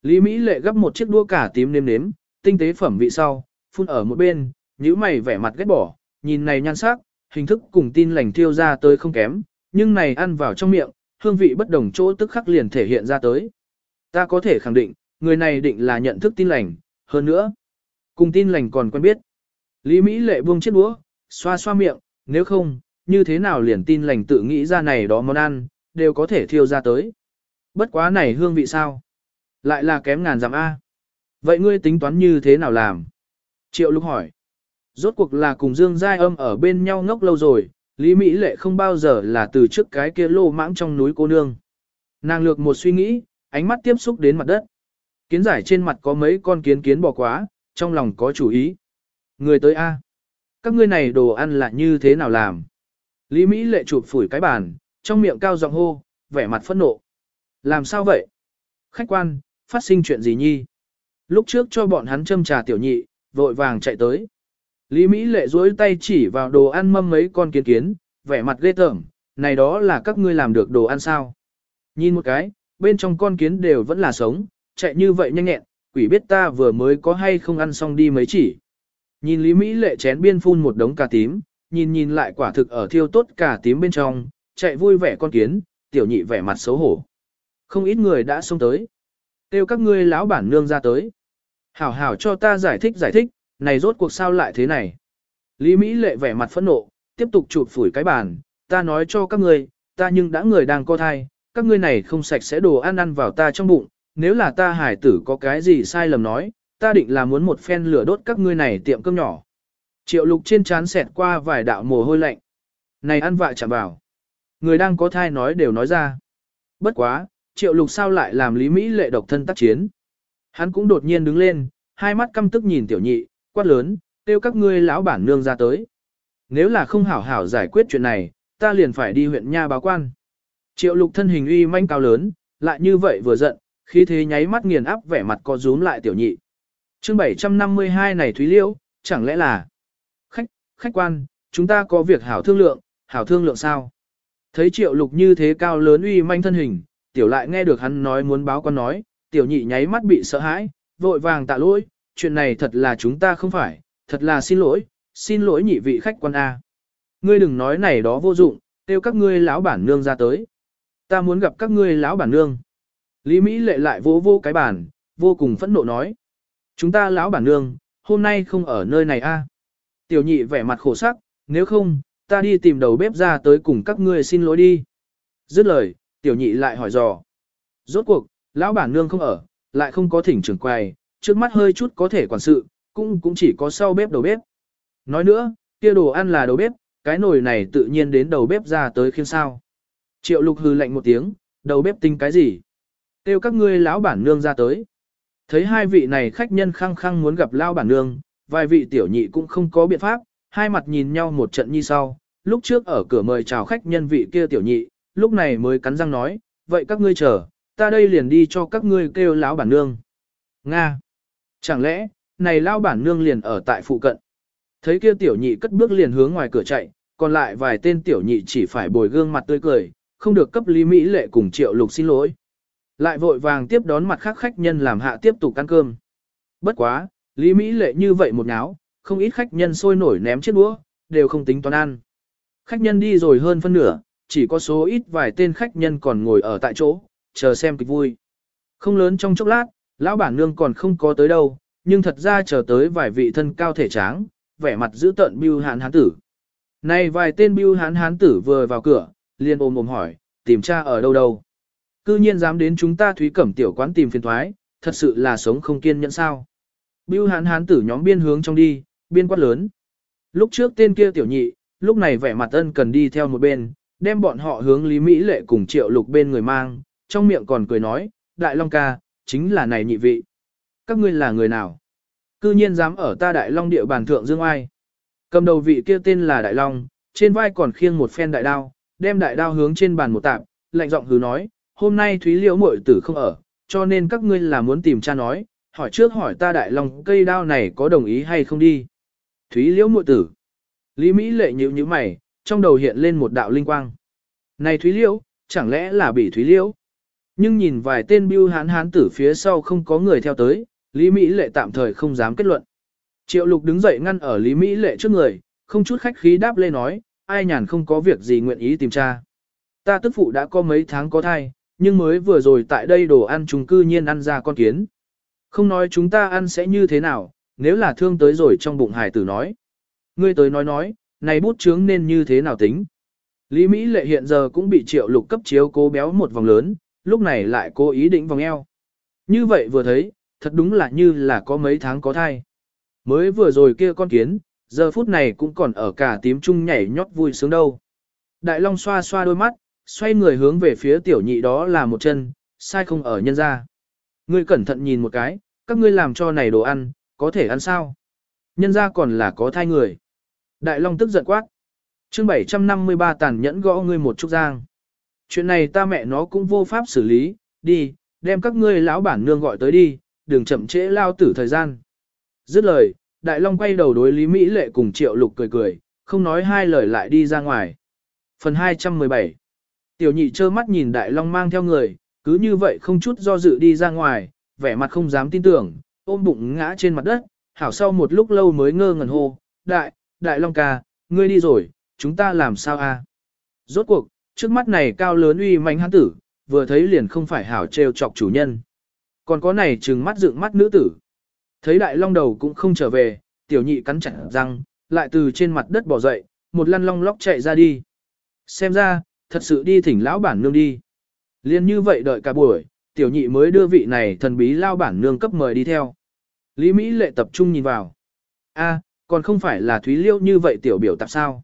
A: Lý Mỹ lệ gấp một chiếc đũa cả tím nêm nếm, tinh tế phẩm vị sau, phun ở một bên, nhíu mày vẻ mặt ghét bỏ, nhìn này nhan sắc, hình thức cùng tin lành thiêu ra tới không kém, nhưng này ăn vào trong miệng, hương vị bất đồng chỗ tức khắc liền thể hiện ra tới. Ta có thể khẳng định, người này định là nhận thức tin lành, hơn nữa, cùng tin lành còn quen biết. Lý Mỹ lệ buông chiếc đũa, xoa xoa miệng, nếu không, như thế nào liền tin lành tự nghĩ ra này đó món ăn, đều có thể thiêu ra tới. Bất quá này hương vị sao? Lại là kém ngàn dặm A. Vậy ngươi tính toán như thế nào làm? Triệu lục hỏi. Rốt cuộc là cùng Dương Giai âm ở bên nhau ngốc lâu rồi, Lý Mỹ Lệ không bao giờ là từ trước cái kia lô mãng trong núi cô nương. Nàng lược một suy nghĩ, ánh mắt tiếp xúc đến mặt đất. Kiến giải trên mặt có mấy con kiến kiến bò quá, trong lòng có chủ ý. Người tới A. Các ngươi này đồ ăn là như thế nào làm? Lý Mỹ Lệ chụp phủi cái bàn, trong miệng cao giọng hô, vẻ mặt phẫn nộ. Làm sao vậy? Khách quan, phát sinh chuyện gì nhi? Lúc trước cho bọn hắn châm trà tiểu nhị, vội vàng chạy tới. Lý Mỹ lệ duỗi tay chỉ vào đồ ăn mâm mấy con kiến kiến, vẻ mặt ghê tởm, này đó là các ngươi làm được đồ ăn sao. Nhìn một cái, bên trong con kiến đều vẫn là sống, chạy như vậy nhanh nhẹn, quỷ biết ta vừa mới có hay không ăn xong đi mấy chỉ. Nhìn Lý Mỹ lệ chén biên phun một đống cà tím, nhìn nhìn lại quả thực ở thiêu tốt cà tím bên trong, chạy vui vẻ con kiến, tiểu nhị vẻ mặt xấu hổ. Không ít người đã xông tới. Kêu các ngươi lão bản nương ra tới. Hảo hảo cho ta giải thích giải thích, này rốt cuộc sao lại thế này. Lý Mỹ lệ vẻ mặt phẫn nộ, tiếp tục chụp phủi cái bàn, ta nói cho các ngươi, ta nhưng đã người đang co thai, các ngươi này không sạch sẽ đồ ăn ăn vào ta trong bụng, nếu là ta hải tử có cái gì sai lầm nói, ta định là muốn một phen lửa đốt các ngươi này tiệm cơm nhỏ. Triệu lục trên trán xẹt qua vài đạo mồ hôi lạnh. Này ăn vạ chạm vào. Người đang có thai nói đều nói ra. Bất quá, triệu lục sao lại làm Lý Mỹ lệ độc thân tác chiến. Hắn cũng đột nhiên đứng lên, hai mắt căm tức nhìn tiểu nhị, quát lớn, kêu các ngươi lão bản nương ra tới. Nếu là không hảo hảo giải quyết chuyện này, ta liền phải đi huyện nha báo quan. Triệu lục thân hình uy manh cao lớn, lại như vậy vừa giận, khí thế nháy mắt nghiền áp vẻ mặt co rúm lại tiểu nhị. chương 752 này Thúy Liễu, chẳng lẽ là khách, khách quan, chúng ta có việc hảo thương lượng, hảo thương lượng sao? Thấy triệu lục như thế cao lớn uy manh thân hình, tiểu lại nghe được hắn nói muốn báo quan nói, tiểu nhị nháy mắt bị sợ hãi, vội vàng tạ lỗi, chuyện này thật là chúng ta không phải, thật là xin lỗi, xin lỗi nhị vị khách quan A. Ngươi đừng nói này đó vô dụng, kêu các ngươi lão bản nương ra tới. Ta muốn gặp các ngươi lão bản nương. Lý Mỹ lệ lại vô vô cái bản, vô cùng phẫn nộ nói. Chúng ta lão bản nương, hôm nay không ở nơi này a. Tiểu nhị vẻ mặt khổ sắc, nếu không, ta đi tìm đầu bếp ra tới cùng các ngươi xin lỗi đi. Dứt lời, tiểu nhị lại hỏi dò. Rốt cuộc, lão bản nương không ở, lại không có thỉnh trưởng quầy, trước mắt hơi chút có thể quản sự, cũng cũng chỉ có sau bếp đầu bếp. Nói nữa, kia đồ ăn là đầu bếp, cái nồi này tự nhiên đến đầu bếp ra tới khiên sao. Triệu lục hư lạnh một tiếng, đầu bếp tính cái gì? Tiêu các ngươi lão bản nương ra tới. Thấy hai vị này khách nhân khăng khăng muốn gặp lão bản nương, vài vị tiểu nhị cũng không có biện pháp, hai mặt nhìn nhau một trận như sau. Lúc trước ở cửa mời chào khách nhân vị kia tiểu nhị, lúc này mới cắn răng nói, vậy các ngươi chờ, ta đây liền đi cho các ngươi kêu lão bản nương. Nga! Chẳng lẽ, này lão bản nương liền ở tại phụ cận? Thấy kia tiểu nhị cất bước liền hướng ngoài cửa chạy, còn lại vài tên tiểu nhị chỉ phải bồi gương mặt tươi cười, không được cấp Lý Mỹ Lệ cùng Triệu Lục xin lỗi. Lại vội vàng tiếp đón mặt khác khách nhân làm hạ tiếp tục ăn cơm. Bất quá, Lý Mỹ Lệ như vậy một náo, không ít khách nhân sôi nổi ném chiếc đũa, đều không tính toán ăn. Khách nhân đi rồi hơn phân nửa, chỉ có số ít vài tên khách nhân còn ngồi ở tại chỗ, chờ xem kịch vui. Không lớn trong chốc lát, lão bản nương còn không có tới đâu, nhưng thật ra chờ tới vài vị thân cao thể tráng, vẻ mặt giữ tận bưu hán hán tử. Này vài tên bưu hán hán tử vừa vào cửa, liền ôm ôm hỏi, tìm cha ở đâu đâu. Cư nhiên dám đến chúng ta thúy cẩm tiểu quán tìm phiền thoái, thật sự là sống không kiên nhẫn sao. Bưu hán hán tử nhóm biên hướng trong đi, biên quát lớn. Lúc trước tên kia tiểu nhị, lúc này vẻ mặt ân cần đi theo một bên, đem bọn họ hướng Lý Mỹ Lệ cùng triệu lục bên người mang, trong miệng còn cười nói, Đại Long ca, chính là này nhị vị. Các ngươi là người nào? Cư nhiên dám ở ta Đại Long địa bàn thượng dương ai? Cầm đầu vị kia tên là Đại Long, trên vai còn khiêng một phen đại đao, đem đại đao hướng trên bàn một tạm, lạnh giọng hứ nói, hôm nay Thúy Liễu muội tử không ở, cho nên các ngươi là muốn tìm cha nói, hỏi trước hỏi ta Đại Long cây đao này có đồng ý hay không đi. Thúy Liễu muội tử. Lý Mỹ lệ nhíu nhíu mày, trong đầu hiện lên một đạo linh quang. Này Thúy Liễu, chẳng lẽ là bị Thúy Liễu? Nhưng nhìn vài tên bưu hán hán tử phía sau không có người theo tới, Lý Mỹ lệ tạm thời không dám kết luận. Triệu lục đứng dậy ngăn ở Lý Mỹ lệ trước người, không chút khách khí đáp lên nói, ai nhàn không có việc gì nguyện ý tìm cha. Ta tức phụ đã có mấy tháng có thai, nhưng mới vừa rồi tại đây đồ ăn chúng cư nhiên ăn ra con kiến. Không nói chúng ta ăn sẽ như thế nào, nếu là thương tới rồi trong bụng hải tử nói. Ngươi tới nói nói, này bút chướng nên như thế nào tính. Lý Mỹ lệ hiện giờ cũng bị triệu lục cấp chiếu cố béo một vòng lớn, lúc này lại cố ý định vòng eo. Như vậy vừa thấy, thật đúng là như là có mấy tháng có thai. Mới vừa rồi kia con kiến, giờ phút này cũng còn ở cả tím trung nhảy nhót vui sướng đâu. Đại Long xoa xoa đôi mắt, xoay người hướng về phía tiểu nhị đó là một chân, sai không ở nhân ra. Ngươi cẩn thận nhìn một cái, các ngươi làm cho này đồ ăn, có thể ăn sao? Nhân ra còn là có thai người. Đại Long tức giận quát. chương 753 tàn nhẫn gõ ngươi một chút giang. Chuyện này ta mẹ nó cũng vô pháp xử lý, đi, đem các ngươi lão bản nương gọi tới đi, đừng chậm trễ lao tử thời gian. Dứt lời, Đại Long quay đầu đối Lý Mỹ Lệ cùng Triệu Lục cười cười, không nói hai lời lại đi ra ngoài. Phần 217 Tiểu nhị trơ mắt nhìn Đại Long mang theo người, cứ như vậy không chút do dự đi ra ngoài, vẻ mặt không dám tin tưởng, ôm bụng ngã trên mặt đất, hảo sau một lúc lâu mới ngơ ngẩn hô, Đại, Đại Long ca, ngươi đi rồi, chúng ta làm sao a? Rốt cuộc, trước mắt này cao lớn uy manh hắn tử, vừa thấy liền không phải hảo trêu chọc chủ nhân. Còn có này trừng mắt dựng mắt nữ tử. Thấy đại long đầu cũng không trở về, tiểu nhị cắn chặt răng, lại từ trên mặt đất bỏ dậy, một lăn long lóc chạy ra đi. Xem ra, thật sự đi thỉnh lão bản nương đi. Liên như vậy đợi cả buổi, tiểu nhị mới đưa vị này thần bí lao bản nương cấp mời đi theo. Lý Mỹ lệ tập trung nhìn vào. a còn không phải là Thúy Liêu như vậy tiểu biểu tạp sao.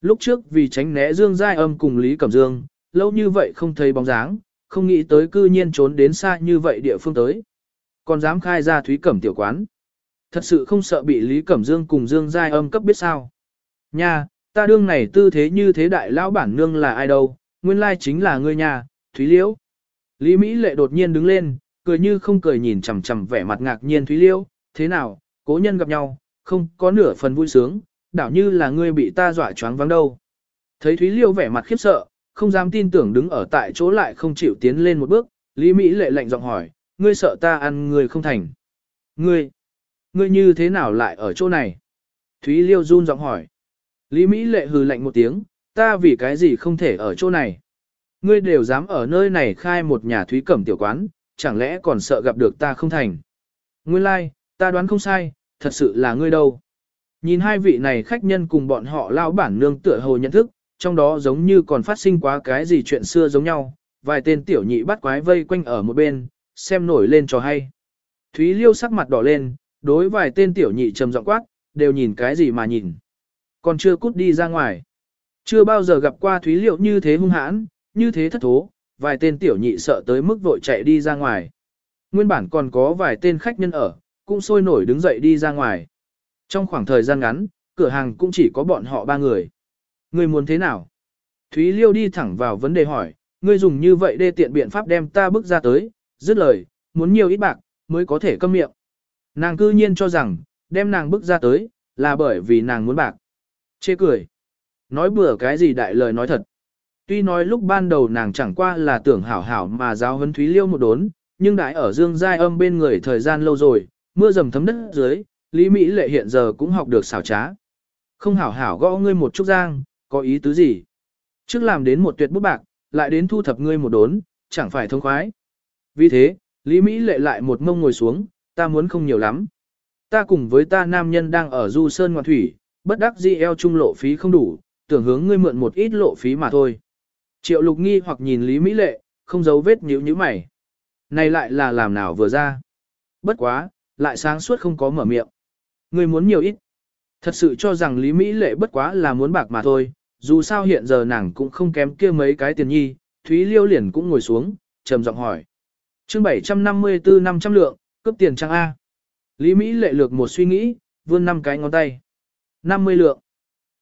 A: Lúc trước vì tránh né Dương Giai âm cùng Lý Cẩm Dương, lâu như vậy không thấy bóng dáng, không nghĩ tới cư nhiên trốn đến xa như vậy địa phương tới. Còn dám khai ra Thúy Cẩm tiểu quán. Thật sự không sợ bị Lý Cẩm Dương cùng Dương Giai âm cấp biết sao. Nha, ta đương này tư thế như thế đại lão bản nương là ai đâu, nguyên lai chính là ngươi nhà, Thúy Liễu. Lý Mỹ lệ đột nhiên đứng lên, cười như không cười nhìn chằm chằm vẻ mặt ngạc nhiên Thúy Liễu, thế nào, cố nhân gặp nhau, không có nửa phần vui sướng, đảo như là ngươi bị ta dọa choáng vắng đâu. Thấy Thúy Liêu vẻ mặt khiếp sợ, không dám tin tưởng đứng ở tại chỗ lại không chịu tiến lên một bước, Lý Mỹ lệ lạnh giọng hỏi, ngươi sợ ta ăn người không thành. Ngươi, ngươi như thế nào lại ở chỗ này? Thúy Liêu run giọng hỏi. Lý Mỹ lệ hừ lạnh một tiếng, ta vì cái gì không thể ở chỗ này? Ngươi đều dám ở nơi này khai một nhà thúy cẩm tiểu quán, chẳng lẽ còn sợ gặp được ta không thành? Nguyên lai, like, ta đoán không sai, thật sự là ngươi đâu. Nhìn hai vị này khách nhân cùng bọn họ lao bản nương tựa hồ nhận thức, trong đó giống như còn phát sinh quá cái gì chuyện xưa giống nhau, vài tên tiểu nhị bắt quái vây quanh ở một bên, xem nổi lên cho hay. Thúy Liêu sắc mặt đỏ lên, đối vài tên tiểu nhị trầm giọng quát, đều nhìn cái gì mà nhìn. Còn chưa cút đi ra ngoài. Chưa bao giờ gặp qua Thúy Liêu như thế hung hãn, như thế thất thố, vài tên tiểu nhị sợ tới mức vội chạy đi ra ngoài. Nguyên bản còn có vài tên khách nhân ở, cũng sôi nổi đứng dậy đi ra ngoài. Trong khoảng thời gian ngắn, cửa hàng cũng chỉ có bọn họ ba người. Ngươi muốn thế nào? Thúy Liêu đi thẳng vào vấn đề hỏi, ngươi dùng như vậy đê tiện biện pháp đem ta bước ra tới, dứt lời, muốn nhiều ít bạc, mới có thể câm miệng. Nàng cư nhiên cho rằng, đem nàng bước ra tới, là bởi vì nàng muốn bạc. Chê cười. Nói bừa cái gì đại lời nói thật. Tuy nói lúc ban đầu nàng chẳng qua là tưởng hảo hảo mà giáo huấn Thúy Liêu một đốn, nhưng đại ở dương giai âm bên người thời gian lâu rồi, mưa dầm thấm đất dưới, Lý Mỹ lệ hiện giờ cũng học được xảo trá. Không hảo hảo gõ ngươi một chút giang, có ý tứ gì? Trước làm đến một tuyệt bút bạc, lại đến thu thập ngươi một đốn, chẳng phải thông khoái. Vì thế, Lý Mỹ lệ lại một mông ngồi xuống, ta muốn không nhiều lắm. Ta cùng với ta nam nhân đang ở du sơn ngoạn thủy, bất đắc dĩ eo trung lộ phí không đủ, tưởng hướng ngươi mượn một ít lộ phí mà thôi. Triệu lục nghi hoặc nhìn Lý Mỹ lệ, không giấu vết nhíu nhíu mày. Này lại là làm nào vừa ra. Bất quá, lại sáng suốt không có mở miệng. người muốn nhiều ít. Thật sự cho rằng Lý Mỹ lệ bất quá là muốn bạc mà thôi, dù sao hiện giờ nàng cũng không kém kia mấy cái tiền nhi, Thúy Liêu liền cũng ngồi xuống, trầm giọng hỏi. chương 754 500 lượng, cấp tiền trang A. Lý Mỹ lệ lược một suy nghĩ, vươn năm cái ngón tay. 50 lượng.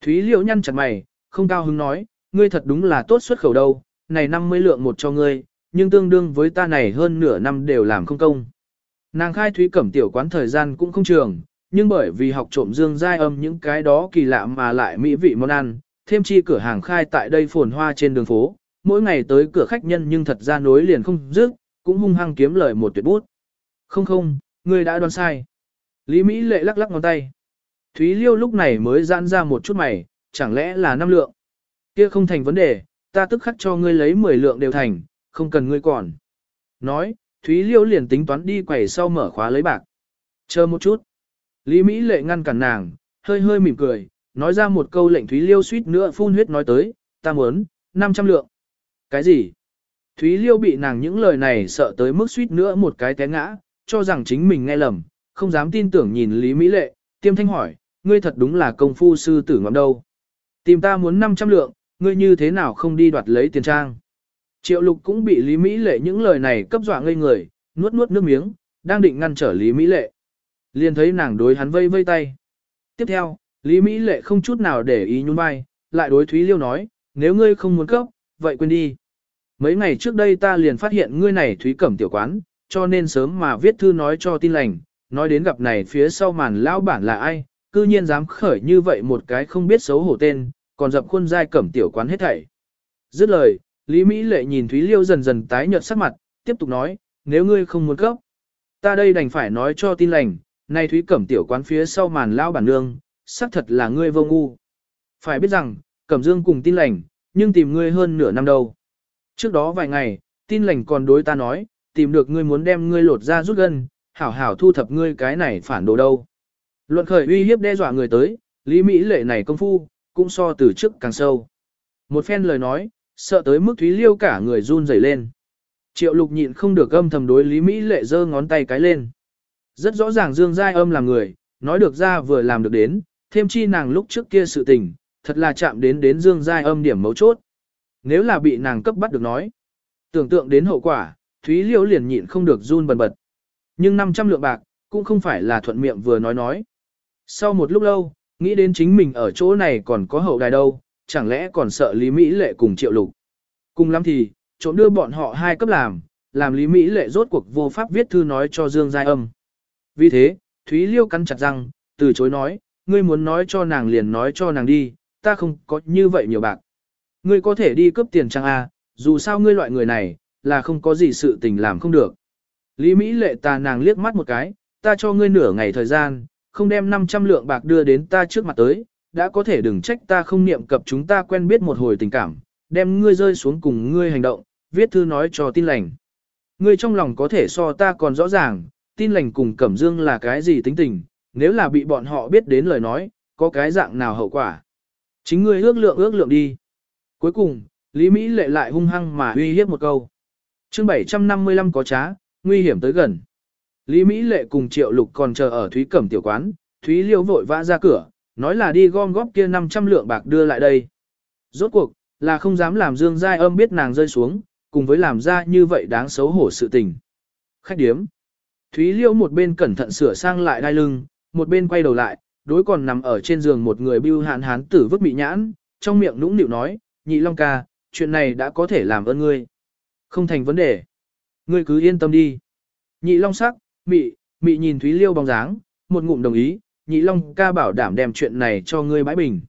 A: Thúy Liêu nhăn chặt mày, không cao hứng nói, ngươi thật đúng là tốt xuất khẩu đâu, này 50 lượng một cho ngươi, nhưng tương đương với ta này hơn nửa năm đều làm không công. Nàng khai Thúy Cẩm tiểu quán thời gian cũng không trường, nhưng bởi vì học trộm dương giai âm những cái đó kỳ lạ mà lại mỹ vị món ăn, thêm chi cửa hàng khai tại đây phồn hoa trên đường phố, mỗi ngày tới cửa khách nhân nhưng thật ra nối liền không dứt, cũng hung hăng kiếm lời một tuyệt bút. Không không, ngươi đã đoán sai. Lý Mỹ lệ lắc lắc ngón tay. Thúy Liêu lúc này mới giãn ra một chút mày, chẳng lẽ là năm lượng. Kia không thành vấn đề, ta tức khắc cho ngươi lấy 10 lượng đều thành, không cần ngươi còn. Nói, Thúy Liêu liền tính toán đi quẩy sau mở khóa lấy bạc. Chờ một chút. Lý Mỹ lệ ngăn cản nàng, hơi hơi mỉm cười, nói ra một câu lệnh Thúy Liêu suýt nữa phun huyết nói tới, ta muốn, 500 lượng. Cái gì? Thúy Liêu bị nàng những lời này sợ tới mức suýt nữa một cái té ngã, cho rằng chính mình nghe lầm, không dám tin tưởng nhìn Lý Mỹ lệ, tiêm thanh hỏi, ngươi thật đúng là công phu sư tử ngắm đâu. Tìm ta muốn 500 lượng, ngươi như thế nào không đi đoạt lấy tiền trang. Triệu lục cũng bị Lý Mỹ lệ những lời này cấp dọa ngây người, nuốt nuốt nước miếng, đang định ngăn trở Lý Mỹ lệ. Liền thấy nàng đối hắn vây vây tay. Tiếp theo, Lý Mỹ lệ không chút nào để ý nhún vai, lại đối Thúy Liêu nói, nếu ngươi không muốn cấp, vậy quên đi. Mấy ngày trước đây ta liền phát hiện ngươi này Thúy Cẩm tiểu quán, cho nên sớm mà viết thư nói cho tin lành, nói đến gặp này phía sau màn lão bản là ai, cư nhiên dám khởi như vậy một cái không biết xấu hổ tên, còn dập khuôn dai Cẩm tiểu quán hết thảy. Dứt lời, Lý Mỹ lệ nhìn Thúy Liêu dần dần tái nhợt sắc mặt, tiếp tục nói, nếu ngươi không muốn cấp, ta đây đành phải nói cho tin lành, nay Thúy Cẩm tiểu quán phía sau màn lao bản nương, xác thật là ngươi vô ngu. Phải biết rằng, Cẩm Dương cùng tin lành, nhưng tìm ngươi hơn nửa năm đâu. Trước đó vài ngày, tin lành còn đối ta nói, tìm được ngươi muốn đem ngươi lột ra rút gân, hảo hảo thu thập ngươi cái này phản đồ đâu. Luận khởi uy hiếp đe dọa người tới, Lý Mỹ lệ này công phu, cũng so từ trước càng sâu. Một phen lời nói, sợ tới mức Thúy Liêu cả người run rẩy lên. Triệu lục nhịn không được âm thầm đối Lý Mỹ lệ giơ ngón tay cái lên. Rất rõ ràng Dương Giai âm là người, nói được ra vừa làm được đến, thêm chi nàng lúc trước kia sự tình, thật là chạm đến đến Dương Giai âm điểm mấu chốt. Nếu là bị nàng cấp bắt được nói, Tưởng tượng đến hậu quả, Thúy liêu liền nhịn không được run bần bật. Nhưng 500 lượng bạc, cũng không phải là thuận miệng vừa nói nói. Sau một lúc lâu, nghĩ đến chính mình ở chỗ này còn có hậu đài đâu, chẳng lẽ còn sợ Lý Mỹ Lệ cùng Triệu Lục. Cùng lắm thì, trộm đưa bọn họ hai cấp làm, làm Lý Mỹ Lệ rốt cuộc vô pháp viết thư nói cho Dương Giai Âm. Vì thế, Thúy Liêu cắn chặt răng, từ chối nói, ngươi muốn nói cho nàng liền nói cho nàng đi, ta không có như vậy nhiều bạc. Ngươi có thể đi cướp tiền trang A, dù sao ngươi loại người này, là không có gì sự tình làm không được. Lý Mỹ lệ ta nàng liếc mắt một cái, ta cho ngươi nửa ngày thời gian, không đem 500 lượng bạc đưa đến ta trước mặt tới, đã có thể đừng trách ta không niệm cập chúng ta quen biết một hồi tình cảm, đem ngươi rơi xuống cùng ngươi hành động, viết thư nói cho tin lành. Ngươi trong lòng có thể so ta còn rõ ràng, tin lành cùng Cẩm Dương là cái gì tính tình, nếu là bị bọn họ biết đến lời nói, có cái dạng nào hậu quả. Chính ngươi ước lượng ước lượng đi. Cuối cùng, Lý Mỹ lệ lại hung hăng mà uy hiếp một câu. chương 755 có trá, nguy hiểm tới gần. Lý Mỹ lệ cùng Triệu Lục còn chờ ở Thúy Cẩm tiểu quán, Thúy Liêu vội vã ra cửa, nói là đi gom góp kia 500 lượng bạc đưa lại đây. Rốt cuộc, là không dám làm Dương Giai âm biết nàng rơi xuống, cùng với làm ra như vậy đáng xấu hổ sự tình. Khách điếm. Thúy Liêu một bên cẩn thận sửa sang lại đai lưng, một bên quay đầu lại, đối còn nằm ở trên giường một người bưu hạn hán tử vứt bị nhãn, trong miệng nũng nịu nói, nhị long ca, chuyện này đã có thể làm ơn ngươi. Không thành vấn đề. Ngươi cứ yên tâm đi. Nhị long sắc, mị, mị nhìn Thúy Liêu bóng dáng, một ngụm đồng ý, nhị long ca bảo đảm đem chuyện này cho ngươi bãi bình.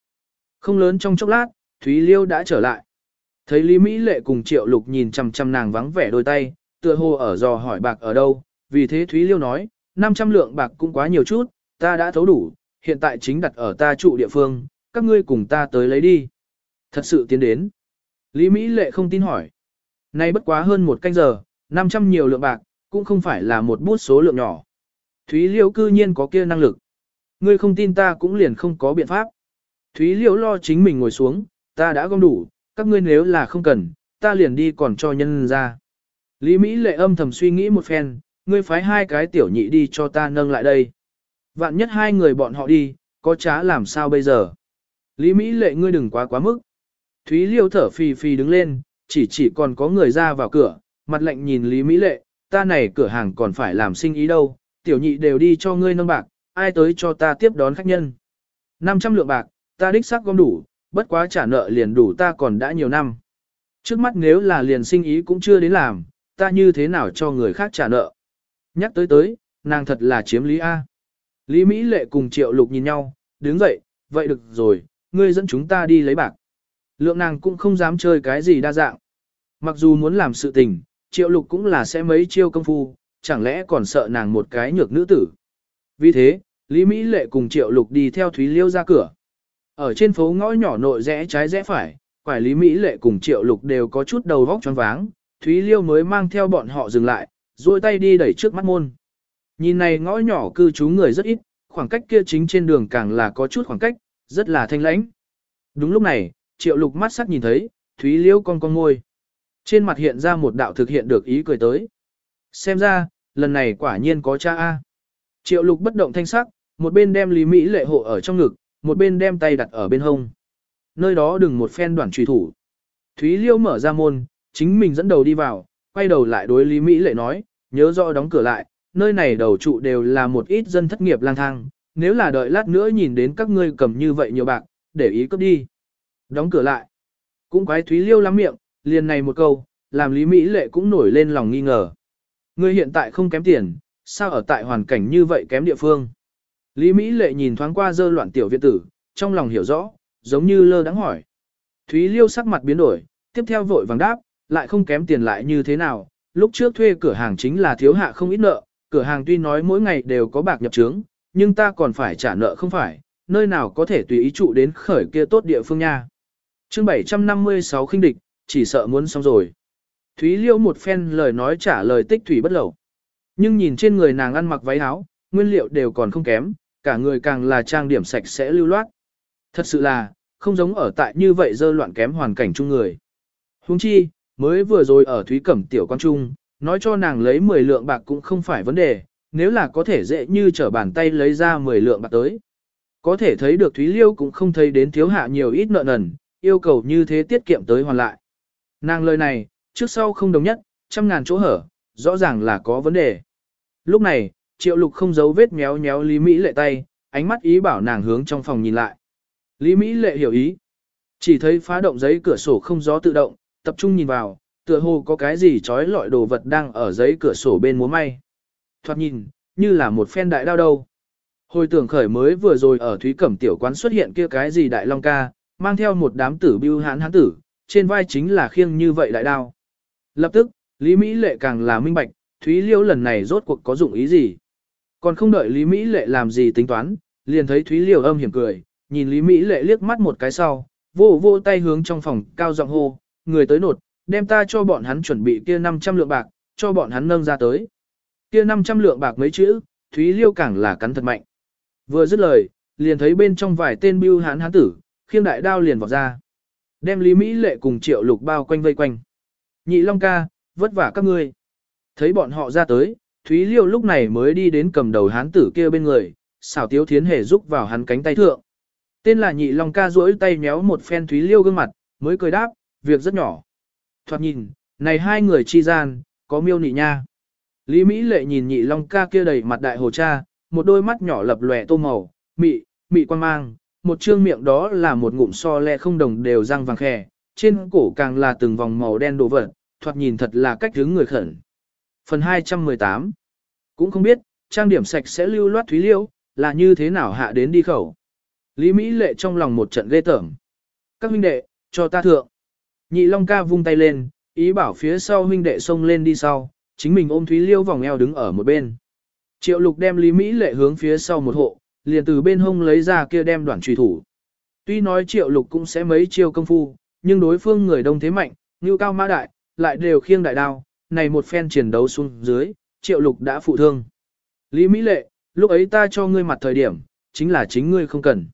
A: Không lớn trong chốc lát, Thúy Liêu đã trở lại. Thấy Lý Mỹ Lệ cùng Triệu Lục nhìn chăm chăm nàng vắng vẻ đôi tay, tựa hồ ở dò hỏi bạc ở đâu, vì thế Thúy Liêu nói, 500 lượng bạc cũng quá nhiều chút, ta đã thấu đủ, hiện tại chính đặt ở ta trụ địa phương, các ngươi cùng ta tới lấy đi. Thật sự tiến đến. Lý Mỹ Lệ không tin hỏi. Nay bất quá hơn một canh giờ, 500 nhiều lượng bạc, cũng không phải là một bút số lượng nhỏ. Thúy Liêu cư nhiên có kia năng lực. Ngươi không tin ta cũng liền không có biện pháp. Thúy Liễu lo chính mình ngồi xuống, ta đã gom đủ, các ngươi nếu là không cần, ta liền đi còn cho nhân ra. Lý Mỹ lệ âm thầm suy nghĩ một phen, ngươi phái hai cái tiểu nhị đi cho ta nâng lại đây. Vạn nhất hai người bọn họ đi, có trá làm sao bây giờ? Lý Mỹ lệ ngươi đừng quá quá mức. Thúy Liêu thở phì phì đứng lên, chỉ chỉ còn có người ra vào cửa, mặt lạnh nhìn Lý Mỹ lệ, ta này cửa hàng còn phải làm sinh ý đâu, tiểu nhị đều đi cho ngươi nâng bạc, ai tới cho ta tiếp đón khách nhân. 500 lượng bạc, ta đích xác gom đủ, bất quá trả nợ liền đủ ta còn đã nhiều năm. Trước mắt nếu là liền sinh ý cũng chưa đến làm, ta như thế nào cho người khác trả nợ. Nhắc tới tới, nàng thật là chiếm lý A. Lý Mỹ Lệ cùng Triệu Lục nhìn nhau, đứng dậy, vậy được rồi, ngươi dẫn chúng ta đi lấy bạc. Lượng nàng cũng không dám chơi cái gì đa dạng. Mặc dù muốn làm sự tình, Triệu Lục cũng là sẽ mấy chiêu công phu, chẳng lẽ còn sợ nàng một cái nhược nữ tử. Vì thế, Lý Mỹ Lệ cùng Triệu Lục đi theo Thúy Liêu ra cửa. Ở trên phố ngõ nhỏ nội rẽ trái rẽ phải, quải Lý Mỹ Lệ cùng Triệu Lục đều có chút đầu vóc choáng váng, Thúy Liêu mới mang theo bọn họ dừng lại, duỗi tay đi đẩy trước mắt môn. Nhìn này ngõ nhỏ cư trú người rất ít, khoảng cách kia chính trên đường càng là có chút khoảng cách, rất là thanh lãnh. Đúng lúc này, Triệu Lục mắt sắc nhìn thấy, Thúy Liêu con con ngôi. Trên mặt hiện ra một đạo thực hiện được ý cười tới. Xem ra, lần này quả nhiên có cha A. Triệu Lục bất động thanh sắc, một bên đem Lý Mỹ lệ hộ ở trong ngực, một bên đem tay đặt ở bên hông. Nơi đó đừng một phen đoạn truy thủ. Thúy Liêu mở ra môn, chính mình dẫn đầu đi vào, quay đầu lại đối Lý Mỹ lệ nói, nhớ rõ đóng cửa lại, nơi này đầu trụ đều là một ít dân thất nghiệp lang thang, nếu là đợi lát nữa nhìn đến các ngươi cầm như vậy nhiều bạc, để ý cướp đi. Đóng cửa lại. Cũng quái Thúy Liêu lắm miệng, liền này một câu, làm Lý Mỹ lệ cũng nổi lên lòng nghi ngờ. Ngươi hiện tại không kém tiền, sao ở tại hoàn cảnh như vậy kém địa phương? Lý Mỹ lệ nhìn thoáng qua dơ loạn tiểu viện tử, trong lòng hiểu rõ, giống như lơ đáng hỏi. Thúy Liêu sắc mặt biến đổi, tiếp theo vội vàng đáp, lại không kém tiền lại như thế nào, lúc trước thuê cửa hàng chính là thiếu hạ không ít nợ, cửa hàng tuy nói mỗi ngày đều có bạc nhập trướng, nhưng ta còn phải trả nợ không phải, nơi nào có thể tùy ý trụ đến khởi kia tốt địa phương nha. chương 756 khinh địch, chỉ sợ muốn xong rồi. Thúy Liêu một phen lời nói trả lời tích thủy bất lẩu. Nhưng nhìn trên người nàng ăn mặc váy áo, nguyên liệu đều còn không kém, cả người càng là trang điểm sạch sẽ lưu loát. Thật sự là, không giống ở tại như vậy dơ loạn kém hoàn cảnh chung người. Huống chi, mới vừa rồi ở Thúy Cẩm tiểu quan trung, nói cho nàng lấy 10 lượng bạc cũng không phải vấn đề, nếu là có thể dễ như trở bàn tay lấy ra 10 lượng bạc tới. Có thể thấy được Thúy Liêu cũng không thấy đến thiếu hạ nhiều ít nợ nần, yêu cầu như thế tiết kiệm tới hoàn lại. Nàng lời này, trước sau không đồng nhất, trăm ngàn chỗ hở, rõ ràng là có vấn đề. Lúc này, triệu lục không giấu vết méo méo Lý Mỹ lệ tay, ánh mắt ý bảo nàng hướng trong phòng nhìn lại. Lý Mỹ lệ hiểu ý. Chỉ thấy phá động giấy cửa sổ không gió tự động, tập trung nhìn vào, tựa hồ có cái gì trói lọi đồ vật đang ở giấy cửa sổ bên múa may. Thoạt nhìn, như là một phen đại đao đâu. Hồi tưởng khởi mới vừa rồi ở Thúy Cẩm tiểu quán xuất hiện kia cái gì đại long ca, mang theo một đám tử bưu hán hán tử, trên vai chính là khiêng như vậy đại đao. Lập tức, Lý Mỹ Lệ càng là minh bạch, Thúy Liêu lần này rốt cuộc có dụng ý gì. Còn không đợi Lý Mỹ Lệ làm gì tính toán, liền thấy Thúy Liêu âm hiểm cười, nhìn Lý Mỹ Lệ liếc mắt một cái sau, vô vô tay hướng trong phòng cao giọng hô, người tới nột, đem ta cho bọn hắn chuẩn bị kia 500 lượng bạc, cho bọn hắn nâng ra tới. Kia 500 lượng bạc mấy chữ, Thúy Liêu càng là cắn thật mạnh. Vừa dứt lời, liền thấy bên trong vài tên bưu hán hán tử, khiêng đại đao liền vọt ra. Đem Lý Mỹ Lệ cùng Triệu Lục bao quanh vây quanh. Nhị Long ca, vất vả các ngươi. Thấy bọn họ ra tới, Thúy Liêu lúc này mới đi đến cầm đầu hán tử kia bên người, xảo tiếu thiến hề giúp vào hắn cánh tay thượng. Tên là Nhị Long ca duỗi tay méo một phen Thúy Liêu gương mặt, mới cười đáp, việc rất nhỏ. Thoạt nhìn, này hai người chi gian, có miêu nị nha. Lý Mỹ lệ nhìn Nhị Long ca kia đầy mặt đại hồ cha, một đôi mắt nhỏ lập lòe tô màu, mị, mị quan mang, một trương miệng đó là một ngụm so le không đồng đều răng vàng khè, trên cổ càng là từng vòng màu đen đồ vật, thoạt nhìn thật là cách hướng người khẩn. Phần 218 cũng không biết, trang điểm sạch sẽ lưu loát thúy liêu, là như thế nào hạ đến đi khẩu. Lý Mỹ lệ trong lòng một trận ghê tởm. Các huynh đệ, cho ta thượng. Nhị Long ca vung tay lên, ý bảo phía sau huynh đệ xông lên đi sau, chính mình ôm Thúy Liêu vòng eo đứng ở một bên. Triệu lục đem Lý Mỹ lệ hướng phía sau một hộ, liền từ bên hông lấy ra kia đem đoạn truy thủ. Tuy nói triệu lục cũng sẽ mấy chiêu công phu, nhưng đối phương người đông thế mạnh, như cao mã đại, lại đều khiêng đại đao, này một phen chiến đấu xuống dưới, triệu lục đã phụ thương. Lý Mỹ lệ, lúc ấy ta cho ngươi mặt thời điểm, chính là chính ngươi không cần.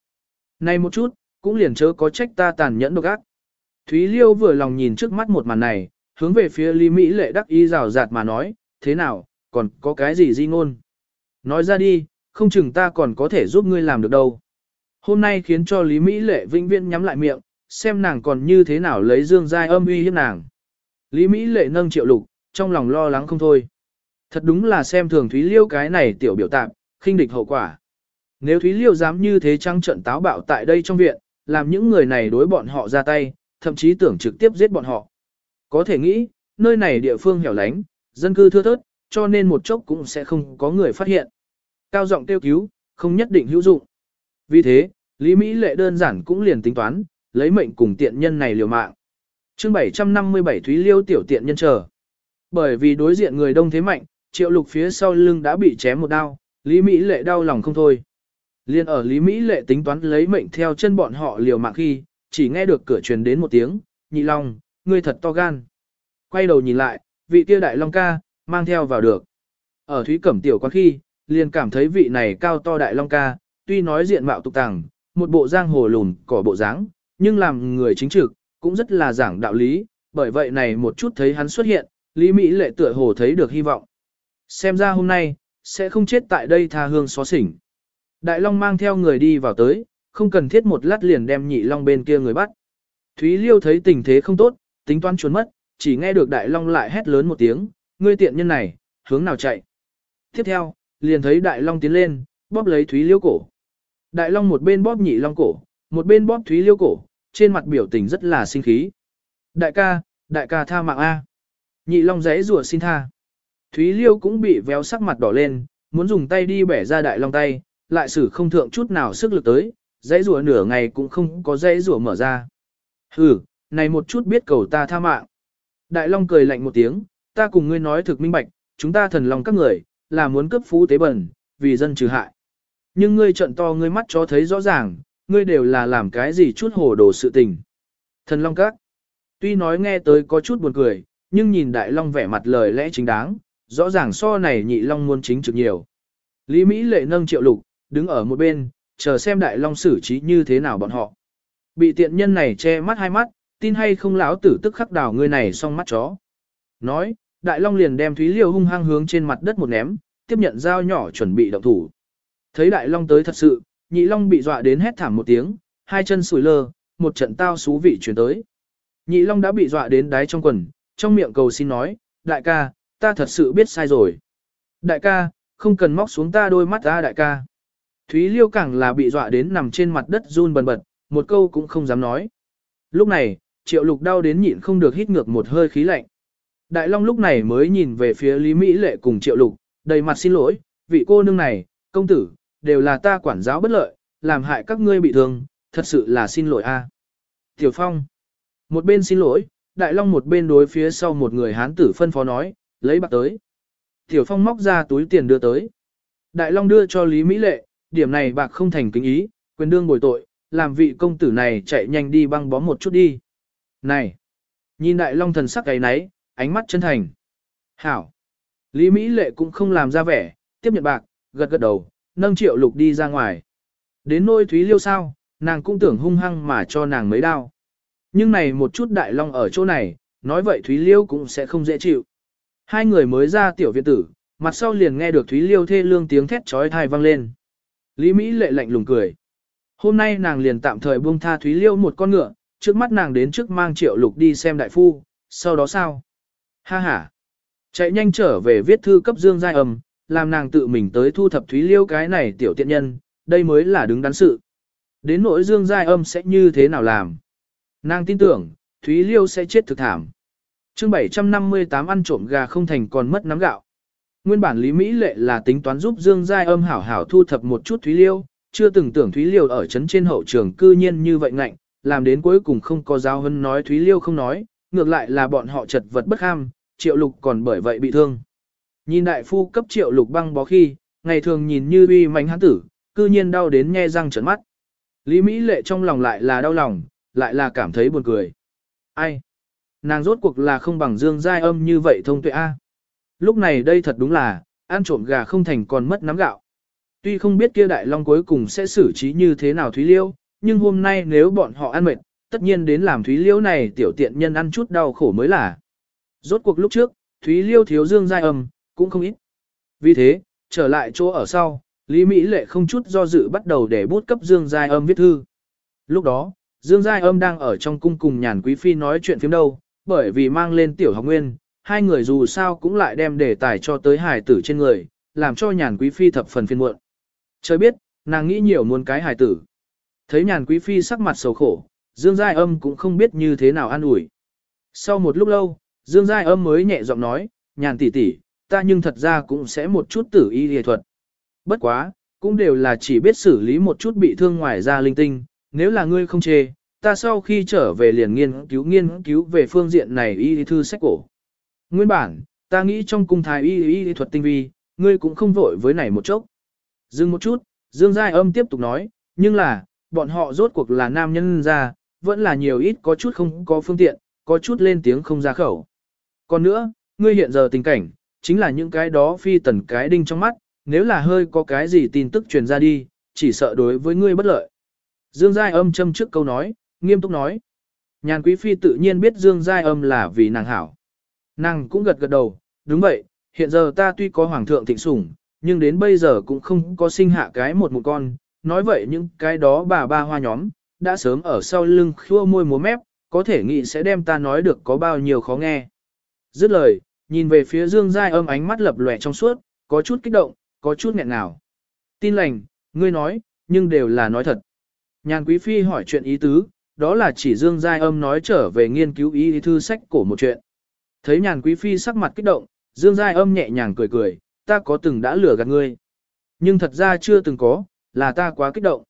A: Này một chút, cũng liền chớ có trách ta tàn nhẫn độc ác. Thúy Liêu vừa lòng nhìn trước mắt một màn này, hướng về phía Lý Mỹ lệ đắc ý rào rạt mà nói, thế nào, còn có cái gì di ngôn? Nói ra đi, không chừng ta còn có thể giúp ngươi làm được đâu. Hôm nay khiến cho Lý Mỹ lệ vĩnh viễn nhắm lại miệng, xem nàng còn như thế nào lấy dương giai âm uy hiếp nàng. Lý Mỹ lệ nâng triệu lục, trong lòng lo lắng không thôi. Thật đúng là xem thường Thúy Liêu cái này tiểu biểu tạm, khinh địch hậu quả. Nếu Thúy Liêu dám như thế trăng trận táo bạo tại đây trong viện, làm những người này đối bọn họ ra tay, thậm chí tưởng trực tiếp giết bọn họ. Có thể nghĩ, nơi này địa phương hẻo lánh, dân cư thưa thớt, cho nên một chốc cũng sẽ không có người phát hiện. Cao giọng kêu cứu, không nhất định hữu dụng. Vì thế, Lý Mỹ lệ đơn giản cũng liền tính toán, lấy mệnh cùng tiện nhân này liều mạng. chương 757 Thúy Liêu tiểu tiện nhân chờ. Bởi vì đối diện người đông thế mạnh, triệu lục phía sau lưng đã bị chém một đao, Lý Mỹ lệ đau lòng không thôi. Liên ở Lý Mỹ lệ tính toán lấy mệnh theo chân bọn họ liều mạng khi, chỉ nghe được cửa truyền đến một tiếng, nhị long, ngươi thật to gan. Quay đầu nhìn lại, vị tiêu đại long ca, mang theo vào được. Ở Thúy Cẩm tiểu quán khi, liền cảm thấy vị này cao to đại long ca, tuy nói diện mạo tục tàng, một bộ giang hồ lùn cỏ bộ dáng, nhưng làm người chính trực, cũng rất là giảng đạo lý, bởi vậy này một chút thấy hắn xuất hiện, Lý Mỹ lệ tựa hồ thấy được hy vọng. Xem ra hôm nay, sẽ không chết tại đây tha hương xó xỉnh. Đại Long mang theo người đi vào tới, không cần thiết một lát liền đem nhị Long bên kia người bắt. Thúy Liêu thấy tình thế không tốt, tính toán trốn mất, chỉ nghe được Đại Long lại hét lớn một tiếng, ngươi tiện nhân này, hướng nào chạy. Tiếp theo, liền thấy Đại Long tiến lên, bóp lấy Thúy Liêu cổ. Đại Long một bên bóp nhị Long cổ, một bên bóp Thúy Liêu cổ, trên mặt biểu tình rất là sinh khí. Đại ca, đại ca tha mạng A. Nhị Long giấy rủa xin tha. Thúy Liêu cũng bị véo sắc mặt đỏ lên, muốn dùng tay đi bẻ ra Đại Long tay, lại sử không thượng chút nào sức lực tới, dãy rùa nửa ngày cũng không có dãy rùa mở ra. Hừ, này một chút biết cầu ta tha mạng. Đại Long cười lạnh một tiếng, ta cùng ngươi nói thực minh bạch, chúng ta thần lòng các người, là muốn cấp phú tế bẩn, vì dân trừ hại. Nhưng ngươi trận to ngươi mắt cho thấy rõ ràng, ngươi đều là làm cái gì chút hồ đồ sự tình. Thần Long Các. Tuy nói nghe tới có chút buồn cười, nhưng nhìn Đại Long vẻ mặt lời lẽ chính đáng, rõ ràng so này nhị Long muốn chính trực nhiều. Lý Mỹ lệ nâng triệu lục, đứng ở một bên, chờ xem Đại Long xử trí như thế nào bọn họ. Bị tiện nhân này che mắt hai mắt, tin hay không lão tử tức khắc đảo người này xong mắt chó. Nói, Đại Long liền đem Thúy Liêu hung hăng hướng trên mặt đất một ném, tiếp nhận dao nhỏ chuẩn bị động thủ. Thấy Đại Long tới thật sự, Nhị Long bị dọa đến hét thảm một tiếng, hai chân sùi lơ, một trận tao xú vị chuyển tới. Nhị Long đã bị dọa đến đáy trong quần, trong miệng cầu xin nói, đại ca, ta thật sự biết sai rồi. Đại ca, không cần móc xuống ta đôi mắt ta đại ca. Thúy Liêu càng là bị dọa đến nằm trên mặt đất run bần bật, một câu cũng không dám nói. Lúc này, triệu lục đau đến nhịn không được hít ngược một hơi khí lạnh. Đại Long lúc này mới nhìn về phía Lý Mỹ Lệ cùng triệu lục, đầy mặt xin lỗi, vị cô nương này, công tử, đều là ta quản giáo bất lợi, làm hại các ngươi bị thương, thật sự là xin lỗi a. Tiểu Phong, một bên xin lỗi, Đại Long một bên đối phía sau một người hán tử phân phó nói, lấy bạc tới. Tiểu Phong móc ra túi tiền đưa tới. Đại Long đưa cho Lý Mỹ Lệ, điểm này bạc không thành kính ý, quyền đương bồi tội, làm vị công tử này chạy nhanh đi băng bó một chút đi. Này! Nhìn Đại Long thần sắc ấy nấy, ánh mắt chân thành. Hảo! Lý Mỹ Lệ cũng không làm ra vẻ, tiếp nhận bạc, gật gật đầu, nâng triệu lục đi ra ngoài. Đến nôi Thúy Liêu sao, nàng cũng tưởng hung hăng mà cho nàng mấy đao. Nhưng này một chút Đại Long ở chỗ này, nói vậy Thúy Liêu cũng sẽ không dễ chịu. Hai người mới ra tiểu viện tử, mặt sau liền nghe được Thúy Liêu thê lương tiếng thét trói thai vang lên. Lý Mỹ lệ lạnh lùng cười. Hôm nay nàng liền tạm thời buông tha Thúy Liêu một con ngựa, trước mắt nàng đến trước mang triệu lục đi xem đại phu, sau đó sao? Ha ha! Chạy nhanh trở về viết thư cấp dương giai âm, làm nàng tự mình tới thu thập Thúy Liêu cái này tiểu tiện nhân, đây mới là đứng đắn sự. Đến nỗi dương giai âm sẽ như thế nào làm? Nàng tin tưởng, Thúy Liêu sẽ chết thực thảm chương 758 ăn trộm gà không thành còn mất nắm gạo. Nguyên bản Lý Mỹ Lệ là tính toán giúp Dương Giai âm hảo hảo thu thập một chút Thúy Liêu, chưa từng tưởng Thúy Liêu ở trấn trên hậu trường cư nhiên như vậy ngạnh, làm đến cuối cùng không có giáo hân nói Thúy Liêu không nói, ngược lại là bọn họ chật vật bất ham, triệu lục còn bởi vậy bị thương. Nhìn đại phu cấp triệu lục băng bó khi, ngày thường nhìn như uy mánh hắn tử, cư nhiên đau đến nghe răng trợn mắt. Lý Mỹ Lệ trong lòng lại là đau lòng, lại là cảm thấy buồn cười. Ai? Nàng rốt cuộc là không bằng Dương Giai âm như vậy thông tuệ A. Lúc này đây thật đúng là, ăn trộm gà không thành còn mất nắm gạo. Tuy không biết kia đại long cuối cùng sẽ xử trí như thế nào Thúy Liêu, nhưng hôm nay nếu bọn họ ăn mệt, tất nhiên đến làm Thúy Liêu này tiểu tiện nhân ăn chút đau khổ mới là. Rốt cuộc lúc trước, Thúy Liêu thiếu dương giai âm, cũng không ít. Vì thế, trở lại chỗ ở sau, Lý Mỹ Lệ không chút do dự bắt đầu để bút cấp dương giai âm viết thư. Lúc đó, dương giai âm đang ở trong cung cùng nhàn quý phi nói chuyện phim đâu, bởi vì mang lên tiểu học nguyên, hai người dù sao cũng lại đem đề tài cho tới hài tử trên người, làm cho nhàn quý phi thập phần phiền muộn. Trời biết, nàng nghĩ nhiều muốn cái hài tử. Thấy nhàn quý phi sắc mặt sầu khổ, Dương Giai Âm cũng không biết như thế nào an ủi. Sau một lúc lâu, Dương Giai Âm mới nhẹ giọng nói, nhàn tỷ tỷ, ta nhưng thật ra cũng sẽ một chút tử y y thuật. Bất quá, cũng đều là chỉ biết xử lý một chút bị thương ngoài ra linh tinh, nếu là ngươi không chê, ta sau khi trở về liền nghiên cứu nghiên cứu về phương diện này y thư sách cổ. Nguyên bản, ta nghĩ trong cung thái y y thuật tinh vi, ngươi cũng không vội với này một chốc. Dừng một chút, Dương Giai Âm tiếp tục nói, nhưng là, bọn họ rốt cuộc là nam nhân ra, vẫn là nhiều ít có chút không có phương tiện, có chút lên tiếng không ra khẩu. Còn nữa, ngươi hiện giờ tình cảnh, chính là những cái đó phi tần cái đinh trong mắt, nếu là hơi có cái gì tin tức truyền ra đi, chỉ sợ đối với ngươi bất lợi. Dương Giai Âm châm trước câu nói, nghiêm túc nói. Nhàn Quý Phi tự nhiên biết Dương Giai Âm là vì nàng hảo. Nàng cũng gật gật đầu, đúng vậy, hiện giờ ta tuy có hoàng thượng thịnh sủng, nhưng đến bây giờ cũng không có sinh hạ cái một một con, nói vậy những cái đó bà ba hoa nhóm, đã sớm ở sau lưng khua môi múa mép, có thể nghĩ sẽ đem ta nói được có bao nhiêu khó nghe. Dứt lời, nhìn về phía Dương Giai âm ánh mắt lập lòe trong suốt, có chút kích động, có chút nghẹn ngào. Tin lành, ngươi nói, nhưng đều là nói thật. Nhàn Quý Phi hỏi chuyện ý tứ, đó là chỉ Dương Giai âm nói trở về nghiên cứu ý thư sách cổ một chuyện. Thấy nhàn quý phi sắc mặt kích động, Dương Giai âm nhẹ nhàng cười cười, ta có từng đã lừa gạt ngươi. Nhưng thật ra chưa từng có, là ta quá kích động.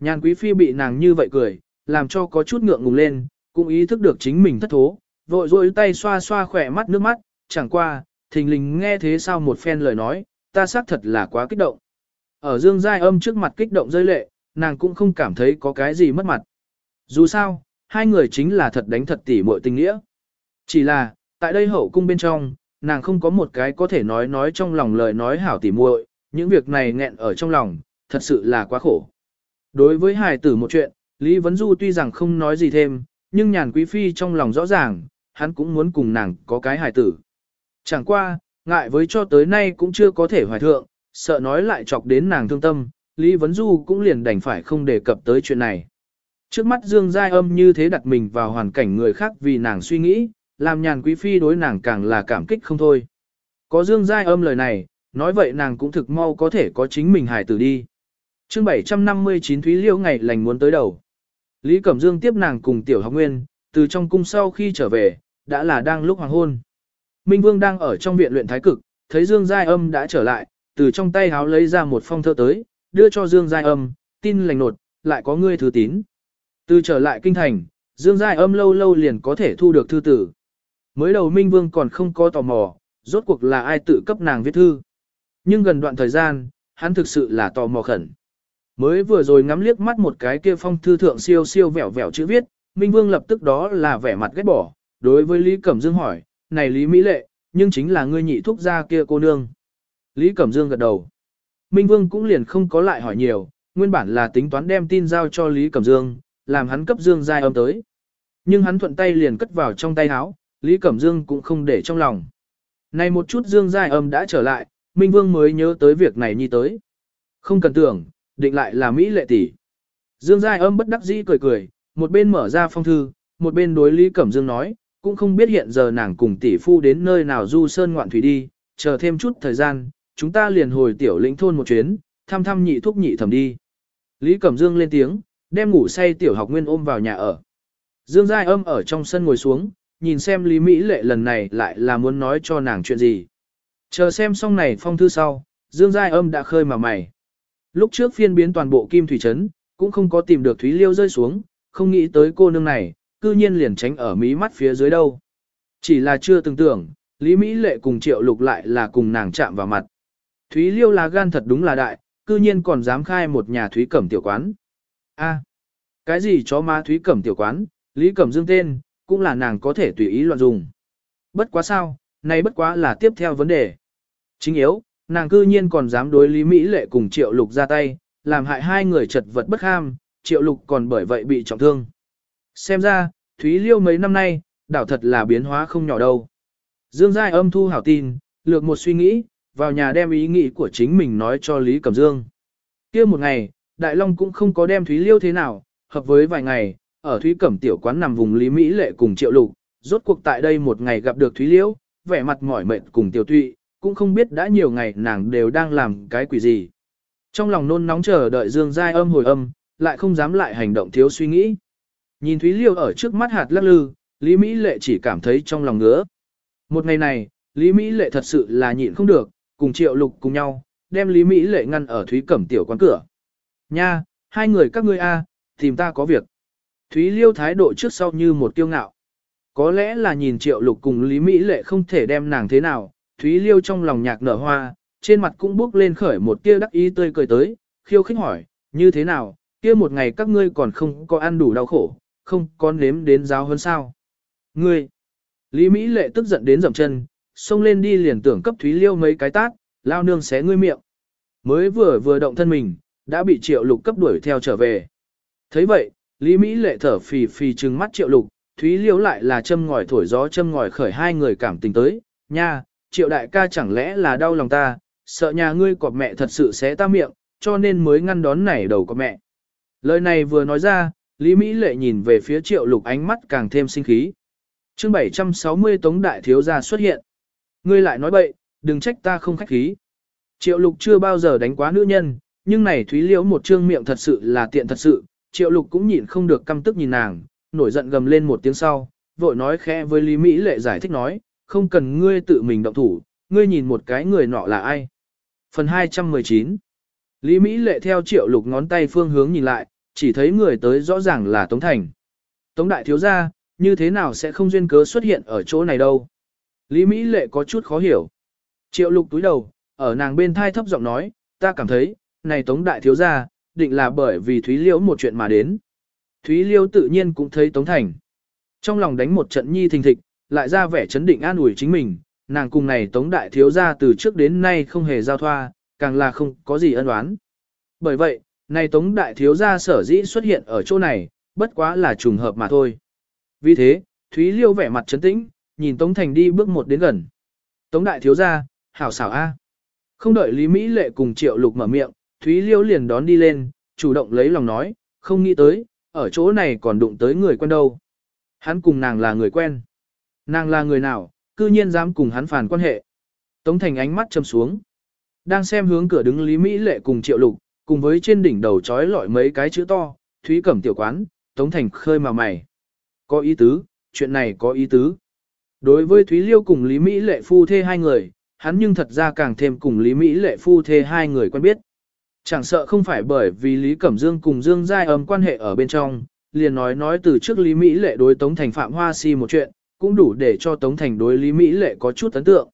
A: Nhàn quý phi bị nàng như vậy cười, làm cho có chút ngượng ngùng lên, cũng ý thức được chính mình thất thố, vội vội tay xoa xoa khỏe mắt nước mắt, chẳng qua, thình lình nghe thế sao một phen lời nói, ta xác thật là quá kích động. Ở Dương Giai âm trước mặt kích động rơi lệ, nàng cũng không cảm thấy có cái gì mất mặt. Dù sao, hai người chính là thật đánh thật tỉ muội tình nghĩa. Chỉ là, tại đây hậu cung bên trong, nàng không có một cái có thể nói nói trong lòng lời nói hảo tỉ muội, những việc này nghẹn ở trong lòng, thật sự là quá khổ. Đối với hài tử một chuyện, Lý Vấn Du tuy rằng không nói gì thêm, nhưng nhàn quý phi trong lòng rõ ràng, hắn cũng muốn cùng nàng có cái hài tử. Chẳng qua, ngại với cho tới nay cũng chưa có thể hoài thượng, sợ nói lại chọc đến nàng thương tâm, Lý Vấn Du cũng liền đành phải không đề cập tới chuyện này. Trước mắt Dương Giai âm như thế đặt mình vào hoàn cảnh người khác vì nàng suy nghĩ, làm nhàn quý phi đối nàng càng là cảm kích không thôi. Có Dương Giai âm lời này, nói vậy nàng cũng thực mau có thể có chính mình hài tử đi. chương 759 Thúy Liêu ngày lành muốn tới đầu. Lý Cẩm Dương tiếp nàng cùng tiểu học nguyên, từ trong cung sau khi trở về, đã là đang lúc hoàng hôn. Minh Vương đang ở trong viện luyện thái cực, thấy Dương Giai âm đã trở lại, từ trong tay háo lấy ra một phong thơ tới, đưa cho Dương Giai âm, tin lành nột, lại có ngươi thứ tín. Từ trở lại kinh thành, Dương Giai âm lâu lâu liền có thể thu được thư tử. Mới đầu Minh Vương còn không có tò mò, rốt cuộc là ai tự cấp nàng viết thư. Nhưng gần đoạn thời gian, hắn thực sự là tò mò khẩn. Mới vừa rồi ngắm liếc mắt một cái kia phong thư thượng siêu siêu vẹo vẹo chữ viết, Minh Vương lập tức đó là vẻ mặt ghét bỏ, đối với Lý Cẩm Dương hỏi, này Lý Mỹ Lệ, nhưng chính là ngươi nhị thúc gia kia cô nương. Lý Cẩm Dương gật đầu. Minh Vương cũng liền không có lại hỏi nhiều, nguyên bản là tính toán đem tin giao cho Lý Cẩm Dương, làm hắn cấp Dương giai âm tới. Nhưng hắn thuận tay liền cất vào trong tay áo, Lý Cẩm Dương cũng không để trong lòng. Này một chút Dương giai âm đã trở lại, Minh Vương mới nhớ tới việc này nhi tới. Không cần tưởng, định lại là Mỹ lệ tỷ. Dương giai âm bất đắc dĩ cười cười, một bên mở ra phong thư, một bên đối Lý Cẩm Dương nói, cũng không biết hiện giờ nàng cùng tỷ phu đến nơi nào du sơn ngoạn thủy đi, chờ thêm chút thời gian, chúng ta liền hồi tiểu lĩnh thôn một chuyến, thăm thăm nhị thúc nhị thẩm đi. Lý Cẩm Dương lên tiếng, đem ngủ say tiểu học nguyên ôm vào nhà ở. Dương Giai âm ở trong sân ngồi xuống, nhìn xem Lý Mỹ lệ lần này lại là muốn nói cho nàng chuyện gì. Chờ xem xong này phong thư sau, Dương Giai âm đã khơi mà mày. Lúc trước phiên biến toàn bộ kim thủy trấn, cũng không có tìm được Thúy Liêu rơi xuống, không nghĩ tới cô nương này, cư nhiên liền tránh ở mí mắt phía dưới đâu. Chỉ là chưa từng tưởng, Lý Mỹ lệ cùng triệu lục lại là cùng nàng chạm vào mặt. Thúy Liêu là gan thật đúng là đại, cư nhiên còn dám khai một nhà Thúy Cẩm tiểu quán. A, cái gì chó má Thúy Cẩm tiểu quán, Lý Cẩm Dương tên, cũng là nàng có thể tùy ý loạn dùng. Bất quá sao, này bất quá là tiếp theo vấn đề. Chính yếu, nàng cư nhiên còn dám đối Lý Mỹ Lệ cùng Triệu Lục ra tay, làm hại hai người chật vật bất ham, Triệu Lục còn bởi vậy bị trọng thương. Xem ra, Thúy Liêu mấy năm nay, đảo thật là biến hóa không nhỏ đâu. Dương Giai âm thu hảo tin, lược một suy nghĩ, vào nhà đem ý nghĩ của chính mình nói cho Lý Cẩm Dương. kia một ngày, Đại Long cũng không có đem Thúy Liêu thế nào, hợp với vài ngày, ở Thúy Cẩm tiểu quán nằm vùng Lý Mỹ Lệ cùng Triệu Lục, rốt cuộc tại đây một ngày gặp được Thúy Liêu, vẻ mặt mỏi mệt cùng tiểu tụy, cũng không biết đã nhiều ngày nàng đều đang làm cái quỷ gì. Trong lòng nôn nóng chờ đợi Dương Giai âm hồi âm, lại không dám lại hành động thiếu suy nghĩ. Nhìn Thúy Liêu ở trước mắt hạt lắc lư, Lý Mỹ Lệ chỉ cảm thấy trong lòng ngứa. Một ngày này, Lý Mỹ Lệ thật sự là nhịn không được, cùng Triệu Lục cùng nhau, đem Lý Mỹ Lệ ngăn ở Thúy Cẩm tiểu quán cửa. Nha, hai người các ngươi a, tìm ta có việc. Thúy Liêu thái độ trước sau như một kiêu ngạo. Có lẽ là nhìn Triệu Lục cùng Lý Mỹ Lệ không thể đem nàng thế nào, Thúy Liêu trong lòng nhạc nở hoa, trên mặt cũng bước lên khởi một tia đắc ý tươi cười tới, khiêu khích hỏi, như thế nào, kia một ngày các ngươi còn không có ăn đủ đau khổ, không có nếm đến giáo hơn sao. Ngươi, Lý Mỹ Lệ tức giận đến dậm chân, xông lên đi liền tưởng cấp Thúy Liêu mấy cái tát, lao nương xé ngươi miệng. Mới vừa vừa động thân mình, đã bị triệu lục cấp đuổi theo trở về. thấy vậy, Lý Mỹ lệ thở phì phì trừng mắt triệu lục, Thúy Liễu lại là châm ngòi thổi gió châm ngòi khởi hai người cảm tình tới, nha, triệu đại ca chẳng lẽ là đau lòng ta, sợ nhà ngươi cọp mẹ thật sự xé ta miệng, cho nên mới ngăn đón nảy đầu của mẹ. Lời này vừa nói ra, Lý Mỹ lệ nhìn về phía triệu lục ánh mắt càng thêm sinh khí. chương 760 Tống Đại Thiếu Gia xuất hiện. Ngươi lại nói bậy, đừng trách ta không khách khí. Triệu lục chưa bao giờ đánh quá nữ nhân, nhưng này Thúy Liễu một trương miệng thật sự là tiện thật sự, triệu lục cũng nhịn không được căm tức nhìn nàng, nổi giận gầm lên một tiếng sau, vội nói khẽ với Lý Mỹ lệ giải thích nói, không cần ngươi tự mình động thủ, ngươi nhìn một cái người nọ là ai. Phần 219 Lý Mỹ lệ theo triệu lục ngón tay phương hướng nhìn lại, chỉ thấy người tới rõ ràng là Tống Thành. Tống Đại Thiếu Gia, như thế nào sẽ không duyên cớ xuất hiện ở chỗ này đâu. Lý Mỹ lệ có chút khó hiểu. Triệu lục túi đầu, ở nàng bên thai thấp giọng nói, ta cảm thấy, này Tống Đại Thiếu Gia, định là bởi vì Thúy Liễu một chuyện mà đến. Thúy Liêu tự nhiên cũng thấy Tống Thành. Trong lòng đánh một trận nhi thình thịch, lại ra vẻ chấn định an ủi chính mình, nàng cùng này Tống Đại Thiếu Gia từ trước đến nay không hề giao thoa, càng là không có gì ân oán. Bởi vậy, này Tống Đại Thiếu Gia sở dĩ xuất hiện ở chỗ này, bất quá là trùng hợp mà thôi. Vì thế, Thúy Liêu vẻ mặt chấn tĩnh, nhìn Tống Thành đi bước một đến gần. Tống Đại Thiếu Gia, hảo xảo A. Không đợi Lý Mỹ Lệ cùng Triệu Lục mở miệng, Thúy Liêu liền đón đi lên, chủ động lấy lòng nói, không nghĩ tới, ở chỗ này còn đụng tới người quen đâu. Hắn cùng nàng là người quen. Nàng là người nào, cư nhiên dám cùng hắn phản quan hệ. Tống Thành ánh mắt châm xuống. Đang xem hướng cửa đứng Lý Mỹ Lệ cùng Triệu Lục, cùng với trên đỉnh đầu trói lọi mấy cái chữ to, Thúy Cẩm tiểu quán, Tống Thành khơi mà mày. Có ý tứ, chuyện này có ý tứ. Đối với Thúy Liêu cùng Lý Mỹ Lệ phu thê hai người, hắn nhưng thật ra càng thêm cùng Lý Mỹ Lệ phu thê hai người quen biết. Chẳng sợ không phải bởi vì Lý Cẩm Dương cùng Dương Giai ấm quan hệ ở bên trong, liền nói nói từ trước Lý Mỹ Lệ đối Tống Thành Phạm Hoa Si một chuyện, cũng đủ để cho Tống Thành đối Lý Mỹ Lệ có chút ấn tượng.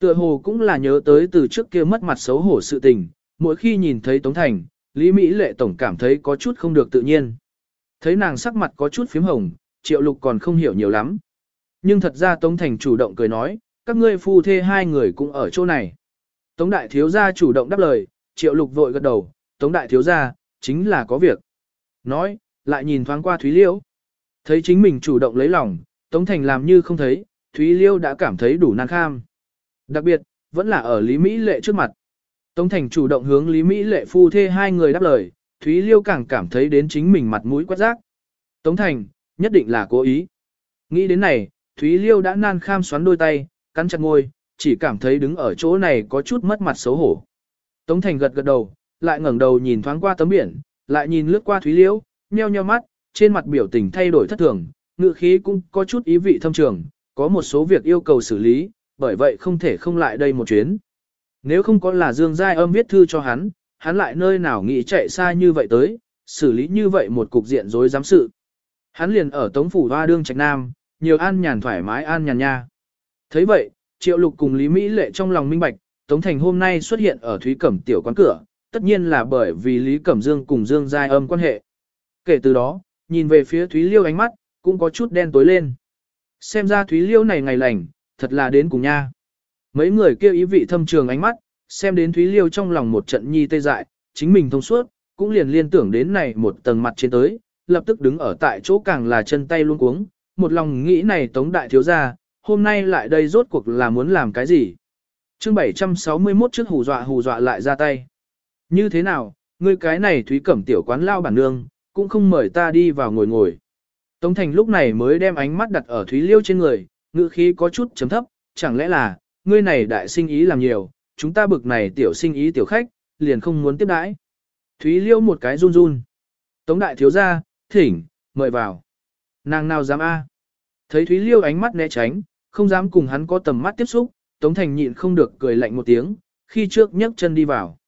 A: Tựa hồ cũng là nhớ tới từ trước kia mất mặt xấu hổ sự tình, mỗi khi nhìn thấy Tống Thành, Lý Mỹ Lệ tổng cảm thấy có chút không được tự nhiên. Thấy nàng sắc mặt có chút phím hồng, Triệu Lục còn không hiểu nhiều lắm. Nhưng thật ra Tống Thành chủ động cười nói, các ngươi phu thê hai người cũng ở chỗ này. Tống Đại Thiếu Gia chủ động đáp lời, Triệu Lục vội gật đầu, Tống Đại Thiếu Gia, chính là có việc. Nói, lại nhìn thoáng qua Thúy Liêu. Thấy chính mình chủ động lấy lòng, Tống Thành làm như không thấy, Thúy Liêu đã cảm thấy đủ năng kham. Đặc biệt, vẫn là ở Lý Mỹ Lệ trước mặt. Tống Thành chủ động hướng Lý Mỹ Lệ phu thê hai người đáp lời, Thúy Liêu càng cảm thấy đến chính mình mặt mũi quát rác. Tống Thành, nhất định là cố ý. Nghĩ đến này, Thúy Liêu đã nan kham xoắn đôi tay, cắn chặt ngôi, chỉ cảm thấy đứng ở chỗ này có chút mất mặt xấu hổ. Tống Thành gật gật đầu, lại ngẩng đầu nhìn thoáng qua tấm biển, lại nhìn lướt qua Thúy Liễu, nheo nheo mắt, trên mặt biểu tình thay đổi thất thường, ngựa khí cũng có chút ý vị thâm trường, có một số việc yêu cầu xử lý, bởi vậy không thể không lại đây một chuyến. Nếu không có là Dương Giai âm viết thư cho hắn, hắn lại nơi nào nghĩ chạy xa như vậy tới, xử lý như vậy một cục diện rối giám sự. Hắn liền ở Tống Phủ Hoa Đương Trạch Nam, nhiều an nhàn thoải mái an nhàn nha. thấy vậy, Triệu Lục cùng Lý Mỹ Lệ trong lòng minh bạch, Tống Thành hôm nay xuất hiện ở Thúy Cẩm tiểu quán cửa, tất nhiên là bởi vì Lý Cẩm Dương cùng Dương Giai âm quan hệ. Kể từ đó, nhìn về phía Thúy Liêu ánh mắt, cũng có chút đen tối lên. Xem ra Thúy Liêu này ngày lành, thật là đến cùng nha. Mấy người kêu ý vị thâm trường ánh mắt, xem đến Thúy Liêu trong lòng một trận nhi tê dại, chính mình thông suốt, cũng liền liên tưởng đến này một tầng mặt trên tới, lập tức đứng ở tại chỗ càng là chân tay luôn cuống, một lòng nghĩ này tống đại thiếu gia, hôm nay lại đây rốt cuộc là muốn làm cái gì chương 761 trước hù dọa hù dọa lại ra tay. Như thế nào, ngươi cái này Thúy Cẩm tiểu quán lao bản nương, cũng không mời ta đi vào ngồi ngồi. Tống Thành lúc này mới đem ánh mắt đặt ở Thúy Liêu trên người, ngữ khí có chút chấm thấp, chẳng lẽ là, ngươi này đại sinh ý làm nhiều, chúng ta bực này tiểu sinh ý tiểu khách, liền không muốn tiếp đãi. Thúy Liêu một cái run run. Tống đại thiếu gia, thỉnh, mời vào. Nàng nào dám a? Thấy Thúy Liêu ánh mắt né tránh, không dám cùng hắn có tầm mắt tiếp xúc, Tống Thành nhịn không được cười lạnh một tiếng, khi trước nhấc chân đi vào.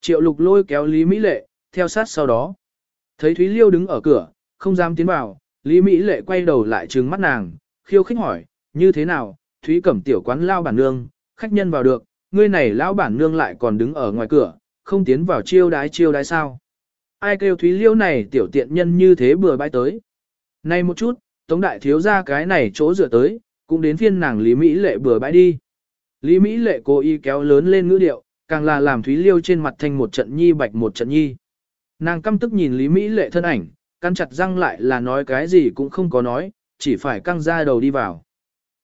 A: Triệu lục lôi kéo Lý Mỹ Lệ, theo sát sau đó. Thấy Thúy Liêu đứng ở cửa, không dám tiến vào, Lý Mỹ Lệ quay đầu lại trừng mắt nàng, khiêu khích hỏi, như thế nào, Thúy Cẩm tiểu quán lao bản nương, khách nhân vào được, ngươi này lão bản nương lại còn đứng ở ngoài cửa, không tiến vào chiêu đái chiêu đái sao. Ai kêu Thúy Liêu này tiểu tiện nhân như thế bừa bãi tới. Này một chút, Tống Đại thiếu ra cái này chỗ rửa tới, cũng đến phiên nàng Lý Mỹ Lệ bừa bãi đi. Lý Mỹ Lệ cố ý kéo lớn lên ngữ điệu, càng là làm Thúy Liêu trên mặt thanh một trận nhi bạch một trận nhi. Nàng căm tức nhìn Lý Mỹ Lệ thân ảnh, căn chặt răng lại là nói cái gì cũng không có nói, chỉ phải căng ra đầu đi vào.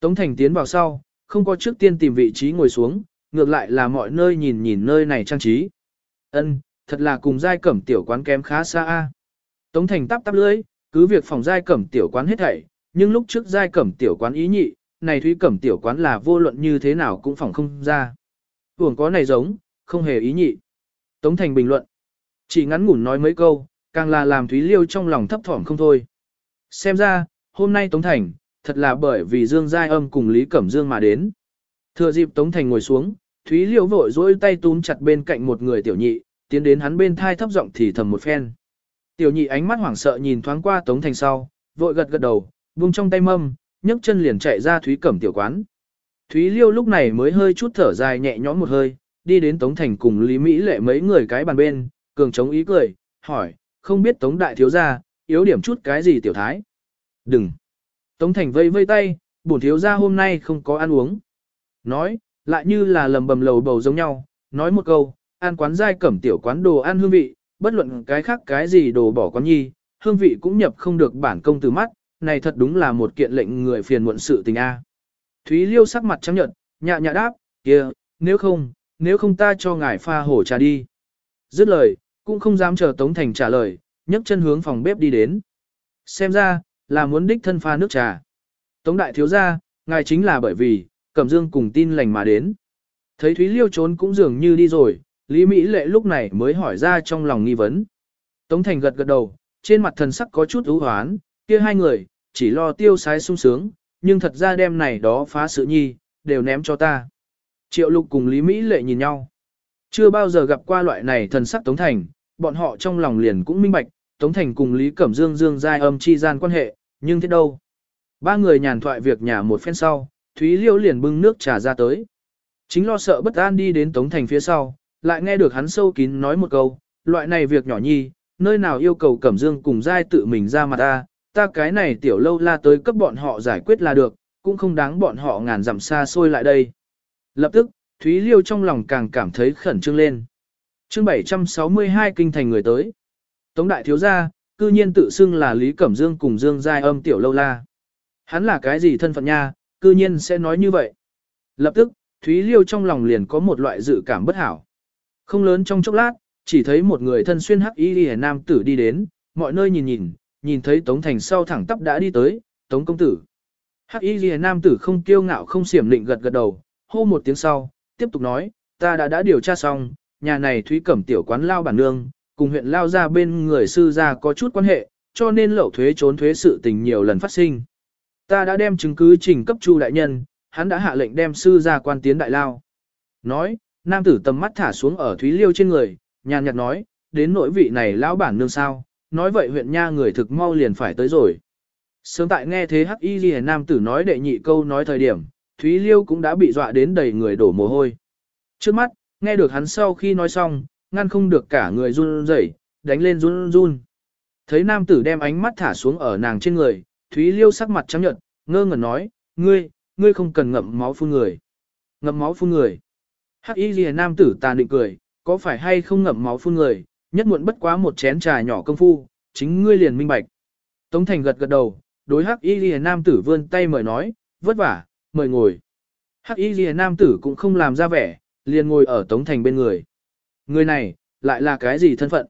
A: Tống Thành tiến vào sau, không có trước tiên tìm vị trí ngồi xuống, ngược lại là mọi nơi nhìn nhìn nơi này trang trí. Ân, thật là cùng giai cẩm tiểu quán kém khá xa a. Tống Thành tắp tắp lưỡi, cứ việc phòng giai cẩm tiểu quán hết thảy, nhưng lúc trước giai cẩm tiểu quán ý nhị, này thúy cẩm tiểu quán là vô luận như thế nào cũng phỏng không ra. Buồn có này giống, không hề ý nhị. Tống Thành bình luận. Chỉ ngắn ngủn nói mấy câu, càng là làm Thúy Liêu trong lòng thấp thỏm không thôi. Xem ra, hôm nay Tống Thành, thật là bởi vì Dương Giai Âm cùng Lý Cẩm Dương mà đến. Thừa dịp Tống Thành ngồi xuống, Thúy Liêu vội dỗi tay túm chặt bên cạnh một người tiểu nhị, tiến đến hắn bên thai thấp giọng thì thầm một phen. Tiểu nhị ánh mắt hoảng sợ nhìn thoáng qua Tống Thành sau, vội gật gật đầu, buông trong tay mâm, nhấc chân liền chạy ra Thúy Cẩm tiểu quán. Thúy Liêu lúc này mới hơi chút thở dài nhẹ nhõm một hơi, đi đến Tống Thành cùng Lý Mỹ lệ mấy người cái bàn bên, cường chống ý cười, hỏi, không biết Tống Đại Thiếu Gia, yếu điểm chút cái gì tiểu thái? Đừng! Tống Thành vây vây tay, bổn thiếu gia hôm nay không có ăn uống. Nói, lại như là lầm bầm lầu bầu giống nhau, nói một câu, ăn quán dai cẩm tiểu quán đồ ăn hương vị, bất luận cái khác cái gì đồ bỏ quán nhi, hương vị cũng nhập không được bản công từ mắt, này thật đúng là một kiện lệnh người phiền muộn sự tình a. Thúy Liêu sắc mặt trắng nhợt, nhạ nhạ đáp, kia, nếu không, nếu không ta cho ngài pha hổ trà đi. Dứt lời, cũng không dám chờ Tống Thành trả lời, nhấc chân hướng phòng bếp đi đến. Xem ra, là muốn đích thân pha nước trà. Tống đại thiếu gia, ngài chính là bởi vì, Cẩm Dương cùng tin lành mà đến. Thấy Thúy Liêu trốn cũng dường như đi rồi, Lý Mỹ Lệ lúc này mới hỏi ra trong lòng nghi vấn. Tống Thành gật gật đầu, trên mặt thần sắc có chút ưu hoán, kia hai người, chỉ lo tiêu sái sung sướng, nhưng thật ra đêm này đó phá sự nhi, đều ném cho ta. Triệu Lục cùng Lý Mỹ Lệ nhìn nhau. Chưa bao giờ gặp qua loại này thần sắc Tống Thành, bọn họ trong lòng liền cũng minh bạch, Tống Thành cùng Lý Cẩm Dương Dương giai âm chi gian quan hệ, nhưng thế đâu. Ba người nhàn thoại việc nhà một phen sau, Thúy Liêu liền bưng nước trà ra tới. Chính lo sợ bất an đi đến Tống Thành phía sau, lại nghe được hắn sâu kín nói một câu, loại này việc nhỏ nhi, nơi nào yêu cầu Cẩm Dương cùng giai tự mình ra mặt ta, ta cái này tiểu lâu la tới cấp bọn họ giải quyết là được, cũng không đáng bọn họ ngàn dặm xa xôi lại đây. Lập tức, Thúy Liêu trong lòng càng cảm thấy khẩn trương lên. chương 762 kinh thành người tới. Tống đại thiếu gia, cư nhiên tự xưng là Lý Cẩm Dương cùng Dương Giai âm tiểu lâu la. Hắn là cái gì thân phận nha, cư nhiên sẽ nói như vậy. Lập tức, Thúy Liêu trong lòng liền có một loại dự cảm bất hảo. Không lớn trong chốc lát, chỉ thấy một người thân xuyên hắc y hề nam tử đi đến, mọi nơi nhìn nhìn, nhìn thấy Tống Thành sau thẳng tắp đã đi tới, Tống công tử. Hắc y hề nam tử không kiêu ngạo không xiểm định gật gật đầu, hô một tiếng sau, tiếp tục nói, ta đã đã điều tra xong, nhà này Thúy Cẩm tiểu quán lao bản nương, cùng huyện lao ra bên người sư gia có chút quan hệ, cho nên lậu thuế trốn thuế sự tình nhiều lần phát sinh. Ta đã đem chứng cứ trình cấp chu đại nhân, hắn đã hạ lệnh đem sư gia quan tiến đại lao. Nói, nam tử tầm mắt thả xuống ở Thúy Liêu trên người, nhàn nhạt nói, đến nỗi vị này lão bản nương sao, nói vậy huyện nha người thực mau liền phải tới rồi. Sớm tại nghe thế hắc y ghi nam tử nói đệ nhị câu nói thời điểm, Thúy Liêu cũng đã bị dọa đến đầy người đổ mồ hôi. Trước mắt, nghe được hắn sau khi nói xong, ngăn không được cả người run rẩy, đánh lên run run. Thấy nam tử đem ánh mắt thả xuống ở nàng trên người, Thúy Liêu sắc mặt trắng nhợt, ngơ ngẩn nói, ngươi, ngươi không cần ngậm máu phun người. Ngậm máu phun người. Hắc y lìa nam tử tà định cười, có phải hay không ngậm máu phun người, nhất muộn bất quá một chén trà nhỏ công phu, chính ngươi liền minh bạch. Tống Thành gật gật đầu, đối Hắc y lìa nam tử vươn tay mời nói, vất vả, mời ngồi. Hắc y lìa nam tử cũng không làm ra vẻ, liền ngồi ở Tống Thành bên người. Người này, lại là cái gì thân phận?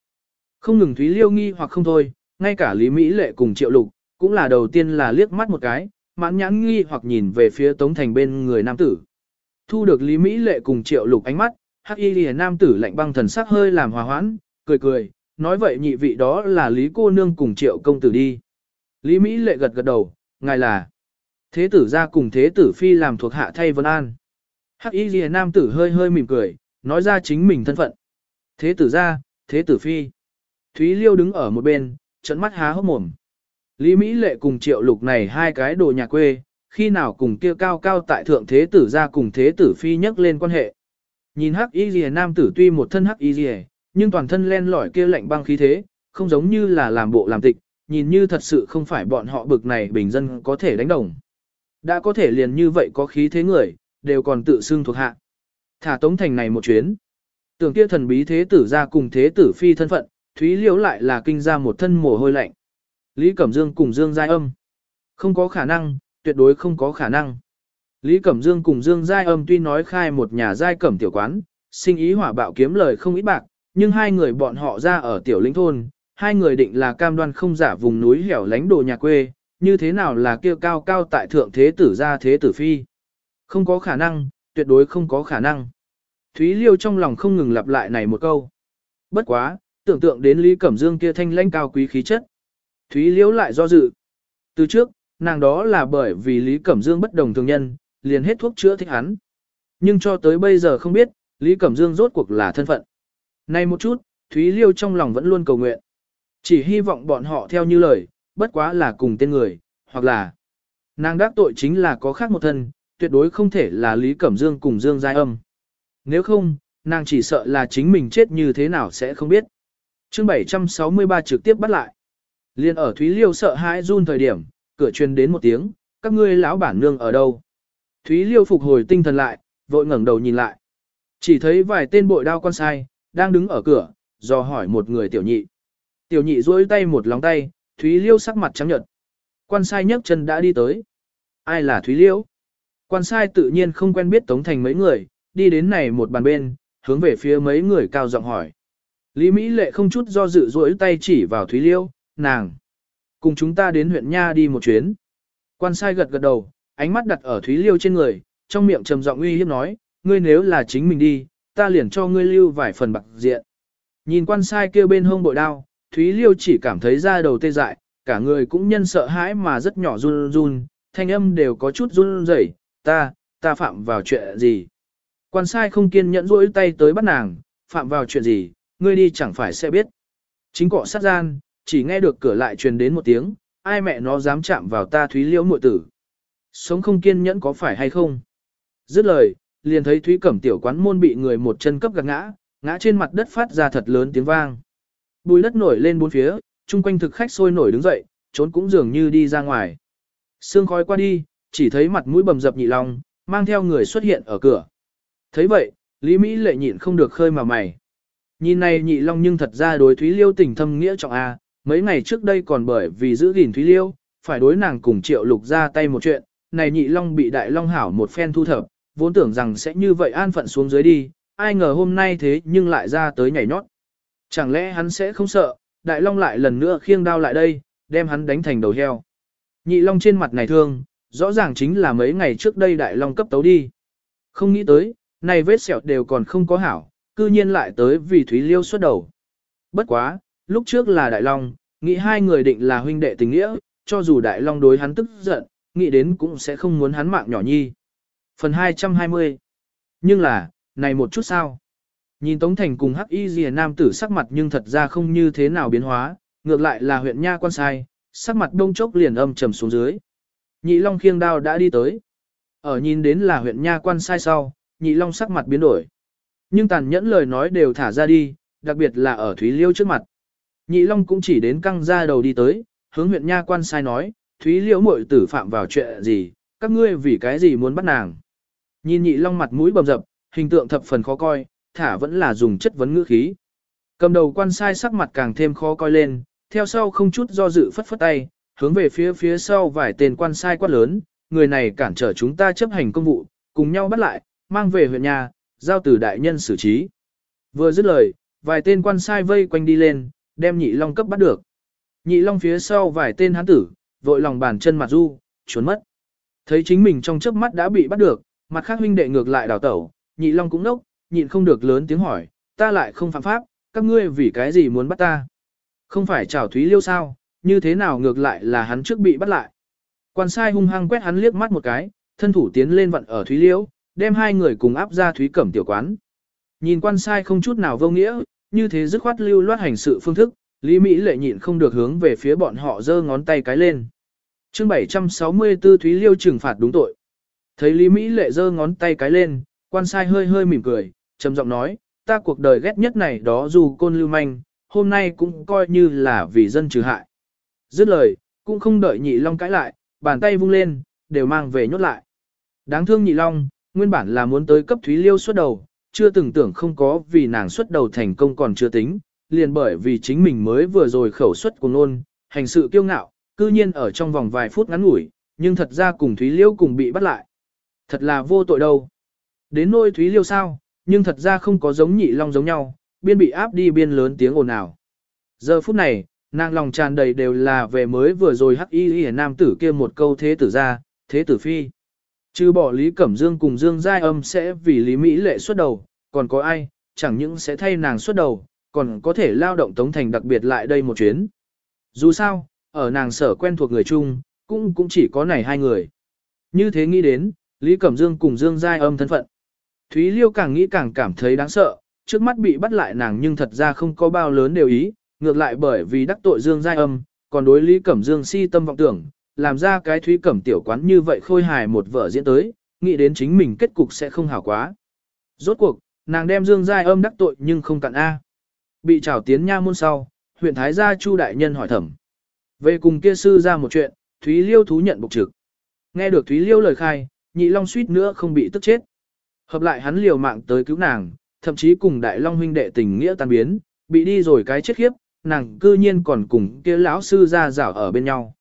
A: Không ngừng Thúy Liêu nghi hoặc không thôi, ngay cả Lý Mỹ Lệ cùng Triệu Lục, cũng là đầu tiên là liếc mắt một cái, mãn nhãn nghi hoặc nhìn về phía Tống Thành bên người nam tử. Thu được Lý Mỹ Lệ cùng Triệu Lục ánh mắt, Hắc Y Liễu nam tử lạnh băng thần sắc hơi làm hòa hoãn, cười cười, nói vậy nhị vị đó là Lý cô nương cùng Triệu công tử đi. Lý Mỹ Lệ gật gật đầu, ngài là Thế tử gia cùng Thế tử phi làm thuộc hạ thay Vân An. Hắc Y ghi nam tử hơi hơi mỉm cười, nói ra chính mình thân phận. Thế tử gia, Thế tử phi. Thúy Liêu đứng ở một bên, trận mắt há hốc mồm. Lý Mỹ Lệ cùng Triệu Lục này hai cái đồ nhà quê, khi nào cùng kia cao cao tại thượng thế tử ra cùng thế tử phi nhắc lên quan hệ. Nhìn hắc y ghi nam tử tuy một thân hắc y ghi, nhưng toàn thân len lỏi kia lạnh băng khí thế, không giống như là làm bộ làm tịch, nhìn như thật sự không phải bọn họ bực này bình dân có thể đánh đồng. Đã có thể liền như vậy có khí thế người, đều còn tự xưng thuộc hạ. Thả tống thành này một chuyến. Tưởng kia thần bí thế tử ra cùng thế tử phi thân phận, Thúy Liễu lại là kinh ra một thân mồ hôi lạnh. Lý Cẩm Dương cùng Dương Giai Âm. Không có khả năng, tuyệt đối không có khả năng. Lý Cẩm Dương cùng Dương Giai Âm tuy nói khai một nhà giai cẩm tiểu quán, sinh ý hỏa bạo kiếm lời không ít bạc, nhưng hai người bọn họ ra ở tiểu lĩnh thôn, hai người định là cam đoan không giả vùng núi hẻo lánh đồ nhà quê, như thế nào là kia cao cao tại thượng thế tử gia thế tử phi. Không có khả năng, tuyệt đối không có khả năng. Thúy Liêu trong lòng không ngừng lặp lại này một câu. Bất quá, tưởng tượng đến Lý Cẩm Dương kia thanh lãnh cao quý khí chất. Thúy liêu lại do dự. Từ trước, nàng đó là bởi vì Lý Cẩm Dương bất đồng thường nhân, liền hết thuốc chữa thích hắn. Nhưng cho tới bây giờ không biết, Lý Cẩm Dương rốt cuộc là thân phận nay một chút, Thúy Liêu trong lòng vẫn luôn cầu nguyện. Chỉ hy vọng bọn họ theo như lời, bất quá là cùng tên người, hoặc là nàng đắc tội chính là có khác một thân, tuyệt đối không thể là Lý Cẩm Dương cùng Dương Giai Âm. Nếu không, nàng chỉ sợ là chính mình chết như thế nào sẽ không biết. chương 763 trực tiếp bắt lại. Liên ở Thúy Liêu sợ hãi run thời điểm, cửa truyền đến một tiếng, các ngươi lão bản nương ở đâu? Thúy Liêu phục hồi tinh thần lại, vội ngẩng đầu nhìn lại. Chỉ thấy vài tên bội đao con sai, đang đứng ở cửa, dò hỏi một người tiểu nhị. Tiểu nhị duỗi tay một lòng tay, Thúy Liêu sắc mặt trắng nhợt. Quan sai nhấc chân đã đi tới. Ai là Thúy Liêu? Quan sai tự nhiên không quen biết Tống Thành mấy người, đi đến này một bàn bên, hướng về phía mấy người cao giọng hỏi. Lý Mỹ Lệ không chút do dự duỗi tay chỉ vào Thúy Liêu, nàng. Cùng chúng ta đến huyện Nha đi một chuyến. Quan sai gật gật đầu, ánh mắt đặt ở Thúy Liêu trên người, trong miệng trầm giọng uy hiếp nói, ngươi nếu là chính mình đi, ta liền cho ngươi lưu vài phần bạc diện. Nhìn quan sai kêu bên hông bội đao, Thúy Liêu chỉ cảm thấy da đầu tê dại, cả người cũng nhân sợ hãi mà rất nhỏ run run, thanh âm đều có chút run rẩy, ta, ta phạm vào chuyện gì. Quan sai không kiên nhẫn rỗi tay tới bắt nàng, phạm vào chuyện gì, ngươi đi chẳng phải sẽ biết. Chính cọ sát gian, chỉ nghe được cửa lại truyền đến một tiếng, ai mẹ nó dám chạm vào ta Thúy Liễu muội tử. Sống không kiên nhẫn có phải hay không? Dứt lời, liền thấy Thúy Cẩm tiểu quán môn bị người một chân cấp gạt ngã, ngã trên mặt đất phát ra thật lớn tiếng vang. Bùi đất nổi lên bốn phía, chung quanh thực khách sôi nổi đứng dậy, trốn cũng dường như đi ra ngoài. Sương khói qua đi, chỉ thấy mặt mũi bầm dập nhị long, mang theo người xuất hiện ở cửa. thấy vậy, Lý Mỹ lệ nhịn không được khơi mà mày. Nhìn này nhị long nhưng thật ra đối Thúy Liêu tình thâm nghĩa trọng A, mấy ngày trước đây còn bởi vì giữ gìn Thúy Liêu, phải đối nàng cùng triệu lục ra tay một chuyện, này nhị long bị đại long hảo một phen thu thập, vốn tưởng rằng sẽ như vậy an phận xuống dưới đi, ai ngờ hôm nay thế nhưng lại ra tới nhảy nhót. Chẳng lẽ hắn sẽ không sợ, đại long lại lần nữa khiêng đao lại đây, đem hắn đánh thành đầu heo. Nhị long trên mặt này thương, rõ ràng chính là mấy ngày trước đây đại long cấp tấu đi. Không nghĩ tới, này vết sẹo đều còn không có hảo, cư nhiên lại tới vì Thúy Liêu xuất đầu. Bất quá, lúc trước là đại long, nghĩ hai người định là huynh đệ tình nghĩa, cho dù đại long đối hắn tức giận, nghĩ đến cũng sẽ không muốn hắn mạng nhỏ nhi. Phần 220 Nhưng là, này một chút sao? Nhìn Tống Thành cùng Hắc Y Dìa Nam tử sắc mặt nhưng thật ra không như thế nào biến hóa, ngược lại là huyện Nha quan sai, sắc mặt đông chốc liền âm trầm xuống dưới. Nhị Long khiêng đao đã đi tới. Ở nhìn đến là huyện Nha quan sai sau, Nhị Long sắc mặt biến đổi. Nhưng tàn nhẫn lời nói đều thả ra đi, đặc biệt là ở Thúy Liêu trước mặt. Nhị Long cũng chỉ đến căng ra đầu đi tới, hướng huyện Nha quan sai nói, Thúy liêu muội tử phạm vào chuyện gì, các ngươi vì cái gì muốn bắt nàng. Nhìn Nhị Long mặt mũi bầm dập, hình tượng thập phần khó coi, thả vẫn là dùng chất vấn ngữ khí. Cầm đầu quan sai sắc mặt càng thêm khó coi lên, theo sau không chút do dự phất phất tay, hướng về phía phía sau vài tên quan sai quát lớn, người này cản trở chúng ta chấp hành công vụ, cùng nhau bắt lại, mang về huyện nhà, giao từ đại nhân xử trí. Vừa dứt lời, vài tên quan sai vây quanh đi lên, đem nhị long cấp bắt được. Nhị long phía sau vài tên hán tử, vội lòng bàn chân mặt du, trốn mất. Thấy chính mình trong chớp mắt đã bị bắt được, mặt khác huynh đệ ngược lại đào tẩu, nhị long cũng nốc, nhịn không được lớn tiếng hỏi, ta lại không phạm pháp, các ngươi vì cái gì muốn bắt ta? Không phải chào Thúy Liêu sao, như thế nào ngược lại là hắn trước bị bắt lại? Quan sai hung hăng quét hắn liếc mắt một cái, thân thủ tiến lên vận ở Thúy Liêu, đem hai người cùng áp ra Thúy Cẩm tiểu quán. Nhìn quan sai không chút nào vô nghĩa, như thế dứt khoát lưu loát hành sự phương thức, Lý Mỹ lệ nhịn không được hướng về phía bọn họ giơ ngón tay cái lên. chương 764 Thúy Liêu trừng phạt đúng tội. Thấy Lý Mỹ lệ giơ ngón tay cái lên, quan sai hơi hơi mỉm cười, trầm giọng nói, ta cuộc đời ghét nhất này đó dù côn lưu manh, hôm nay cũng coi như là vì dân trừ hại. Dứt lời, cũng không đợi nhị long cãi lại, bàn tay vung lên, đều mang về nhốt lại. Đáng thương nhị long, nguyên bản là muốn tới cấp Thúy Liêu xuất đầu, chưa từng tưởng không có vì nàng xuất đầu thành công còn chưa tính, liền bởi vì chính mình mới vừa rồi khẩu xuất của nôn, hành sự kiêu ngạo, cư nhiên ở trong vòng vài phút ngắn ngủi, nhưng thật ra cùng Thúy Liêu cùng bị bắt lại. Thật là vô tội đâu. Đến nôi Thúy Liêu sao, nhưng thật ra không có giống nhị long giống nhau, biên bị áp đi biên lớn tiếng ồn ào. Giờ phút này, nàng lòng tràn đầy đều là về mới vừa rồi hắc y y nam tử kia một câu thế tử ra, thế tử phi. Chứ bỏ Lý Cẩm Dương cùng Dương Giai Âm sẽ vì Lý Mỹ lệ xuất đầu, còn có ai, chẳng những sẽ thay nàng xuất đầu, còn có thể lao động Tống Thành đặc biệt lại đây một chuyến. Dù sao, ở nàng sở quen thuộc người chung, cũng cũng chỉ có này hai người. Như thế nghĩ đến, Lý Cẩm Dương cùng Dương Giai Âm thân phận. Thúy Liêu càng nghĩ càng cảm thấy đáng sợ, trước mắt bị bắt lại nàng nhưng thật ra không có bao lớn đều ý, ngược lại bởi vì đắc tội Dương Giai Âm, còn đối Lý Cẩm Dương si tâm vọng tưởng, làm ra cái Thúy Cẩm tiểu quán như vậy khôi hài một vở diễn tới, nghĩ đến chính mình kết cục sẽ không hảo quá. Rốt cuộc, nàng đem Dương Giai Âm đắc tội nhưng không cặn A. Bị trảo tiến nha môn sau, huyện Thái gia Chu Đại Nhân hỏi thẩm. Về cùng kia sư ra một chuyện, Thúy Liêu thú nhận bục trực. Nghe được Thúy Liêu lời khai, nhị long suýt nữa không bị tức chết. Hợp lại hắn liều mạng tới cứu nàng, thậm chí cùng đại long huynh đệ tình nghĩa tan biến, bị đi rồi cái chết khiếp, nàng cư nhiên còn cùng kia lão sư ra rảo ở bên nhau.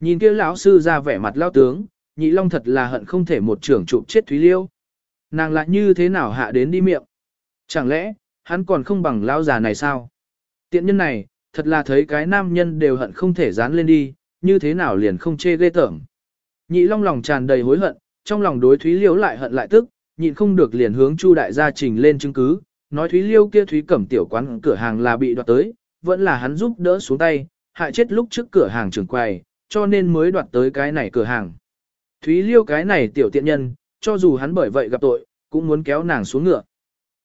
A: Nhìn kia lão sư ra vẻ mặt lao tướng, nhị long thật là hận không thể một trưởng trụ chết Thúy Liêu. Nàng lại như thế nào hạ đến đi miệng? Chẳng lẽ, hắn còn không bằng lão già này sao? Tiện nhân này, thật là thấy cái nam nhân đều hận không thể dán lên đi, như thế nào liền không chê ghê tởm. Nhị Long lòng tràn đầy hối hận, trong lòng đối Thúy Liêu lại hận lại tức, nhịn không được liền hướng Chu đại gia trình lên chứng cứ, nói Thúy Liêu kia Thúy Cẩm tiểu quán cửa hàng là bị đoạt tới, vẫn là hắn giúp đỡ xuống tay, hại chết lúc trước cửa hàng trưởng quầy, cho nên mới đoạt tới cái này cửa hàng. Thúy Liêu cái này tiểu tiện nhân, cho dù hắn bởi vậy gặp tội, cũng muốn kéo nàng xuống ngựa.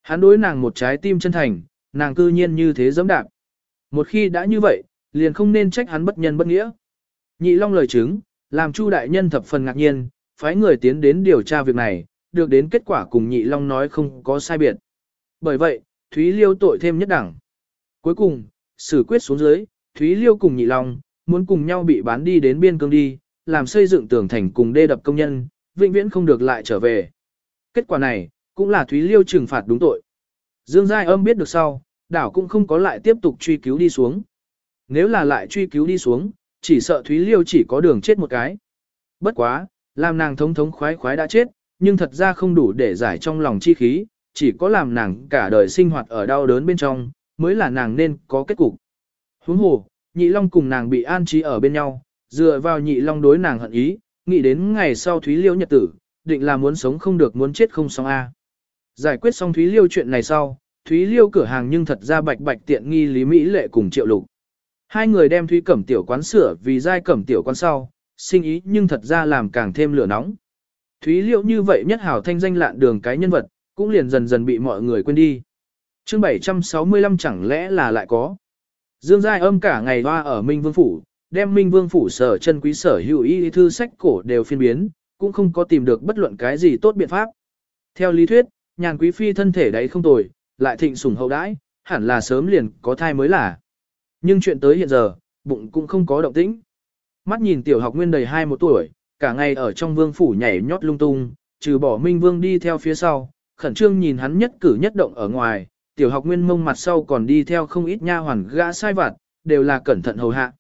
A: Hắn đối nàng một trái tim chân thành, nàng cư nhiên như thế dẫm đạp. Một khi đã như vậy, liền không nên trách hắn bất nhân bất nghĩa. Nhị Long lời chứng, làm Chu đại nhân thập phần ngạc nhiên, phái người tiến đến điều tra việc này, được đến kết quả cùng Nhị Long nói không có sai biệt. Bởi vậy, Thúy Liêu tội thêm nhất đẳng. Cuối cùng, xử quyết xuống dưới, Thúy Liêu cùng Nhị Long, muốn cùng nhau bị bán đi đến biên cương đi, làm xây dựng tường thành cùng đê đập công nhân, vĩnh viễn không được lại trở về. Kết quả này, cũng là Thúy Liêu trừng phạt đúng tội. Dương Giai âm biết được sau, đảo cũng không có lại tiếp tục truy cứu đi xuống. Nếu là lại truy cứu đi xuống, chỉ sợ Thúy Liêu chỉ có đường chết một cái. Bất quá, làm nàng thống thống khoái khoái đã chết, nhưng thật ra không đủ để giải trong lòng chi khí, chỉ có làm nàng cả đời sinh hoạt ở đau đớn bên trong, mới là nàng nên có kết cục. Huống hồ, nhị long cùng nàng bị an trí ở bên nhau, dựa vào nhị long đối nàng hận ý, nghĩ đến ngày sau Thúy Liêu nhật tử, định là muốn sống không được muốn chết không xong a. Giải quyết xong Thúy Liêu chuyện này sau, Thúy Liêu cửa hàng nhưng thật ra bạch bạch tiện nghi Lý Mỹ Lệ cùng Triệu Lục. Hai người đem Thúy Cẩm tiểu quán sửa vì giai Cẩm tiểu quán sau, sinh ý nhưng thật ra làm càng thêm lửa nóng. Thúy liệu như vậy nhất hảo thanh danh lạn đường cái nhân vật, cũng liền dần dần bị mọi người quên đi. Chương 765 chẳng lẽ là lại có. Dương Giai âm cả ngày hoa ở Minh Vương Phủ, đem Minh Vương Phủ sở chân quý sở hữu y thư sách cổ đều phiên biến, cũng không có tìm được bất luận cái gì tốt biện pháp. Theo lý thuyết, nhàn quý phi thân thể đấy không tồi, lại thịnh sủng hậu đãi, hẳn là sớm liền có thai mới là. Nhưng chuyện tới hiện giờ, bụng cũng không có động tĩnh. Mắt nhìn tiểu học nguyên đầy hai một tuổi, cả ngày ở trong vương phủ nhảy nhót lung tung, trừ bỏ Minh Vương đi theo phía sau, khẩn trương nhìn hắn nhất cử nhất động ở ngoài, tiểu học nguyên mông mặt sau còn đi theo không ít nha hoàn gã sai vặt, đều là cẩn thận hầu hạ.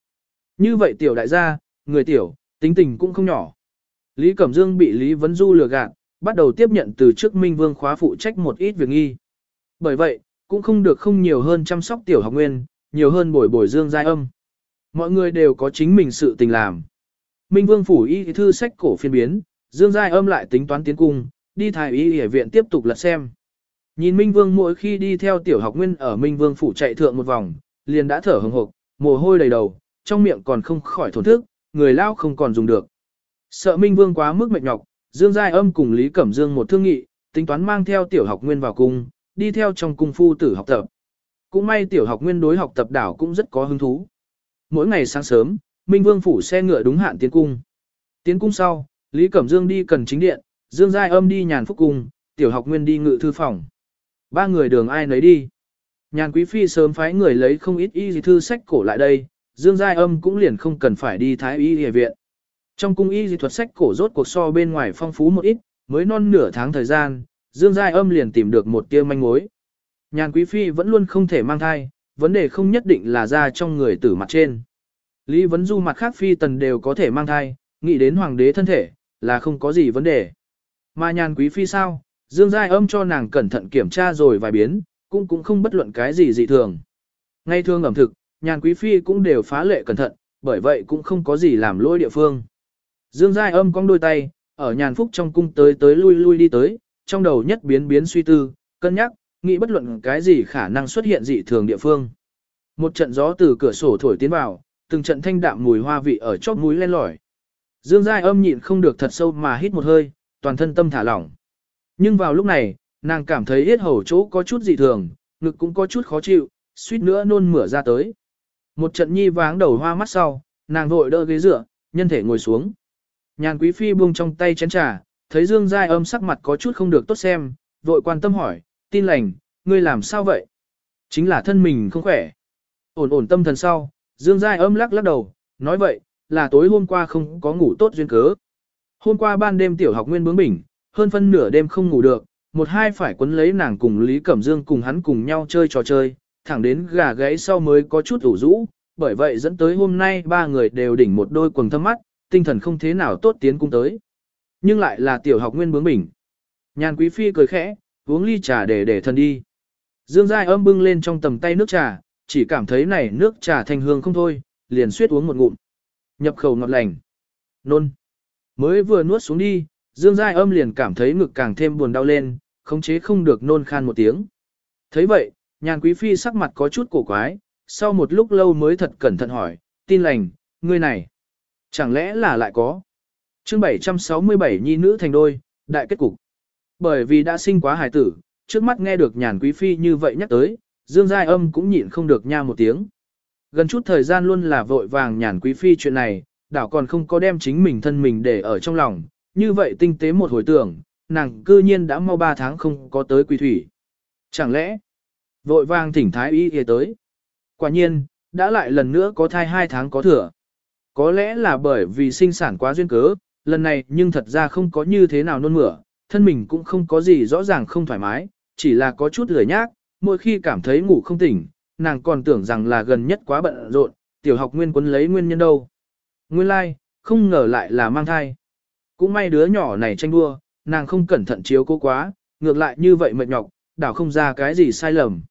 A: Như vậy tiểu đại gia, người tiểu, tính tình cũng không nhỏ. Lý Cẩm Dương bị Lý Vấn Du lừa gạt, bắt đầu tiếp nhận từ trước Minh Vương khóa phụ trách một ít việc nghi. Bởi vậy, cũng không được không nhiều hơn chăm sóc tiểu học nguyên, nhiều hơn bồi bồi dương giai âm. Mọi người đều có chính mình sự tình làm. Minh Vương phủ y thư sách cổ phiên biến, dương giai âm lại tính toán tiến cung, đi thái y y viện tiếp tục lật xem. Nhìn Minh Vương mỗi khi đi theo tiểu học nguyên ở Minh Vương phủ chạy thượng một vòng, liền đã thở hừng hực, mồ hôi đầy đầu, trong miệng còn không khỏi thổn thức, người lao không còn dùng được. Sợ Minh Vương quá mức mệt nhọc, Dương Giai Âm cùng Lý Cẩm Dương một thương nghị, tính toán mang theo tiểu học nguyên vào cung, đi theo trong cung phu tử học tập. Cũng may tiểu học nguyên đối học tập đảo cũng rất có hứng thú. Mỗi ngày sáng sớm, Minh Vương phủ xe ngựa đúng hạn tiến cung. Tiến cung sau, Lý Cẩm Dương đi cần chính điện, Dương Giai Âm đi nhàn phúc cung, tiểu học nguyên đi ngự thư phòng. Ba người đường ai nấy đi. Nhàn quý phi sớm phái người lấy không ít y thư sách cổ lại đây, Dương Giai Âm cũng liền không cần phải đi thái y y viện. Trong cung y dị thuật sách cổ rốt cuộc so bên ngoài phong phú một ít, mới non nửa tháng thời gian, Dương Giai Âm liền tìm được một tia manh mối. Nhàn quý phi vẫn luôn không thể mang thai, vấn đề không nhất định là ra trong người tử mặt trên. Lý Vấn Du mặt khác phi tần đều có thể mang thai, nghĩ đến hoàng đế thân thể, là không có gì vấn đề. Mà nhàn quý phi sao, Dương Giai âm cho nàng cẩn thận kiểm tra rồi vài biến, cũng cũng không bất luận cái gì dị thường. Ngay thương ẩm thực, nhàn quý phi cũng đều phá lệ cẩn thận, bởi vậy cũng không có gì làm lỗi địa phương. Dương Giai âm cong đôi tay, ở nhàn phúc trong cung tới tới lui lui đi tới, trong đầu nhất biến biến suy tư, cân nhắc, nghĩ bất luận cái gì khả năng xuất hiện dị thường địa phương. Một trận gió từ cửa sổ thổi tiến vào, từng trận thanh đạm mùi hoa vị ở chóp mũi len lỏi. Dương Giai âm nhịn không được thật sâu mà hít một hơi, toàn thân tâm thả lỏng. Nhưng vào lúc này, nàng cảm thấy yết hầu chỗ có chút dị thường, ngực cũng có chút khó chịu, suýt nữa nôn mửa ra tới. Một trận nhi váng đầu hoa mắt sau, nàng vội đỡ ghế dựa, nhân thể ngồi xuống. Nhàn quý phi buông trong tay chén trà, thấy Dương Giai âm sắc mặt có chút không được tốt xem, vội quan tâm hỏi, tin lành, ngươi làm sao vậy? Chính là thân mình không khỏe. Ổn ổn tâm thần sau, Dương Giai âm lắc lắc đầu, nói vậy, là tối hôm qua không có ngủ tốt duyên cớ. Hôm qua ban đêm tiểu học nguyên bướng bỉnh, hơn phân nửa đêm không ngủ được, một hai phải quấn lấy nàng cùng Lý Cẩm Dương cùng hắn cùng nhau chơi trò chơi, thẳng đến gà gáy sau mới có chút ủ rũ, bởi vậy dẫn tới hôm nay ba người đều đỉnh một đôi quần thâm mắt, tinh thần không thế nào tốt tiến cung tới. Nhưng lại là tiểu học nguyên bướng bỉnh. Nhàn quý phi cười khẽ, uống ly trà để để thân đi. Dương Giai âm bưng lên trong tầm tay nước trà, chỉ cảm thấy này nước trà thanh hương không thôi, liền suýt uống một ngụm. Nhập khẩu ngọt lành. Nôn. Mới vừa nuốt xuống đi, Dương Giai âm liền cảm thấy ngực càng thêm buồn đau lên, khống chế không được nôn khan một tiếng. thấy vậy, nhàn quý phi sắc mặt có chút cổ quái, sau một lúc lâu mới thật cẩn thận hỏi, tin lành, ngươi này, chẳng lẽ là lại có. chương 767 nhi nữ thành đôi, đại kết cục. Bởi vì đã sinh quá hài tử, trước mắt nghe được nhàn quý phi như vậy nhắc tới, Dương Giai âm cũng nhịn không được nha một tiếng. Gần chút thời gian luôn là vội vàng nhàn quý phi chuyện này, đảo còn không có đem chính mình thân mình để ở trong lòng, như vậy tinh tế một hồi tưởng, nàng cư nhiên đã mau 3 tháng không có tới quỳ thủy. Chẳng lẽ, vội vàng thỉnh thái y kia tới. Quả nhiên, đã lại lần nữa có thai 2 tháng có thừa. Có lẽ là bởi vì sinh sản quá duyên cớ, lần này nhưng thật ra không có như thế nào nôn mửa, thân mình cũng không có gì rõ ràng không thoải mái, chỉ là có chút lười nhác, mỗi khi cảm thấy ngủ không tỉnh, nàng còn tưởng rằng là gần nhất quá bận rộn, tiểu học nguyên quấn lấy nguyên nhân đâu. Nguyên lai, like, không ngờ lại là mang thai. Cũng may đứa nhỏ này tranh đua, nàng không cẩn thận chiếu cố quá, ngược lại như vậy mệt nhọc, đảo không ra cái gì sai lầm.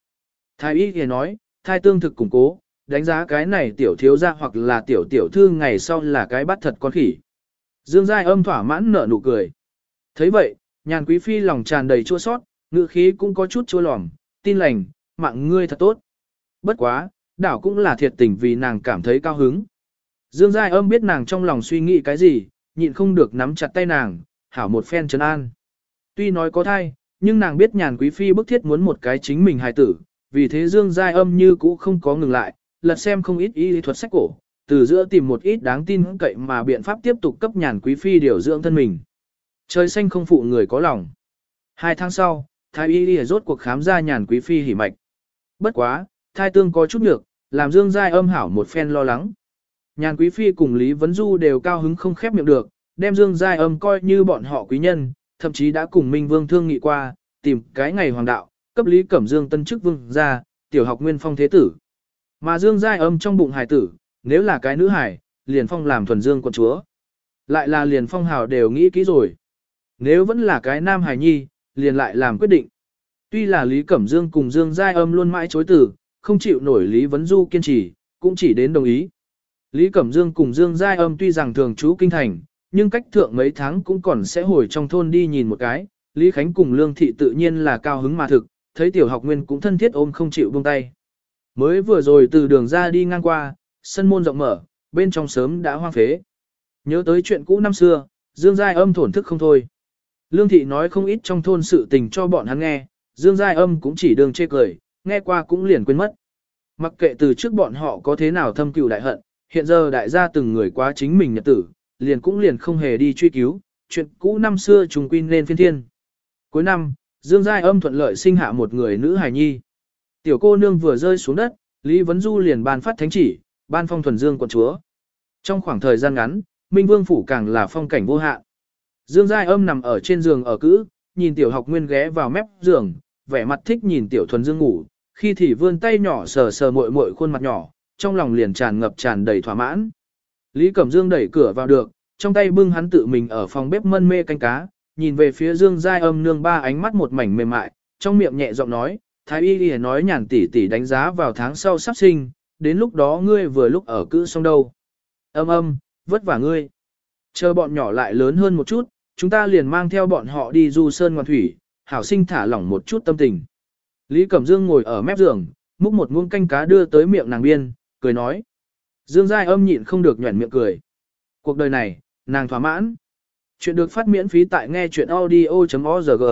A: Thái y kia nói, thai tương thực củng cố, đánh giá cái này tiểu thiếu gia hoặc là tiểu tiểu thư ngày sau là cái bắt thật con khỉ. Dương Giai âm thỏa mãn nở nụ cười. thấy vậy, nhàn quý phi lòng tràn đầy chua sót, ngự khí cũng có chút chua lòm, tin lành, mạng ngươi thật tốt. Bất quá, đảo cũng là thiệt tình vì nàng cảm thấy cao hứng. Dương Giai âm biết nàng trong lòng suy nghĩ cái gì, nhịn không được nắm chặt tay nàng, hảo một phen trấn an. Tuy nói có thai, nhưng nàng biết nhàn quý phi bức thiết muốn một cái chính mình hài tử, vì thế Dương Giai âm như cũ không có ngừng lại, lật xem không ít y thuật sách cổ, từ giữa tìm một ít đáng tin cậy mà biện pháp tiếp tục cấp nhàn quý phi điều dưỡng thân mình. Trời xanh không phụ người có lòng. Hai tháng sau, thái y đi rốt cuộc khám ra nhàn quý phi hỉ mạch. Bất quá, thai tương có chút nhược, làm Dương Giai âm hảo một phen lo lắng. Nhàn quý phi cùng Lý Vấn Du đều cao hứng không khép miệng được, đem Dương Giai âm coi như bọn họ quý nhân, thậm chí đã cùng Minh Vương thương nghị qua, tìm cái ngày hoàng đạo, cấp Lý Cẩm Dương tân chức vương ra, tiểu học nguyên phong thế tử. Mà Dương Giai âm trong bụng hải tử, nếu là cái nữ hải, liền phong làm thuần dương quân chúa. Lại là liền phong hào đều nghĩ kỹ rồi. Nếu vẫn là cái nam hải nhi, liền lại làm quyết định. Tuy là Lý Cẩm Dương cùng Dương Giai âm luôn mãi chối từ, không chịu nổi Lý Vấn Du kiên trì, cũng chỉ đến đồng ý. Lý Cẩm Dương cùng Dương Giai âm tuy rằng thường trú kinh thành, nhưng cách thượng mấy tháng cũng còn sẽ hồi trong thôn đi nhìn một cái. Lý Khánh cùng Lương Thị tự nhiên là cao hứng mà thực, thấy tiểu học nguyên cũng thân thiết ôm không chịu buông tay. Mới vừa rồi từ đường ra đi ngang qua, sân môn rộng mở, bên trong sớm đã hoang phế. Nhớ tới chuyện cũ năm xưa, Dương Giai âm thổn thức không thôi. Lương Thị nói không ít trong thôn sự tình cho bọn hắn nghe, Dương Giai âm cũng chỉ đường chê cười, nghe qua cũng liền quên mất. Mặc kệ từ trước bọn họ có thế nào thâm cừu đại hận, hiện giờ đại gia từng người quá chính mình nhật tử, liền cũng liền không hề đi truy cứu, chuyện cũ năm xưa trùng quy lên phiên thiên. Cuối năm, Dương Giai âm thuận lợi sinh hạ một người nữ hài nhi. Tiểu cô nương vừa rơi xuống đất, Lý Vấn Du liền ban phát thánh chỉ, ban phong thuần dương quận chúa. Trong khoảng thời gian ngắn, Minh Vương phủ càng là phong cảnh vô hạn. Dương Giai âm nằm ở trên giường ở cữ, nhìn tiểu học nguyên ghé vào mép giường, vẻ mặt thích nhìn tiểu thuần dương ngủ, khi thì vươn tay nhỏ sờ sờ muội muội khuôn mặt nhỏ, trong lòng liền tràn ngập tràn đầy thỏa mãn. Lý Cẩm Dương đẩy cửa vào được, trong tay bưng hắn tự mình ở phòng bếp mân mê canh cá, nhìn về phía Dương Giai âm nương ba ánh mắt một mảnh mềm mại, trong miệng nhẹ giọng nói, Thái y y nói nhàn tỷ tỷ đánh giá vào tháng sau sắp sinh, đến lúc đó ngươi vừa lúc ở cữ xong đâu. Âm âm, vất vả ngươi. Chờ bọn nhỏ lại lớn hơn một chút, chúng ta liền mang theo bọn họ đi du sơn ngoan thủy, hảo sinh thả lỏng một chút tâm tình. Lý Cẩm Dương ngồi ở mép giường, múc một muỗng canh cá đưa tới miệng nàng biên, cười nói. Dương Giai âm nhịn không được nhuẩn miệng cười. Cuộc đời này, nàng thỏa mãn. Chuyện được phát miễn phí tại nghe chuyện audio.org.